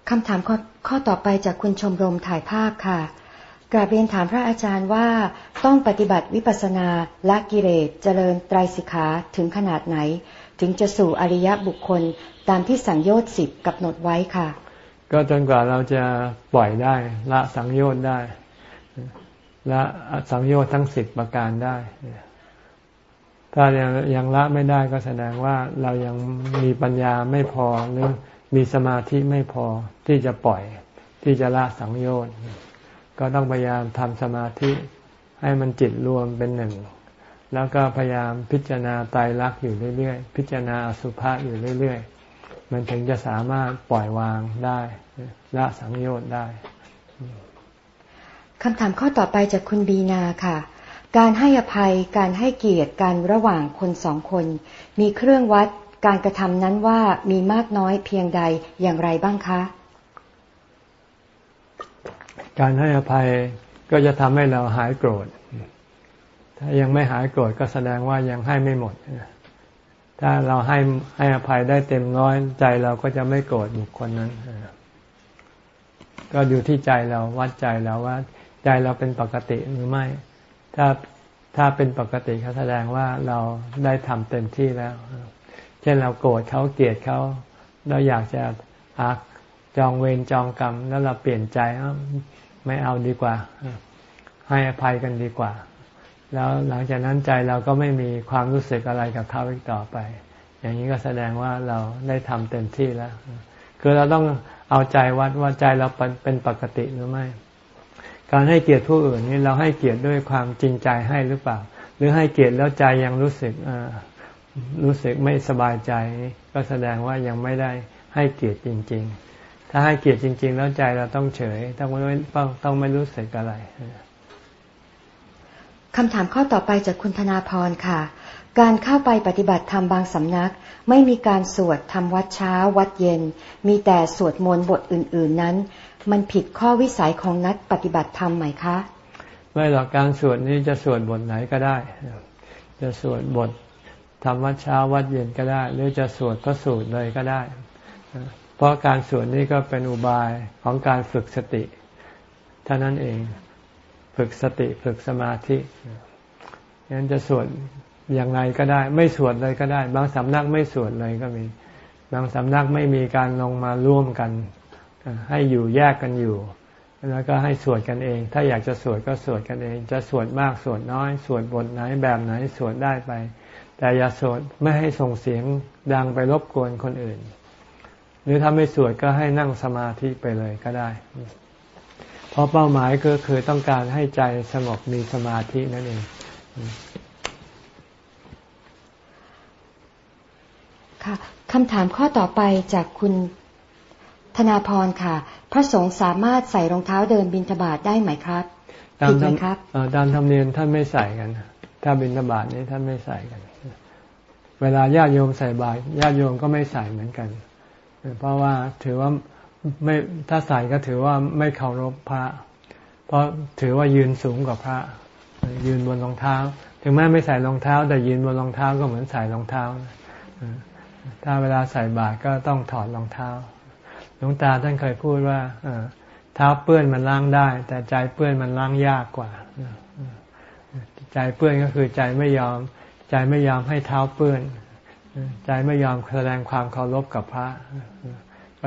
คำถามข้อข้อต่อไปจากคุณชมรมถ่ายภาพค่ะกราบเรียนถามพระอาจารย์ว่าต้องปฏิบัติวิปัสสนาละกิเลสเจริญไตรสิกขาถึงขนาดไหน ถึงจะสู่อริยบุคคลตามที่สังโยชน์สิบกำหนดไว้ค่ะ ก็จนกว่าเราจะปล่อยได้ ละสังโยชน์ได้ ละสังโยชน์ทั้งสิบประการได้ ถ้ายังยังละไม่ได้ก็แสดงว่าเรายังมีปัญญาไม่พอหรือมีสมาธิไม่พอที่จะปล่อยที่จะละสังโยชน์ก็ต้องพยายามทำสมาธิให้มันจิตรวมเป็นหนึ่ง แล้วก็พยายามพิจารณาตายรักอยู่เรื่อยๆ พิจารณาอสุภะอยู่เรื่อยๆ มันถึงจะสามารถปล่อยวางได้ละสังโยชน์ได้คำถามข้อต่อไปจากคุณบีนาค่ะ การให้อภัยการให้เกียรติการระหว่างคนสองคน มีเครื่องวัดการกระทำนั้นว่ามีมากน้อยเพียงใดอย่างไรบ้างคะ การให้อภัยก็จะทำให้เราหายโกรธ ถ้ายังไม่หายโกรธก็แสดงว่ายังให้ไม่หมด ถ้าเราให้ให้อภัยได้เต็มร้อยใจเราก็จะไม่โกรธบุคคลนั้น ก็อยู่ที่ใจเราวัดใจเราว่า ใจเราเป็นปกติหรือไม่ ถ้าถ้าเป็นปกติเขาแสดงว่าเราได้ทำเต็มที่แล้ว เช่นเราโกรธเขาเกลียดเขาเราอยากจะอักจองเวรจองกรรม แล้วเราเปลี่ยนใจไม่เอาดีกว่า ให้อภัยกันดีกว่า แล้วหลังจากนั้นใจเราก็ไม่มีความรู้สึกอะไรกับเขาอีกต่อไป อย่างนี้ก็แสดงว่าเราได้ทำเต็มที่แล้ว คือเราต้องเอาใจวัดว่าใจเราเป็นปกติหรือไม่ การให้เกียรติผู้อื่นนี่เราให้เกียรติด้วยความจริงใจให้หรือเปล่า หรือให้เกียรติแล้วใจยังรู้สึกรู้สึกไม่สบายใจ ก็แสดงว่ายังไม่ได้ให้เกียรติจริง ๆ ถ้าให้เกียรติจริง ๆ แล้วใจเราต้องเฉย ต้องไม่ต้องต้องไม่รู้สึกอะไร คำถามข้อต่อไปจากคุณธนาพรค่ะ การเข้าไปปฏิบัติธรรมบางสำนัก ไม่มีการสวดทำวัดเช้า วัดเย็น มีแต่สวดมนต์บทอื่น ๆนั้น มันผิดข้อวิสัยของนักปฏิบัติธรรมไหมคะ ไม่หรอกการสวดนี้จะสวดบทไหนก็ได้ จะสวดบททำวัดเช้าวัดเย็นก็ได้ หรือจะสวดก็สูตรเลยก็ได้ เพราะการสวดนี้ก็เป็นอุบายของการฝึกสติเท่านั้นเอง ฝึกสติฝึกสมาธิงั้นจะสวดอยังไงก็ได้ ไม่สวดเลยก็ได้ บางสำนักไม่สวดเลยก็มี บางสำนักไม่มีการลงมาร่วมกัน ให้อยู่แยกกันอยู่ แล้วก็ให้สวดกันเอง ถ้าอยากจะสวดก็สวดกันเอง จะสวดมากสวดน้อย สวดบทไหนแบบไหนสวดได้ไป แต่อย่าสวดไม่ให้ส่งเสียงดังไปรบกวนคนอื่น หรือถ้าไม่สวดก็ให้นั่งสมาธิไปเลยก็ได้ เพราะเป้าหมายก็คือต้องการให้ใจสงบมีสมาธินั่นเองค่ะคำถามข้อต่อไปจากคุณธนาพรค่ะ พระสงฆ์สามารถใส่รองเท้าเดินบินทบาทได้ไหมครับผิดไหมครับตามธรรมเนียมท่านไม่ใส่กัน ถ้าบินทบาทนี้ท่านไม่ใส่กัน เวลาญาติโยมใส่บาตรญาติโยมก็ไม่ใส่เหมือนกัน เพราะว่าถือว่า ไม่ถ้าใส่ก็ถือว่าไม่เคารพพระ เพราะถือว่ายืนสูงกว่าพระ ยืนบนรองเท้า ถึงแม้ไม่ใส่รองเท้า แต่ยืนบนรองเท้าก็เหมือนใส่รองเท้า ถ้าเวลาใส่บาตรก็ต้องถอดรองเท้าหลวงตาท่านเคยพูดว่าเท้าเปื้อนมันล้างได้ แต่ใจเปื้อนมันล้างยากกว่าใจเปื้อนก็คือใจไม่ยอม ใจไม่ยอมให้เท้าเปื้อน ใจไม่ยอมแสดงความเคารพกับพระ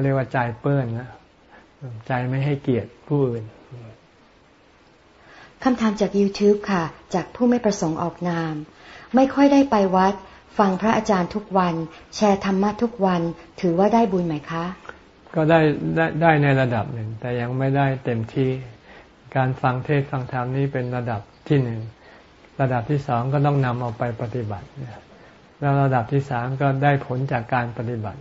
เรียกว่าใจเปื้อนนะใจไม่ให้เกียรติผู้อื่นคำถามจาก YouTube ค่ะ จากผู้ไม่ประสงค์ออกนาม ไม่ค่อยได้ไปวัด ฟังพระอาจารย์ทุกวัน แชร์ธรรมะทุกวัน ถือว่าได้บุญไหมคะ ก็ได้ได้ได้ในระดับหนึ่ง แต่ยังไม่ได้เต็มที่ การฟังเทศฟังธรรมนี้เป็นระดับที่หนึ่ง ระดับที่สองก็ต้องนำเอาไปปฏิบัติ แล้วระดับที่สามก็ได้ผลจากการปฏิบัติ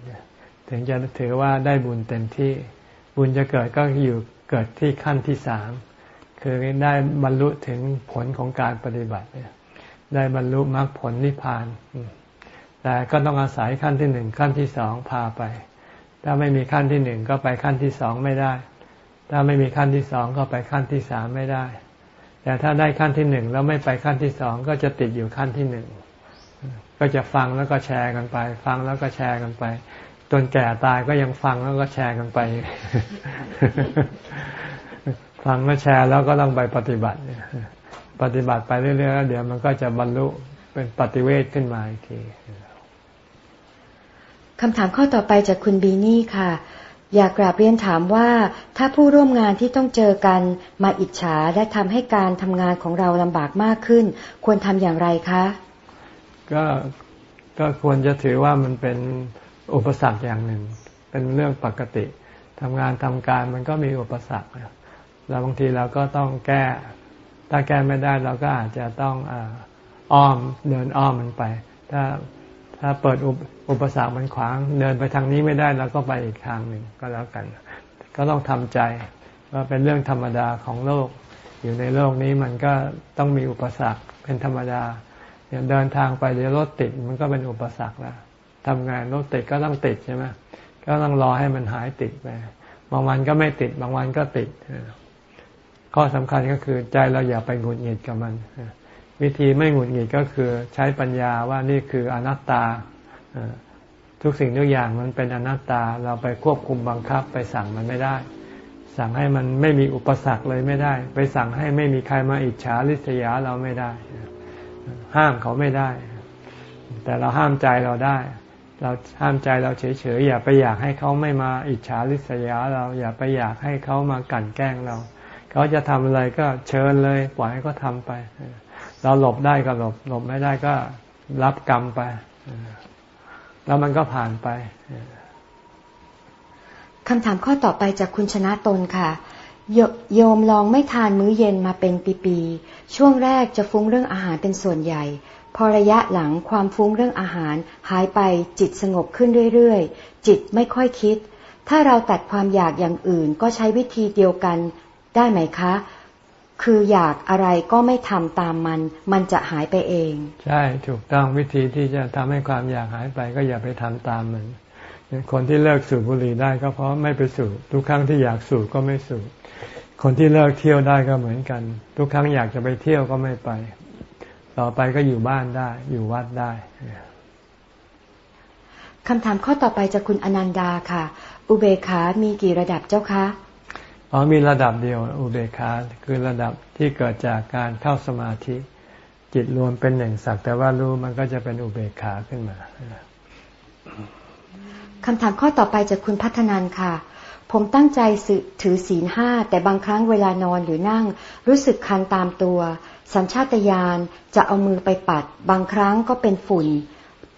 ถึงจะถือว่าได้บุญเต็มที่ บุญจะเกิดก็อยู่เกิดที่ขั้นที่สามคือได้บรรลุถึงผลของการปฏิบัติได้บรรลุมรรคผลนิพพาน แต่ก็ต้องอาศัยขั้นที่หนึ่งขั้นที่สองพาไป ถ้าไม่มีขั้นที่หนึ่งก็ไปขั้นที่สองไม่ได้ ถ้าไม่มีขั้นที่สองก็ไปขั้นที่สามไม่ได้ แต่ถ้าได้ขั้นที่หนึ่งแล้วไม่ไปขั้นที่สองก็จะติดอยู่ขั้นที่หนึ่งก็จะฟังแล้วก็แชร์กันไป ฟังแล้วก็แชร์กันไป จนแก่ตายก็ยังฟังแล้วก็แชร์กันไป ฟังแล้วแชร์แล้วก็ต้องไปปฏิบัติปฏิบัติไปเรื่อยๆเดี๋ยวมันก็จะบรรลุเป็นปฏิเวทขึ้นมาอีกทีคำถามข้อต่อไปจากคุณบีนี่ค่ะ อยากกราบเรียนถามว่าถ้าผู้ร่วมงานที่ต้องเจอกันมาอิจฉาและทำให้การทำงานของเราลำบากมากขึ้น ควรทำอย่างไรคะ ก็ก็ควรจะถือว่ามันเป็น อุปสรรคอย่างหนึ่ง เป็นเรื่องปกติทำงานทำการมันก็มีอุปสรรคแล้วบางทีเราก็ต้องแก้ ถ้าแก้ไม่ได้เราก็อาจจะต้องอ้อมเดินอ้อมมันไป ถ้าถ้าเปิดอุปสรรคมันขวาง เดินไปทางนี้ไม่ได้เราก็ไปอีกทางหนึ่งก็แล้วกัน ก็ต้องทำใจว่าเป็นเรื่องธรรมดาของโลก อยู่ในโลกนี้มันก็ต้องมีอุปสรรคเป็นธรรมดาอย่างเดินทางไปเดี๋ยวรถติดมันก็เป็นอุปสรรคแล้ว ทำงานรถติดก็ต้องติดใช่ไหมก็ต้องรอให้มันหายติดไปบางวันก็ไม่ติด บางวันก็ติด ข้อสำคัญก็คือใจเราอย่าไปหงุดหงิดกับมัน วิธีไม่หงุดหงิดก็คือใช้ปัญญาว่านี่คืออนัตตา ทุกสิ่งทุกอย่างมันเป็นอนัตตา เราไปควบคุมบังคับไปสั่งมันไม่ได้ สั่งให้มันไม่มีอุปสรรคเลยไม่ได้ ไปสั่งให้ไม่มีใครมาอิจฉาริษยาเราไม่ได้ ห้ามเขาไม่ได้ แต่เราห้ามใจเราได้ เราห้ามใจเราเฉยๆอย่าไปอยากให้เขาไม่มาอิจฉาริษยาเราอย่าไปอยากให้เขามากั่นแกล้งเรา เขาจะทำอะไรก็เชิญเลยปล่อยให้เขาทาไป เราหลบได้ก็หลบหลบไม่ได้ก็รับกรรมไป แล้วมันก็ผ่านไปคำถามข้อต่อไปจากคุณชนะตนค่ะโยโยมลองไม่ทานมื้อเย็นมาเป็นปีๆ ช่วงแรกจะฟุ้งเรื่องอาหารเป็นส่วนใหญ่ พอระยะหลังความฟุ้งเรื่องอาหารหายไปจิตสงบขึ้นเรื่อยๆ จิตไม่ค่อยคิด ถ้าเราตัดความอยากอย่างอื่นก็ใช้วิธีเดียวกันได้ไหมคะ คืออยากอะไรก็ไม่ทำตามมัน มันจะหายไปเอง ใช่ถูกต้องวิธีที่จะทำให้ความอยากหายไปก็อย่าไปทำตามมัน คนที่เลิกสูบบุหรี่ได้ก็เพราะไม่ไปสูบทุกครั้งที่อยากสูบก็ไม่สูบคนที่เลิกเที่ยวได้ก็เหมือนกัน ทุกครั้งอยากจะไปเที่ยวก็ไม่ไป ต่อไปก็อยู่บ้านได้ อยู่วัดได้คำถามข้อต่อไปจากคุณอนันดาค่ะ อุเบกขามีกี่ระดับเจ้าคะอ๋อมีระดับเดียวอุเบกขาคือระดับที่เกิดจากการเข้าสมาธิ จิตรวมเป็นหนึ่งสักแต่ว่ารู้มันก็จะเป็นอุเบกขาขึ้นมาคำถามข้อต่อไปจากคุณพัฒนันค่ะ ผมตั้งใจถือศีลห้าแต่บางครั้งเวลานอนหรือนั่ง รู้สึกคันตามตัว สัญชาตญาณจะเอามือไปปัด บางครั้งก็เป็นฝุ่น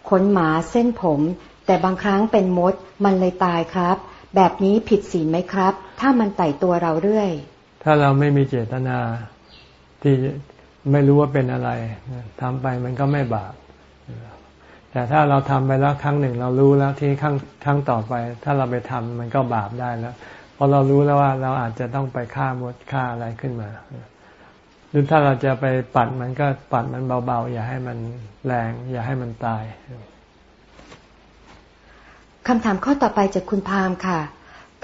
ขนหมาเส้นผม แต่บางครั้งเป็นมด มันเลยตายครับ แบบนี้ผิดศีลไหมครับ ถ้ามันไต่ตัวเราเรื่อย ถ้าเราไม่มีเจตนาที่ไม่รู้ว่าเป็นอะไรทำไปมันก็ไม่บาปแต่ถ้าเราทำไปแล้วครั้งหนึ่งเรารู้แล้วที่ครั้งครั้งต่อไป ถ้าเราไปทำมันก็บาปได้แล้วเพราะเรารู้แล้วว่าเราอาจจะต้องไปฆ่ามดฆ่าอะไรขึ้นมา หรือถ้าเราจะไปปัดมันก็ปัดมันเบาๆ อย่าให้มันแรง อย่าให้มันตายคำถามข้อต่อไปจากคุณพามค่ะ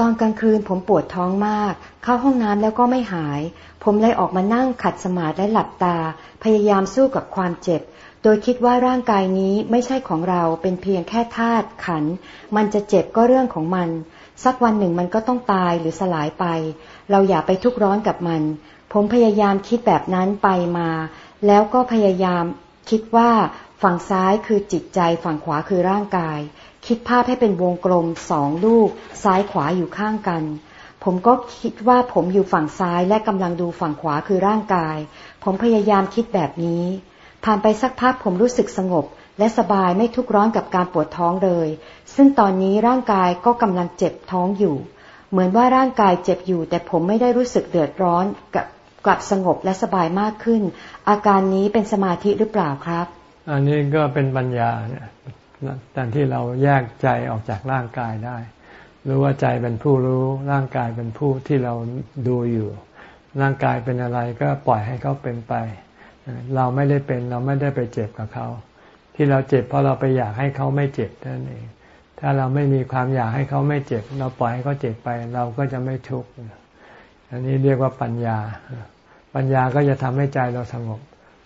ตอนกลางคืนผมปวดท้องมาก เข้าห้องน้ำแล้วก็ไม่หาย ผมเลยออกมานั่งขัดสมาธิและหลับตา พยายามสู้กับความเจ็บ โดยคิดว่าร่างกายนี้ไม่ใช่ของเราเป็นเพียงแค่ธาตุขัน มันจะเจ็บก็เรื่องของมัน สักวันหนึ่งมันก็ต้องตายหรือสลายไป เราอย่าไปทุกข์ร้อนกับมัน ผมพยายามคิดแบบนั้นไปมา แล้วก็พยายามคิดว่าฝั่งซ้ายคือจิตใจฝั่งขวาคือร่างกาย คิดภาพให้เป็นวงกลมสองลูก ซ้ายขวาอยู่ข้างกัน ผมก็คิดว่าผมอยู่ฝั่งซ้ายและกำลังดูฝั่งขวาคือร่างกาย ผมพยายามคิดแบบนี้ ผ่านไปสักพักผมรู้สึกสงบ และสบายไม่ทุกร้อนกับการปวดท้องเลย ซึ่งตอนนี้ร่างกายก็กำลังเจ็บท้องอยู่ เหมือนว่าร่างกายเจ็บอยู่ แต่ผมไม่ได้รู้สึกเดือดร้อนกับ กลับสงบและสบายมากขึ้น อาการนี้เป็นสมาธิหรือเปล่าครับ อันนี้ก็เป็นปัญญาเนี่ยแต่ที่เราแยกใจออกจากร่างกายได้รู้ว่าใจเป็นผู้รู้ร่างกายเป็นผู้ที่เราดูอยู่ ร่างกายเป็นอะไรก็ปล่อยให้เขาเป็นไป เราไม่ได้เป็นเราไม่ได้ไปเจ็บกับเขาที่เราเจ็บเพราะเราไปอยากให้เขาไม่เจ็บนั่นเอง ถ้าเราไม่มีความอยากให้เขาไม่เจ็บ เราปล่อยให้เขาเจ็บไป เราก็จะไม่ทุกข์ อันนี้เรียกว่าปัญญา ปัญญาก็จะทำให้ใจเราสงบ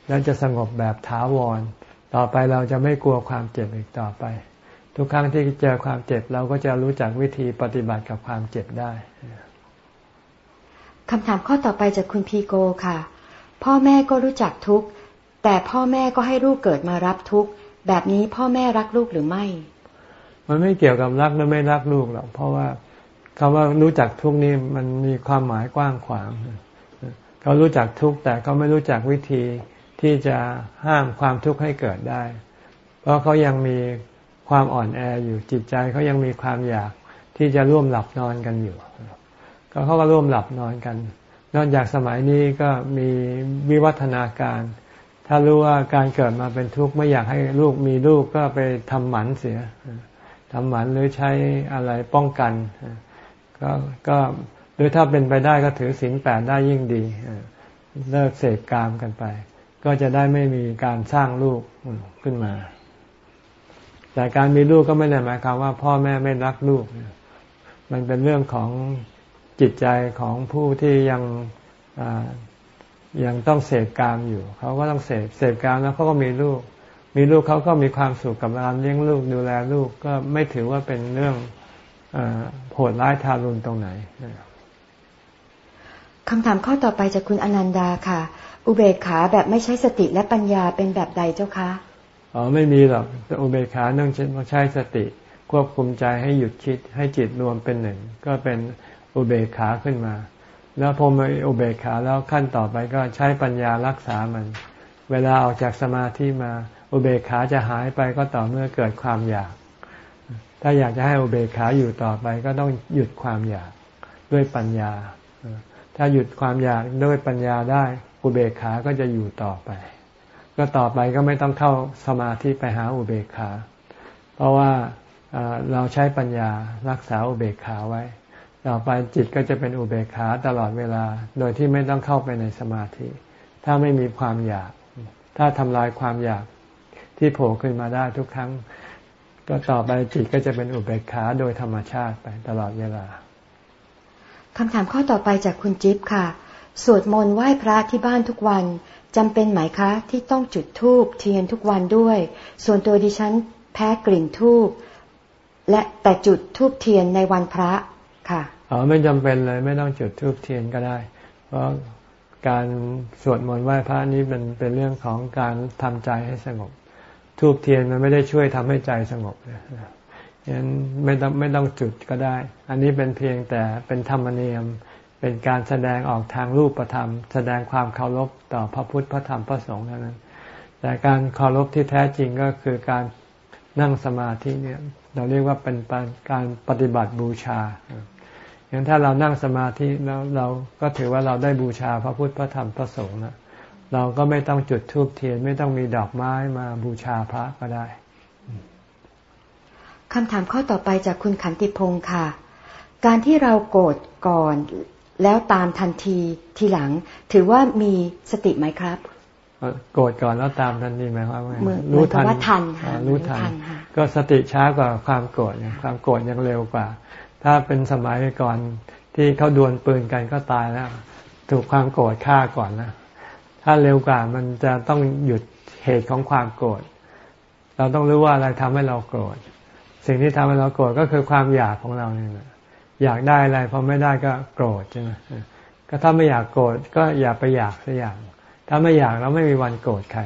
แล้วจะสงบแบบถาวร ต่อไปเราจะไม่กลัวความเจ็บอีกต่อไป ทุกครั้งที่เจอความเจ็บเราก็จะรู้จักวิธีปฏิบัติกับความเจ็บได้คำถามข้อต่อไปจากคุณพีโกค่ะ พ่อแม่ก็รู้จักทุกข์แต่พ่อแม่ก็ให้ลูกเกิดมารับทุกข์แบบนี้พ่อแม่รักลูกหรือไม่ มันไม่เกี่ยวกับรักหรือไม่รักลูกหรอกเพราะว่าคำว่ารู้จักทุกข์นี่มันมีความหมายกว้างขวาง เขารู้จักทุกข์แต่เขาไม่รู้จักวิธีที่จะห้ามความทุกข์ให้เกิดได้ เพราะเขายังมีความอ่อนแออยู่จิตใจเขายังมีความอยากที่จะร่วมหลับนอนกันอยู่ ก็เขาก็ร่วมหลับนอนกัน นอกจากสมัยนี้ก็มีวิวัฒนาการ ถ้ารู้ว่าการเกิดมาเป็นทุกข์ไม่อยากให้ลูกมีลูกก็ไปทำหมันเสียทำหมันหรือใช้อะไรป้องกัน ก็ก็ รือถ้าเป็นไปได้ก็ถือศีลแปดได้ยิ่งดีเลิกเสพกามกันไป ก็จะได้ไม่มีการสร้างลูกขึ้นมา แต่การมีลูกก็ไม่ได้หมายความว่าพ่อแม่ไม่รักลูก มันเป็นเรื่องของจิตใจของผู้ที่ยังยังต้องเสพกามอยู่ เขาก็ต้องเสพเสพกามแล้วเขาก็มีลูก มีลูกเขาก็มีความสุขกับการเลี้ยงลูกดูแลลูกก็ไม่ถือว่าเป็นเรื่องโหดร้ายทารุณตรงไหน คำถามข้อต่อไปจากคุณอนันดาค่ะ อุเบกขาแบบไม่ใช้สติและปัญญาเป็นแบบใดเจ้าคะอ๋อไม่มีหรอกอุเบกขาต้องใช้สติ ควบคุมใจให้หยุดคิดให้จิตรวมเป็นหนึ่ง ก็เป็นอุเบกขาขึ้นมา แล้วพอมาอุเบกขาแล้วขั้นต่อไปก็ใช้ปัญญารักษามัน เวลาออกจากสมาธิมา อุเบกขาจะหายไปก็ต่อเมื่อเกิดความอยาก ถ้าอยากจะให้อุเบกขาอยู่ต่อไปก็ต้องหยุดความอยากด้วยปัญญา ถ้าหยุดความอยากด้วยปัญญาได้อุเบกขาก็จะอยู่ต่อไป ก็ต่อไปก็ไม่ต้องเข้าสมาธิไปหาอุเบกขา เพราะว่าเราใช้ปัญญารักษาอุเบกขาไว้ ต่อไปจิตก็จะเป็นอุเบกขาตลอดเวลา โดยที่ไม่ต้องเข้าไปในสมาธิ ถ้าไม่มีความอยาก ถ้าทำลายความอยากที่โผล่ขึ้นมาได้ทุกครั้ง ก็ต่อไปจิตก็จะเป็นอุเบกขาโดยธรรมชาติไปตลอดเวลา คำถามข้อต่อไปจากคุณจิ๊บค่ะ สวดมนต์ไหว้พระที่บ้านทุกวันจำเป็นไหมคะ ที่ต้องจุดธูปเทียนทุกวันด้วย ส่วนตัวดิฉันแพ้กลิ่นธูปและแต่จุดธูปเทียนในวันพระค่ะอ๋อไม่จำเป็นเลยไม่ต้องจุดธูปเทียนก็ได้ เพราะการสวดมนต์ไหว้พระนี้เป็นเป็นเรื่องของการทำใจให้สงบธูปเทียนมันไม่ได้ช่วยทำให้ใจสงบฉะ นั้นไม่ต้องไม่ต้องจุดก็ได้ อันนี้เป็นเพียงแต่เป็นธรรมเนียม เป็นการแสดงออกทางรูปธรรม แสดงความเคารพต่อพระพุทธพระธรรมพระสงฆ์เท่านั้น แต่การเคารพที่แท้จริงก็คือการนั่งสมาธิเนี่ย เราเรียกว่าเป็นการปฏิบัติบูชาอย่างถ้าเรานั่งสมาธิแล้วเราก็ถือว่าเราได้บูชาพระพุทธพระธรรมพระสงฆ์นะเราก็ไม่ต้องจุดธูปเทียนไม่ต้องมีดอกไม้มาบูชาพระก็ได้ คำถามข้อต่อไปจากคุณขันติพงศ์ค่ะ การที่เราโกรธก่อนแล้วตามทันทีทีหลัง ถือว่ามีสติไหมครับโกรธก่อนแล้วตามทันทีไหมครับรู้ทันทันรู้ทัน ก็สติช้ากว่าความโกรธความโกรธยังเร็วกว่า ถ้าเป็นสมัยก่อนที่เขาดวลปืนกันก็ตายแล้ว ถูกความโกรธฆ่าก่อนนะถ้าเร็วกว่ามันจะต้องหยุดเหตุของความโกรธเราต้องรู้ว่าอะไรทำให้เราโกรธ สิ่งที่ทำให้เราโกรธก็คือความอยากของเราเนี่ยอยากได้อะไรพอไม่ได้ก็โกรธใช่ไหมก็ถ้าไม่อยากโกรธก็อย่าไปอยากสักอย่าง ถ้าไม่อยากเราไม่มีวันโกรธใคร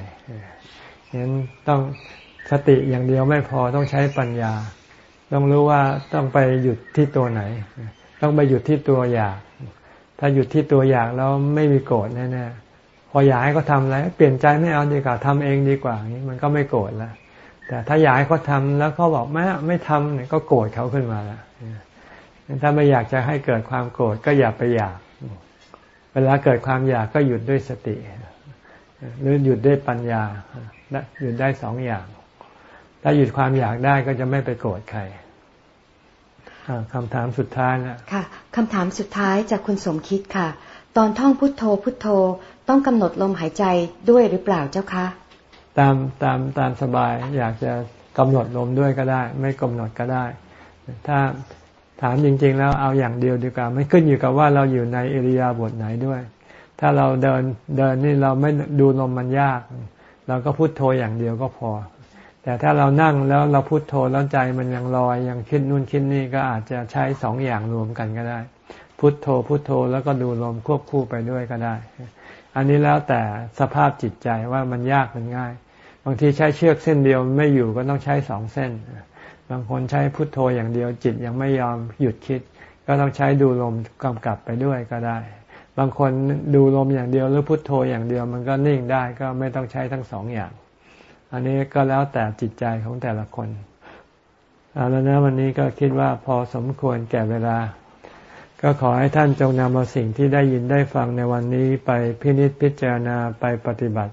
ฉะนั้นต้องสติอย่างเดียวไม่พอต้องใช้ปัญญา ต้องรู้ว่าต้องไปหยุดที่ตัวไหน ต้องไปหยุดที่ตัวอยาก ถ้าหยุดที่ตัวอยากแล้วไม่มีโกรธแน่ๆพออยากให้เขาทำอะไรเปลี่ยนใจไม่เอาดีกว่าทำเองดีกว่านี้มันก็ไม่โกรธแล้ว แต่ถ้าอยากให้เขาทาแล้วเขาบอกไม่ไม่ทำเนี่ยก็โกรธเขาขึ้นมาแล้วถ้าไม่อยากจะให้เกิดความโกรธก็อย่าไปอยาก เวลาเกิดความอยากก็หยุดด้วยสติ หรือหยุดด้วยปัญญาหยุดได้สองอย่าง ถ้าหยุดความอยากได้ก็จะไม่ไปโกรธใครคำถามสุดท้ายนะค่ะคำถามสุดท้ายจากคุณสมคิดค่ะ ตอนท่องพุทโธพุทโธต้องกำหนดลมหายใจด้วยหรือเปล่าเจ้าคะ ตามตามตามสบาย อยากจะกำหนดลมด้วยก็ได้ ไม่กำหนดก็ได้ ถ้าถามจริง ๆ แล้วเอาอย่างเดียวดีกว่า ไม่ขึ้นอยู่กับว่าเราอยู่ในเอริยาบถไหนด้วย ถ้าเราเดินเดินนี่เราไม่ดูลมมันยาก เราก็พุโทโธอย่างเดียวก็พอ แต่ถ้าเรานั่งแล้วเราพุโทโธแล้วใจมันยังลอยยังคิดนู่นคิดนี่ก็อาจจะใช้สองอย่างรวมกันก็ได้ พุโทโธพุโทโธแล้วก็ดูลมควบคู่ไปด้วยก็ได้ อันนี้แล้วแต่สภาพจิตใจว่ามันยากมันง่าย บางทีใช้เชือกเส้นเดียวไม่อยู่ก็ต้องใช้สองเส้น บางคนใช้พุทโธอย่างเดียวจิตยังไม่ยอมหยุดคิด ก็ต้องใช้ดูลมกำกับไปด้วยก็ได้ บางคนดูลมอย่างเดียวหรือพุทโธอย่างเดียวมันก็นิ่งได้ก็ไม่ต้องใช้ทั้งสองอย่าง อันนี้ก็แล้วแต่จิตใจของแต่ละคนเอาแล้วนะวันนี้ก็คิดว่าพอสมควรแก่เวลา ก็ขอให้ท่านจงนำเอาสิ่งที่ได้ยินได้ฟังในวันนี้ไปพินิจพิจารณาไปปฏิบัติ